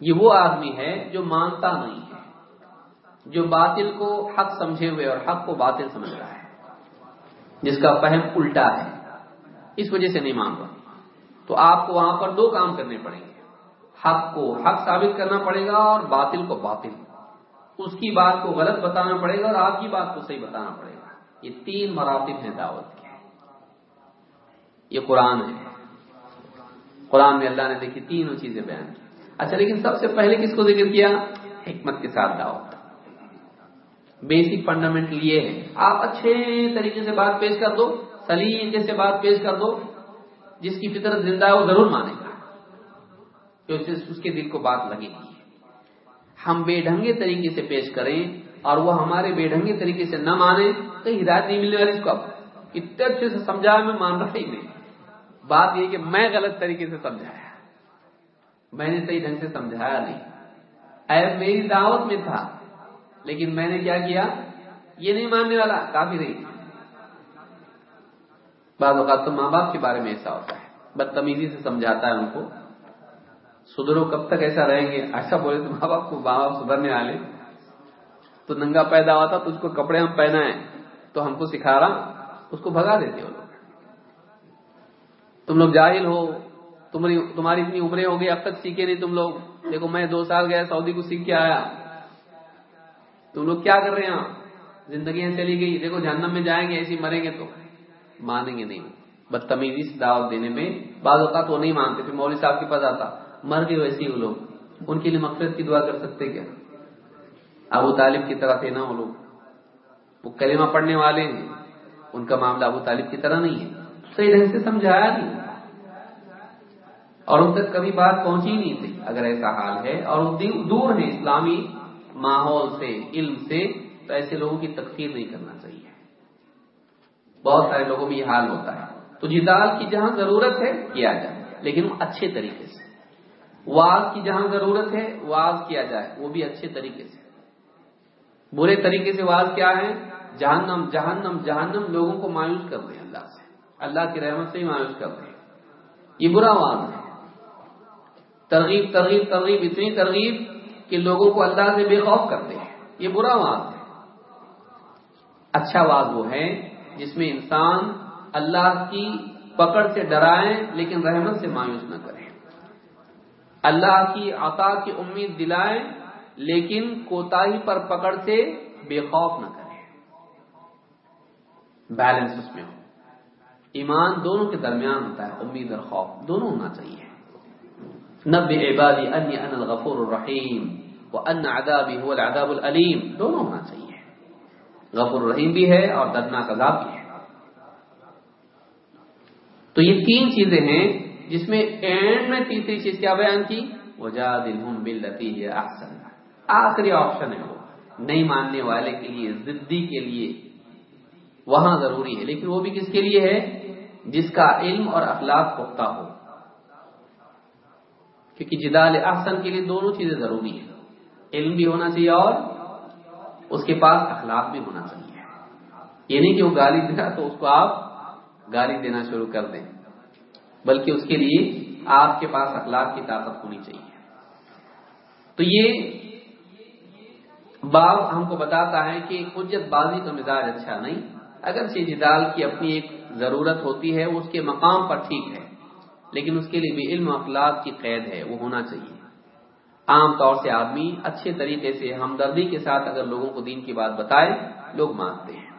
یہ وہ آدمی ہے جو مانتا نہیں ہے، جو باطل کو حق سمجھے ہوئے اور حق کو باطل سمجھ رہا ہے۔ جس کا فہم الٹا ہے۔ اس وجہ سے نہیں مان رہا تو آپ کو وہاں پر دو کام کرنے پڑیں گے۔ حق کو حق ثابت کرنا پڑے گا اور باطل کو باطل۔ اس کی بات کو غلط بتانا پڑے گا اور آپ کی بات کو صحیح بتانا پڑے گا۔ یہ تین مراتب ہیں دعوت کے۔ یہ قرآن ہے۔ قرآن میں اللہ نے دیکھی تینوں چیزیں بیان کی۔ اچھا لیکن سب سے پہلے کس کو ذکر کیا؟ حکمت کے ساتھ دعوت۔ بیسک فنڈامنٹل یہ ہے آپ اچھے طریقے سے بات پیش کر دو سلیقے سے بات پیش کر دو، جس کی فطرت زندہ ہے وہ ضرور مانے گا۔ اس کے دل کو بات لگے گی۔ ہم بے ڈھنگے طریقے سے پیش کریں اور وہ ہمارے بے ڈھنگے طریقے سے نہ مانے، تو ہدایت نہیں ملنے والی اس کو۔ اب اتنے اچھے سے سمجھایا میں مان رہا ہی نہیں بات یہ کہ میں غلط طریقے سے سمجھایا۔ میں نے صحیح ڈھنگ سے سمجھایا نہیں۔ ایب میری دعوت میں تھا۔ لیکن میں نے کیا کیا؟ یہ نہیں ماننے والا، کافی رہی بعض اوقات تو ماں باپ کے بارے میں ایسا ہوتا ہے۔ بدتمیزی سے سمجھاتا ہے ان کو۔ سدھرو کب تک ایسا رہیں گے؟ ایسا بولے تو ماں باپ کو ماں باپ سدھرنے والے۔ تو ننگا پیدا ہوا تھا تو اس کو کپڑے ہم پہنا ہے تو ہم کو سکھا رہا، اس کو بھگا دیتے ہو لوگ۔ تم لوگ جاہل ہو تمہاری اتنی عمریں ہو گئی، اب تک سیکھے نہیں تم لوگ۔ دیکھو میں دو سال گیا، سعودی کو سیکھ کے آیا۔ تم لوگ کیا کر رہے ہیں زندگیاں چلی گئی۔ دیکھو، جہنم میں جائیں گے، ایسی مریں گے تو مانیں گے نہیں۔ بدتمیزی سے دعوت دینے میں بعض اوقات وہ نہیں مانتے۔ پھر مولوی صاحب کے پاس آتا، مر گئے ویسے وہ لوگ۔ ان کے لیے مقصد کی دعا کر سکتے کیا؟ ابو طالب کی طرح تھے نا وہ لوگ۔ وہ کلمہ پڑھنے والے ہیں۔ ان کا معاملہ ابو طالب کی طرح نہیں ہے۔ صحیح ڈھنگ سے سمجھایا نہیں۔ اور ان تک کبھی بات پہنچی نہیں تھی۔ اگر ایسا حال ہے اور دور ہے اسلامی ماحول سے، علم سے تو ایسے لوگوں کی تکفیر نہیں کرنا چاہیے۔ بہت سارے لوگوں میں یہ حال ہوتا ہے۔ تو جدال کی جہاں ضرورت ہے، کیا جائے۔ لیکن اچھے طریقے سے۔ واز کی جہاں ضرورت ہے واز کیا جائے۔ وہ بھی اچھے طریقے سے۔ برے طریقے سے واز کیا ہے؟ جہنم جہنم جہنم لوگوں کو مایوس کر دیں اللہ سے۔ اللہ کی رحمت سے ہی مایوس کر دیں یہ برا واز ہے۔ ترغیب ترغیب ترغیب، اتنی ترغیب کہ لوگوں کو اللہ سے بے خوف کرتے ہیں یہ برا واز ہے۔ اچھا واز وہ ہے جس میں انسان اللہ کی پکڑ سے ڈرائے لیکن رحمت سے مایوس نہ کرے۔ اللہ کی عطا کی امید دلائے لیکن کوتاہی پر پکڑ سے بے خوف نہ کرے۔ بیلنس اس میں ہو۔ ایمان دونوں کے درمیان ہوتا ہے، امید اور خوف دونوں ہونا چاہیے۔ نب عبادی ان ان الغفور الرحیم وہ ان هو العذاب العلیم دونوں ہونا چاہیے۔ غفور الرحیم بھی ہے اور دردناک عذاب بھی ہے۔ تو یہ تین چیزیں ہیں جس میں اینڈ میں تیسری چیز کیا بیان کی؟ وجادلہم باللتی ہی احسن آخری آپشن ہے وہ۔ نہیں ماننے والے کے لیے ضدی کے لیے۔ وہاں ضروری ہے۔ لیکن وہ بھی کس کے لیے ہے؟ جس کا علم اور اخلاق پختہ ہو۔ کیونکہ جدال احسن کے لیے دونوں چیزیں ضروری ہیں۔ علم بھی ہونا چاہیے اور اس کے پاس اخلاق بھی ہونا چاہیے۔ یہ نہیں کہ وہ گالی دیا تو اس کو آپ گالی دینا شروع کر دیں۔ بلکہ اس کے لیے آپ کے پاس اخلاق کی طاقت ہونی چاہیے۔ تو یہ باب ہم کو بتاتا ہے کہ حجت بازی کا مزاج اچھا نہیں۔ اگر سے جدال کی اپنی ایک ضرورت ہوتی ہے، وہ اس کے مقام پر ٹھیک ہے۔ لیکن اس کے لیے بھی علم اخلاق کی قید ہے، وہ ہونا چاہیے۔ عام طور سے آدمی اچھے طریقے سے ہمدردی کے ساتھ اگر لوگوں کو دین کی بات بتائے، لوگ مانتے ہیں۔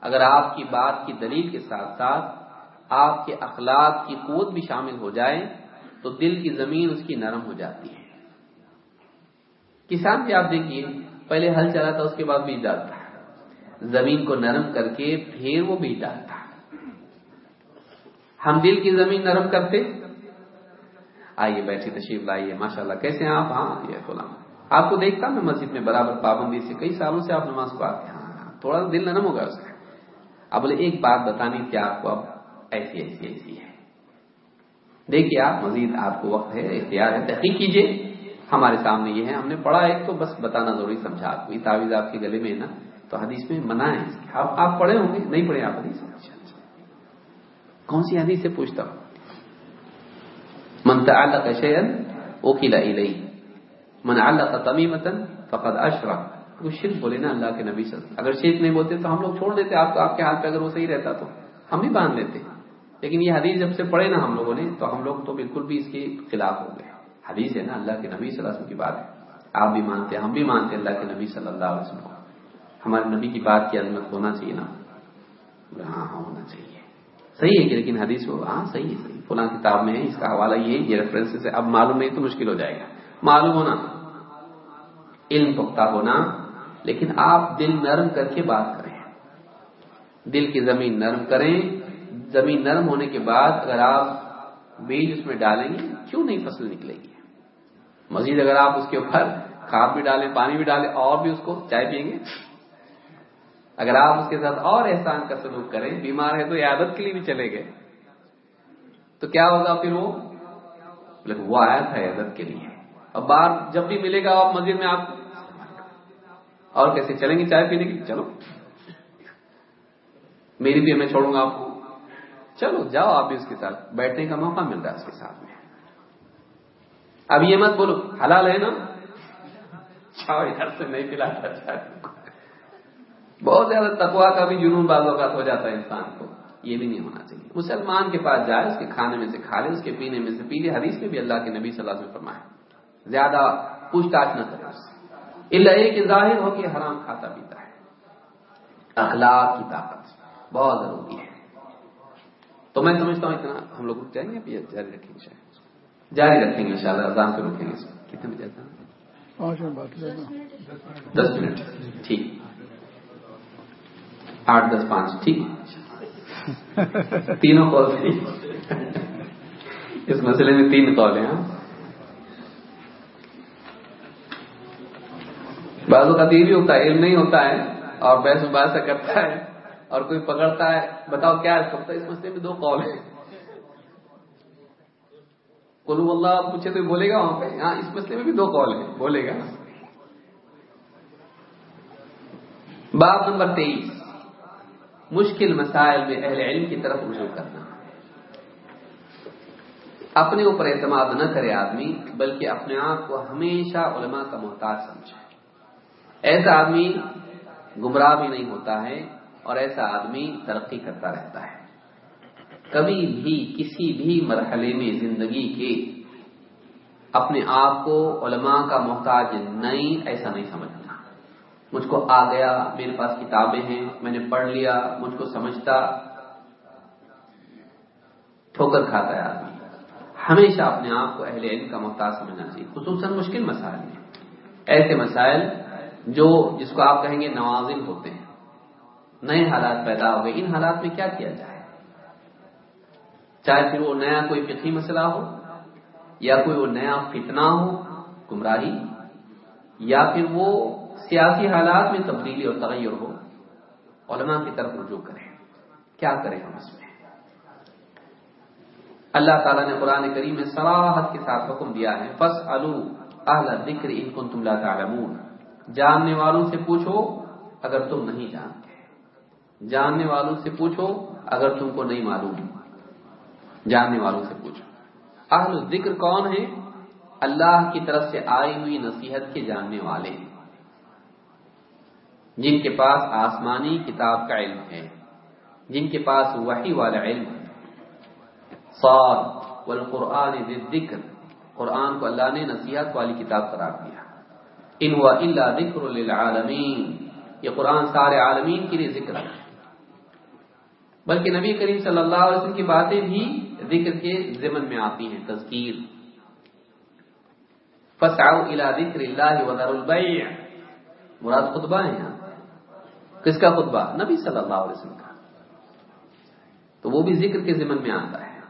اگر آپ کی بات کی دلیل کے ساتھ ساتھ آپ کے اخلاق کی قوت بھی شامل ہو جائے، تو دل کی زمین اس کی نرم ہو جاتی ہے۔ کسان بھی آپ دیکھیے، پہلے ہل چلا تھا، اس کے بعد بیج ڈالتا ہے۔ زمین کو نرم کر کے پھر وہ بیج ڈالتا ہے۔ ہم دل کی زمین نرم کرتے؟ آئیے بیٹھے تشریف لائیے ماشاء اللہ کیسے ہیں آپ؟ ہاں یہ غلام۔ آپ کو دیکھتا میں مسجد میں برابر پابندی سے، کئی سالوں سے آپ نماز پڑھاتے ہیں۔ ہاں، تھوڑا دل نرم ہوگا اس کا اب بولے، ایک بات بتانی تھی آپ کو، اب ایسی ایسی ایسی ہے۔ دیکھیے آپ، مزید آپ کو وقت ہے، اختیار ہے، تحقیق کیجیے ہمارے سامنے یہ ہے، ہم نے پڑھا ایک تو بس بتانا ضروری سمجھا۔ آپ کو یہ تعویذ آپ کے گلے میں ہے نا، تو حدیث میں منع ہے آپ پڑھے ہوں گے؟ نہیں پڑھے آپ حدیث؟ اچھا۔ کون سی حدیث سے پوچھتا ہوں؟ من تعلق شيئا وكل اليه من علق تميمه فقد اشرك وہ شرک بولے نا اللہ کے نبی صلی اللہ اگر شرک نہیں بولتے تو ہم لوگ چھوڑ دیتے، آپ کو آپ کے حال پہ اگر وہ صحیح رہتا تو ہم بھی باندھ لیتے۔ لیکن یہ حدیث جب سے پڑھے نا ہم لوگوں نے، تو ہم لوگ تو بالکل بھی اس کے خلاف ہو گئے۔ حدیث ہے نا اللہ کے نبی صلی اللہ علیہ وسلم کی بات ہے۔ آپ بھی مانتے، ہم بھی مانتے اللہ کے نبی صلی اللہ علیہ وسلم کو۔ ہمارے نبی کی بات کی عظمت ہونا چاہیے نا۔ ہاں ہاں ہونا چاہیے۔ صحیح ہے کہ لیکن حدیث ہو ہاں صحیح ہے، صحیح۔ فلاں کتاب میں ہے، اس کا حوالہ یہ یہ ریفرنس ہے اب معلوم نہیں تو مشکل ہو جائے گا۔ معلوم ہونا، علم پختہ ہونا، لیکن آپ دل نرم کر کے بات کریں۔ دل کی زمین نرم کریں۔ زمین نرم ہونے کے بعد اگر آپ بیج اس میں ڈالیں گے، کیوں نہیں فصل نکلے گی؟ مزید اگر آپ اس کے اوپر کھاد بھی ڈالیں، پانی بھی ڈالیں، اور بھی اس کو چائے پیئیں گے اگر آپ اس کے ساتھ اور احسان کا سلوک کریں، بیمار ہے تو عادت کے لیے بھی چلے گئے۔ تو کیا ہوگا پھر وہ؟ وہ آیا تھا عادت کے لیے۔ اب بار جب بھی ملے گا آپ مسجد میں، آپ اور کیسے چلیں گے چائے پینے کی چلو۔ میری بھی میں چھوڑوں گا آپ کو۔ چلو، جاؤ آپ بھی اس کے ساتھ۔ بیٹھنے کا موقع مل رہا ہے اس کے ساتھ میں۔ اب یہ مت بولو، حلال ہے نا؟ سے نہیں پلاتا چاہے بہت زیادہ تقوا کا بھی جنون بعض اوقات ہو جاتا ہے انسان کو یہ بھی نہیں ہونا چاہیے۔ مسلمان کے پاس جائے اس کے کھانے میں سے کھا لے اس کے پینے میں سے پی لے حدیث میں بھی اللہ کے نبی صلی اللہ علیہ وسلم فرمائے زیادہ پوچھ تاچھ نہ کرے۔ سے اللہ یہ ظاہر ہو کہ حرام کھاتا پیتا ہے۔ اخلاق کی طاقت بہت ضروری ہے۔ تو میں سمجھتا ہوں اتنا ہم لوگ رک جائیں گے جاری رکھیں گے جاری رکھیں گے ان شاء اللہ اذان پہ رکیں گے۔ کتنے بجے دس منٹ۔ ٹھیک۔ آٹھ دس پانچ، ٹھیک؟ تینوں کال اس مسئلے میں تین کال ہیں۔ ہاں۔ بعضوں کا یہ بھی ہوتا ہے، علم نہیں ہوتا ہے، اور بحث مباحثہ کرتا ہے، اور کوئی پکڑتا ہے۔ بتاؤ کیا اس مسئلے میں دو کال ہیں۔ کلو اللہ پوچھے تو بولے گا وہاں پہ؟ ہاں اس مسئلے میں بھی دو کال ہیں۔ بولے گا۔ باب نمبر تیئیس۔ مشکل مسائل میں اہل علم کی طرف رجوع کرنا۔ اپنے اوپر اعتماد نہ کرے آدمی، بلکہ اپنے آپ کو ہمیشہ علماء کا محتاج سمجھے۔ ایسا آدمی گمراہ بھی نہیں ہوتا ہے اور ایسا آدمی ترقی کرتا رہتا ہے۔ کبھی بھی کسی بھی مرحلے میں زندگی کے اپنے آپ کو علماء کا محتاج نہیں، ایسا نہیں سمجھنا۔ مجھ کو آ گیا، میرے پاس کتابیں ہیں، میں نے پڑھ لیا، مجھ کو سمجھتا۔ ٹھوکر کھاتا ہے آدمی۔ ہمیشہ اپنے آپ کو اہل علم کا محتاج سمجھنا چاہیے، خصوصاً مشکل مسائل میں۔ ایسے مسائل جو جس کو آپ کہیں گے نوازن ہوتے ہیں۔ نئے حالات پیدا ہو گئے، ان حالات میں کیا کیا جائے؟ چاہے پھر وہ نیا کوئی فقی مسئلہ ہو، یا کوئی وہ نیا فتنہ ہو، گمراہی، یا پھر وہ سیاسی حالات میں تبدیلی اور تغیر ہو، علماء کی طرف رجوع کریں۔ کیا کریں ہم اس میں؟ اللہ تعالیٰ نے قرآن کریم میں سراحت کے ساتھ حکم دیا ہے فس ذکر ان کو تم تعلمون۔ جاننے والوں سے پوچھو اگر تم نہیں جانتے۔ جاننے والوں سے پوچھو اگر تم کو نہیں معلوم۔ جاننے والوں سے پوچھو۔ اہل ذکر کون ہے اللہ کی طرف سے آئی ہوئی نصیحت کے جاننے والے۔ ہیں جن کے پاس آسمانی کتاب کا علم ہے، جن کے پاس وحی والا علم ہے۔ صاد والقرآن ذکر قرآن کو اللہ نے نصیحت والی کتاب قرار دیا۔ ان و اللہ ذکر للعالمین، یہ قرآن سارے عالمین کے لیے ذکر ہے۔ بلکہ نبی کریم صلی اللہ علیہ وسلم کی باتیں بھی ذکر کے ضمن میں آتی ہیں، تذکیر۔ فسعوا الى ذکر اللہ وذر البیع مراد خطبہ ہے یہاں کس کا خطبہ؟ نبی صلی اللہ علیہ وسلم کا۔ تو وہ بھی ذکر کے ضمن میں آتا ہے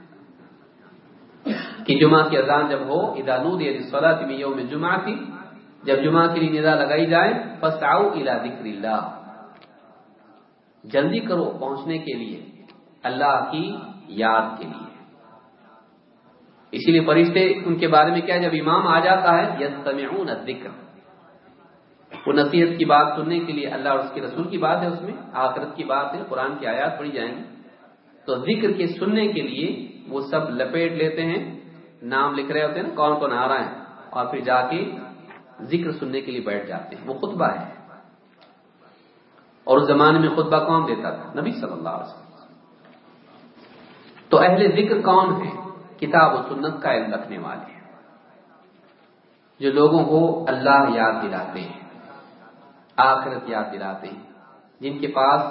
کہ جمعہ کی اذان جب ہو، اذا نودی للصلاۃ من یوم الجمعہ کی، جب جمعہ کے لیے ندا لگائی جائے فسعوا الى ذکر اللہ۔ جلدی کرو پہنچنے کے لیے، اللہ کی یاد کے لیے۔ اسی لیے فرشتے ان کے بارے میں کیا جب امام آ جاتا ہے، یستمعون الذکر۔ وہ نصیحت کی بات سننے کے لیے اللہ اور اس کے رسول کی بات ہے، اس میں آخرت کی بات ہے، قرآن کی آیات پڑھی جائیں گی۔ تو ذکر کے سننے کے لیے وہ سب لپیٹ لیتے ہیں، نام لکھ رہے ہوتے ہیں نا، کون کون آ رہا ہے۔ اور پھر جا کے ذکر سننے کے لیے بیٹھ جاتے ہیں۔ وہ خطبہ ہے۔ اور اس زمانے میں خطبہ کون دیتا تھا؟ نبی صلی اللہ علیہ وسلم۔ تو اہل ذکر کون ہے کتاب و سنت کا علم رکھنے والے۔ ہیں جو لوگوں کو اللہ یاد دلاتے ہیں۔ آخرت یاد دلاتے ہیں، جن کے پاس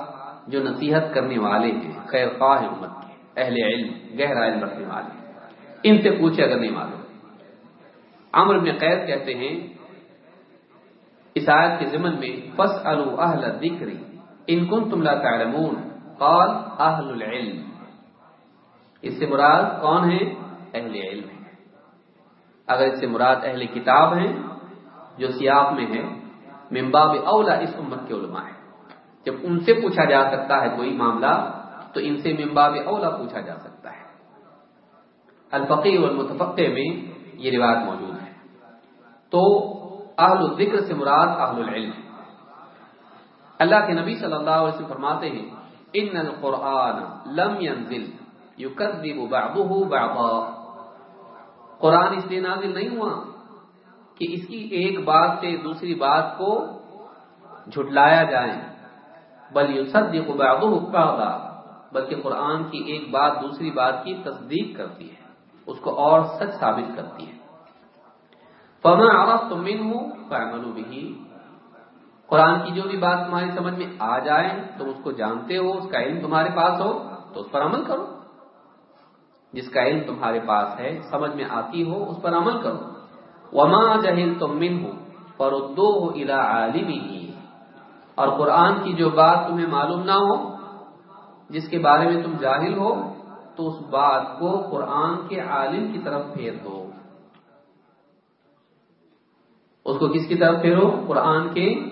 جو نصیحت کرنے والے ہیں، خیر خواہ امت کے، اہل علم، گہرا علم رکھنے والے ہیں۔ ان سے پوچھے اگر نہیں معلوم عمر میں قید کہتے ہیں، اس آیت کے ضمن میں فس اہل ذکری ان کن تم لا تعلمون۔ قال اہل العلم۔ اس سے مراد کون ہے اہل علم ہے اگر اس سے مراد اہل کتاب ہیں، جو سیاق میں ہے ممباب اولا اس امت کے علماء ہیں۔ جب ان سے پوچھا جا سکتا ہے کوئی معاملہ، تو ان سے ممباب اولا پوچھا جا سکتا ہے۔ الفقی والمتفقہ میں یہ روایت موجود ہے۔ تو اہل الذکر سے مراد اہل العلم۔ اللہ کے نبی صلی اللہ علیہ وسلم فرماتے ہیں، ان القرآن لم ينزل يكذب بعضه بعضا۔ قرآن اس لیے نازل نہیں ہوا کہ اس کی ایک بات سے دوسری بات کو جھٹلایا جائے۔ بل يصدق بعضه بعضا، بلکہ قرآن کی ایک بات دوسری بات کی تصدیق کرتی ہے، اس کو اور سچ ثابت کرتی ہے۔ فما عرفتم منه فاعملوا به۔ قرآن کی جو بھی بات تمہاری سمجھ میں آ جائے، تم اس کو جانتے ہو، اس کا علم تمہارے پاس ہو، تو اس پر عمل کرو۔ جس کا علم تمہارے پاس ہے، سمجھ میں آتی ہو، اس پر عمل کرو۔ وما جہل تم من ہو فردو الا عالمی اور قرآن کی جو بات تمہیں معلوم نہ ہو، جس کے بارے میں تم جاہل ہو، تو اس بات کو قرآن کے عالم کی طرف پھیر دو۔ اس کو کس کی طرف پھیرو؟ قرآن کے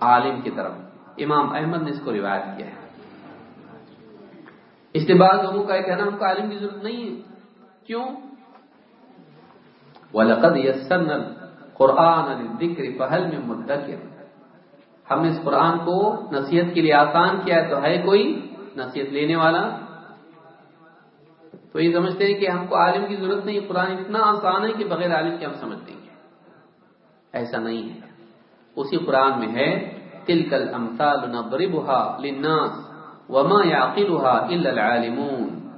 عالم کی طرف۔ امام احمد نے اس کو روایت کیا ہے۔ اس کے بعد لوگوں کا یہ کہنا ہم کو عالم کی ضرورت نہیں ہے۔ کیوں؟ وَلَقَدْ يَسَّرْنَا الْقُرْآنَ لِلذِّكْرِ، فَهَلْ مِن مُدَّكِرٍ ہم نے اس قرآن کو نصیحت کے لیے آسان کیا ہے، تو ہے کوئی نصیحت لینے والا؟ تو یہ سمجھتے ہیں کہ ہم کو عالم کی ضرورت نہیں، قرآن اتنا آسان ہے کہ بغیر عالم کے ہم سمجھتے ہیں۔ ایسا نہیں ہے۔ اسی قرآن میں ہے، تلک الامثال نضربها للناس وما يعقلها الا العالمون۔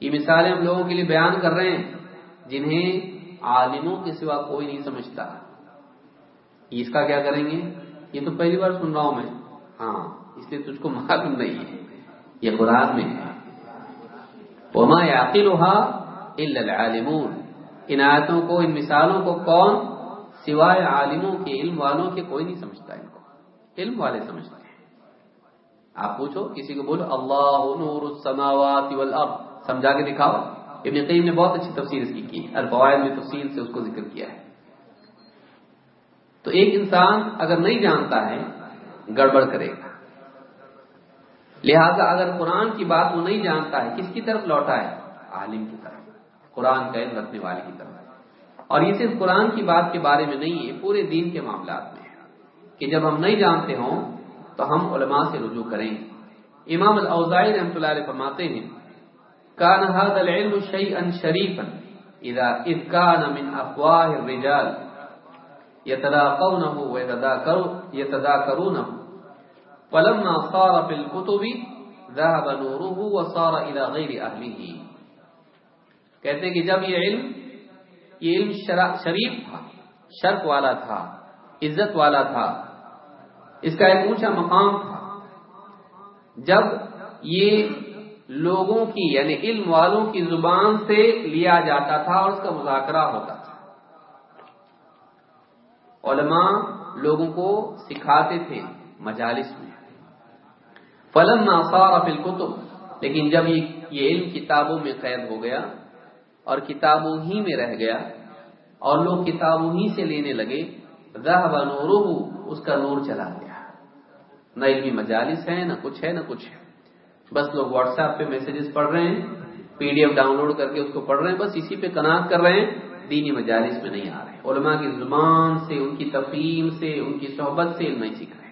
یہ مثالیں ہم لوگوں کے لیے بیان کر رہے ہیں، جنہیں عالموں کے سوا کوئی نہیں سمجھتا۔ اس کا کیا کریں گے؟ یہ تو پہلی بار سن رہا ہوں میں۔ ہاں اس لیے تجھ کو معلوم نہیں ہے۔ یہ قرآن میں ہے۔ وما الا العالمون۔ ان آیتوں کو، ان مثالوں کو کون؟ سوائے عالموں کے، علم والوں کے کوئی نہیں سمجھتا ان کو۔ علم والے سمجھتے ہیں۔ آپ پوچھو، کسی کو بولو، اللہ نور السماوات والارض سمجھا کے دکھاؤ۔ ابن قیم نے بہت اچھی تفسیر اس کی کی الفوائد میں تفصیل سے اس کو ذکر کیا ہے۔ تو ایک انسان اگر نہیں جانتا ہے، گڑبڑ کرے گا۔ لہذا اگر قرآن کی بات وہ نہیں جانتا ہے، کس کی طرف لوٹا ہے؟ عالم کی طرف۔ قرآن کا علم رکھنے والے کی طرف۔ اور یہ صرف قرآن کی بات کے بارے میں نہیں ہے پورے دین کے معاملات میں کہ جب ہم نہیں جانتے ہوں، تو ہم علماء سے رجوع کریں۔ امام الاوزائی رحمۃ اللہ علیہ فرماتے ہیں کان هذا العلم شيئا شريفا. اذا اذ كان من افواه الرجال يتلاقونه ويتذاكرون پلم صار فی الكتب ذهب نوره وصار الى غیر اهله کہتے ہیں کہ جب یہ علم یہ علم شریف تھا شرک والا تھا، عزت والا تھا، اس کا ایک اونچا مقام تھا. جب یہ لوگوں کی یعنی علم والوں کی زبان سے لیا جاتا تھا اور اس کا مذاکرہ ہوتا تھا۔ علماء لوگوں کو سکھاتے تھے مجالس میں۔ فلم ناصار فی الکتب لیکن جب یہ علم کتابوں میں قید ہو گیا اور کتابوں ہی میں رہ گیا اور لوگ کتابوں ہی سے لینے لگے، ذهب نوره، اس کا نور چلا گیا۔ نہ علمی مجالس ہے نہ کچھ ہے، نہ کچھ ہے۔ بس لوگ واٹس ایپ پہ میسجز پڑھ رہے ہیں، P D F download کر کے اس کو پڑھ رہے ہیں، بس اسی پہ کناٹ کر رہے ہیں، دینی مجالس میں نہیں آ رہے علماء کی زبان سے، ان کی تفہیم سے، ان کی صحبت سے علم نہیں سیکھ رہے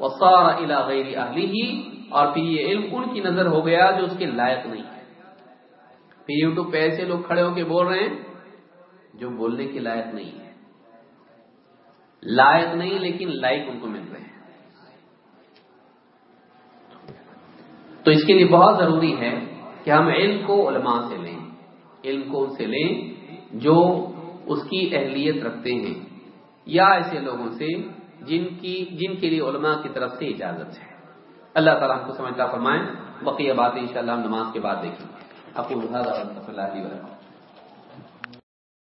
وصار الى غیر اہلی اور پھر یہ علم ان کی نظر ہو گیا جو اس کے لائق نہیں ہے۔ پھر یوٹیوب پہ ایسے لوگ کھڑے ہو کے بول رہے ہیں، جو بولنے کے لائق نہیں ہے۔ لائق نہیں لیکن لائق ان کو مل رہے ہیں تو اس کے لیے بہت ضروری ہے کہ ہم علم کو علماء سے لیں، علم کو ان سے لیں جو اس کی اہلیت رکھتے ہیں، یا ایسے لوگوں سے جن کی، جن کے لیے علماء کی طرف سے اجازت ہے۔ اللہ تعالیٰ ہم کو سمجھتا فرمائیں بقیہ باتیں انشاءاللہ ہم نماز کے بعد دیکھیں گے۔ آپ کو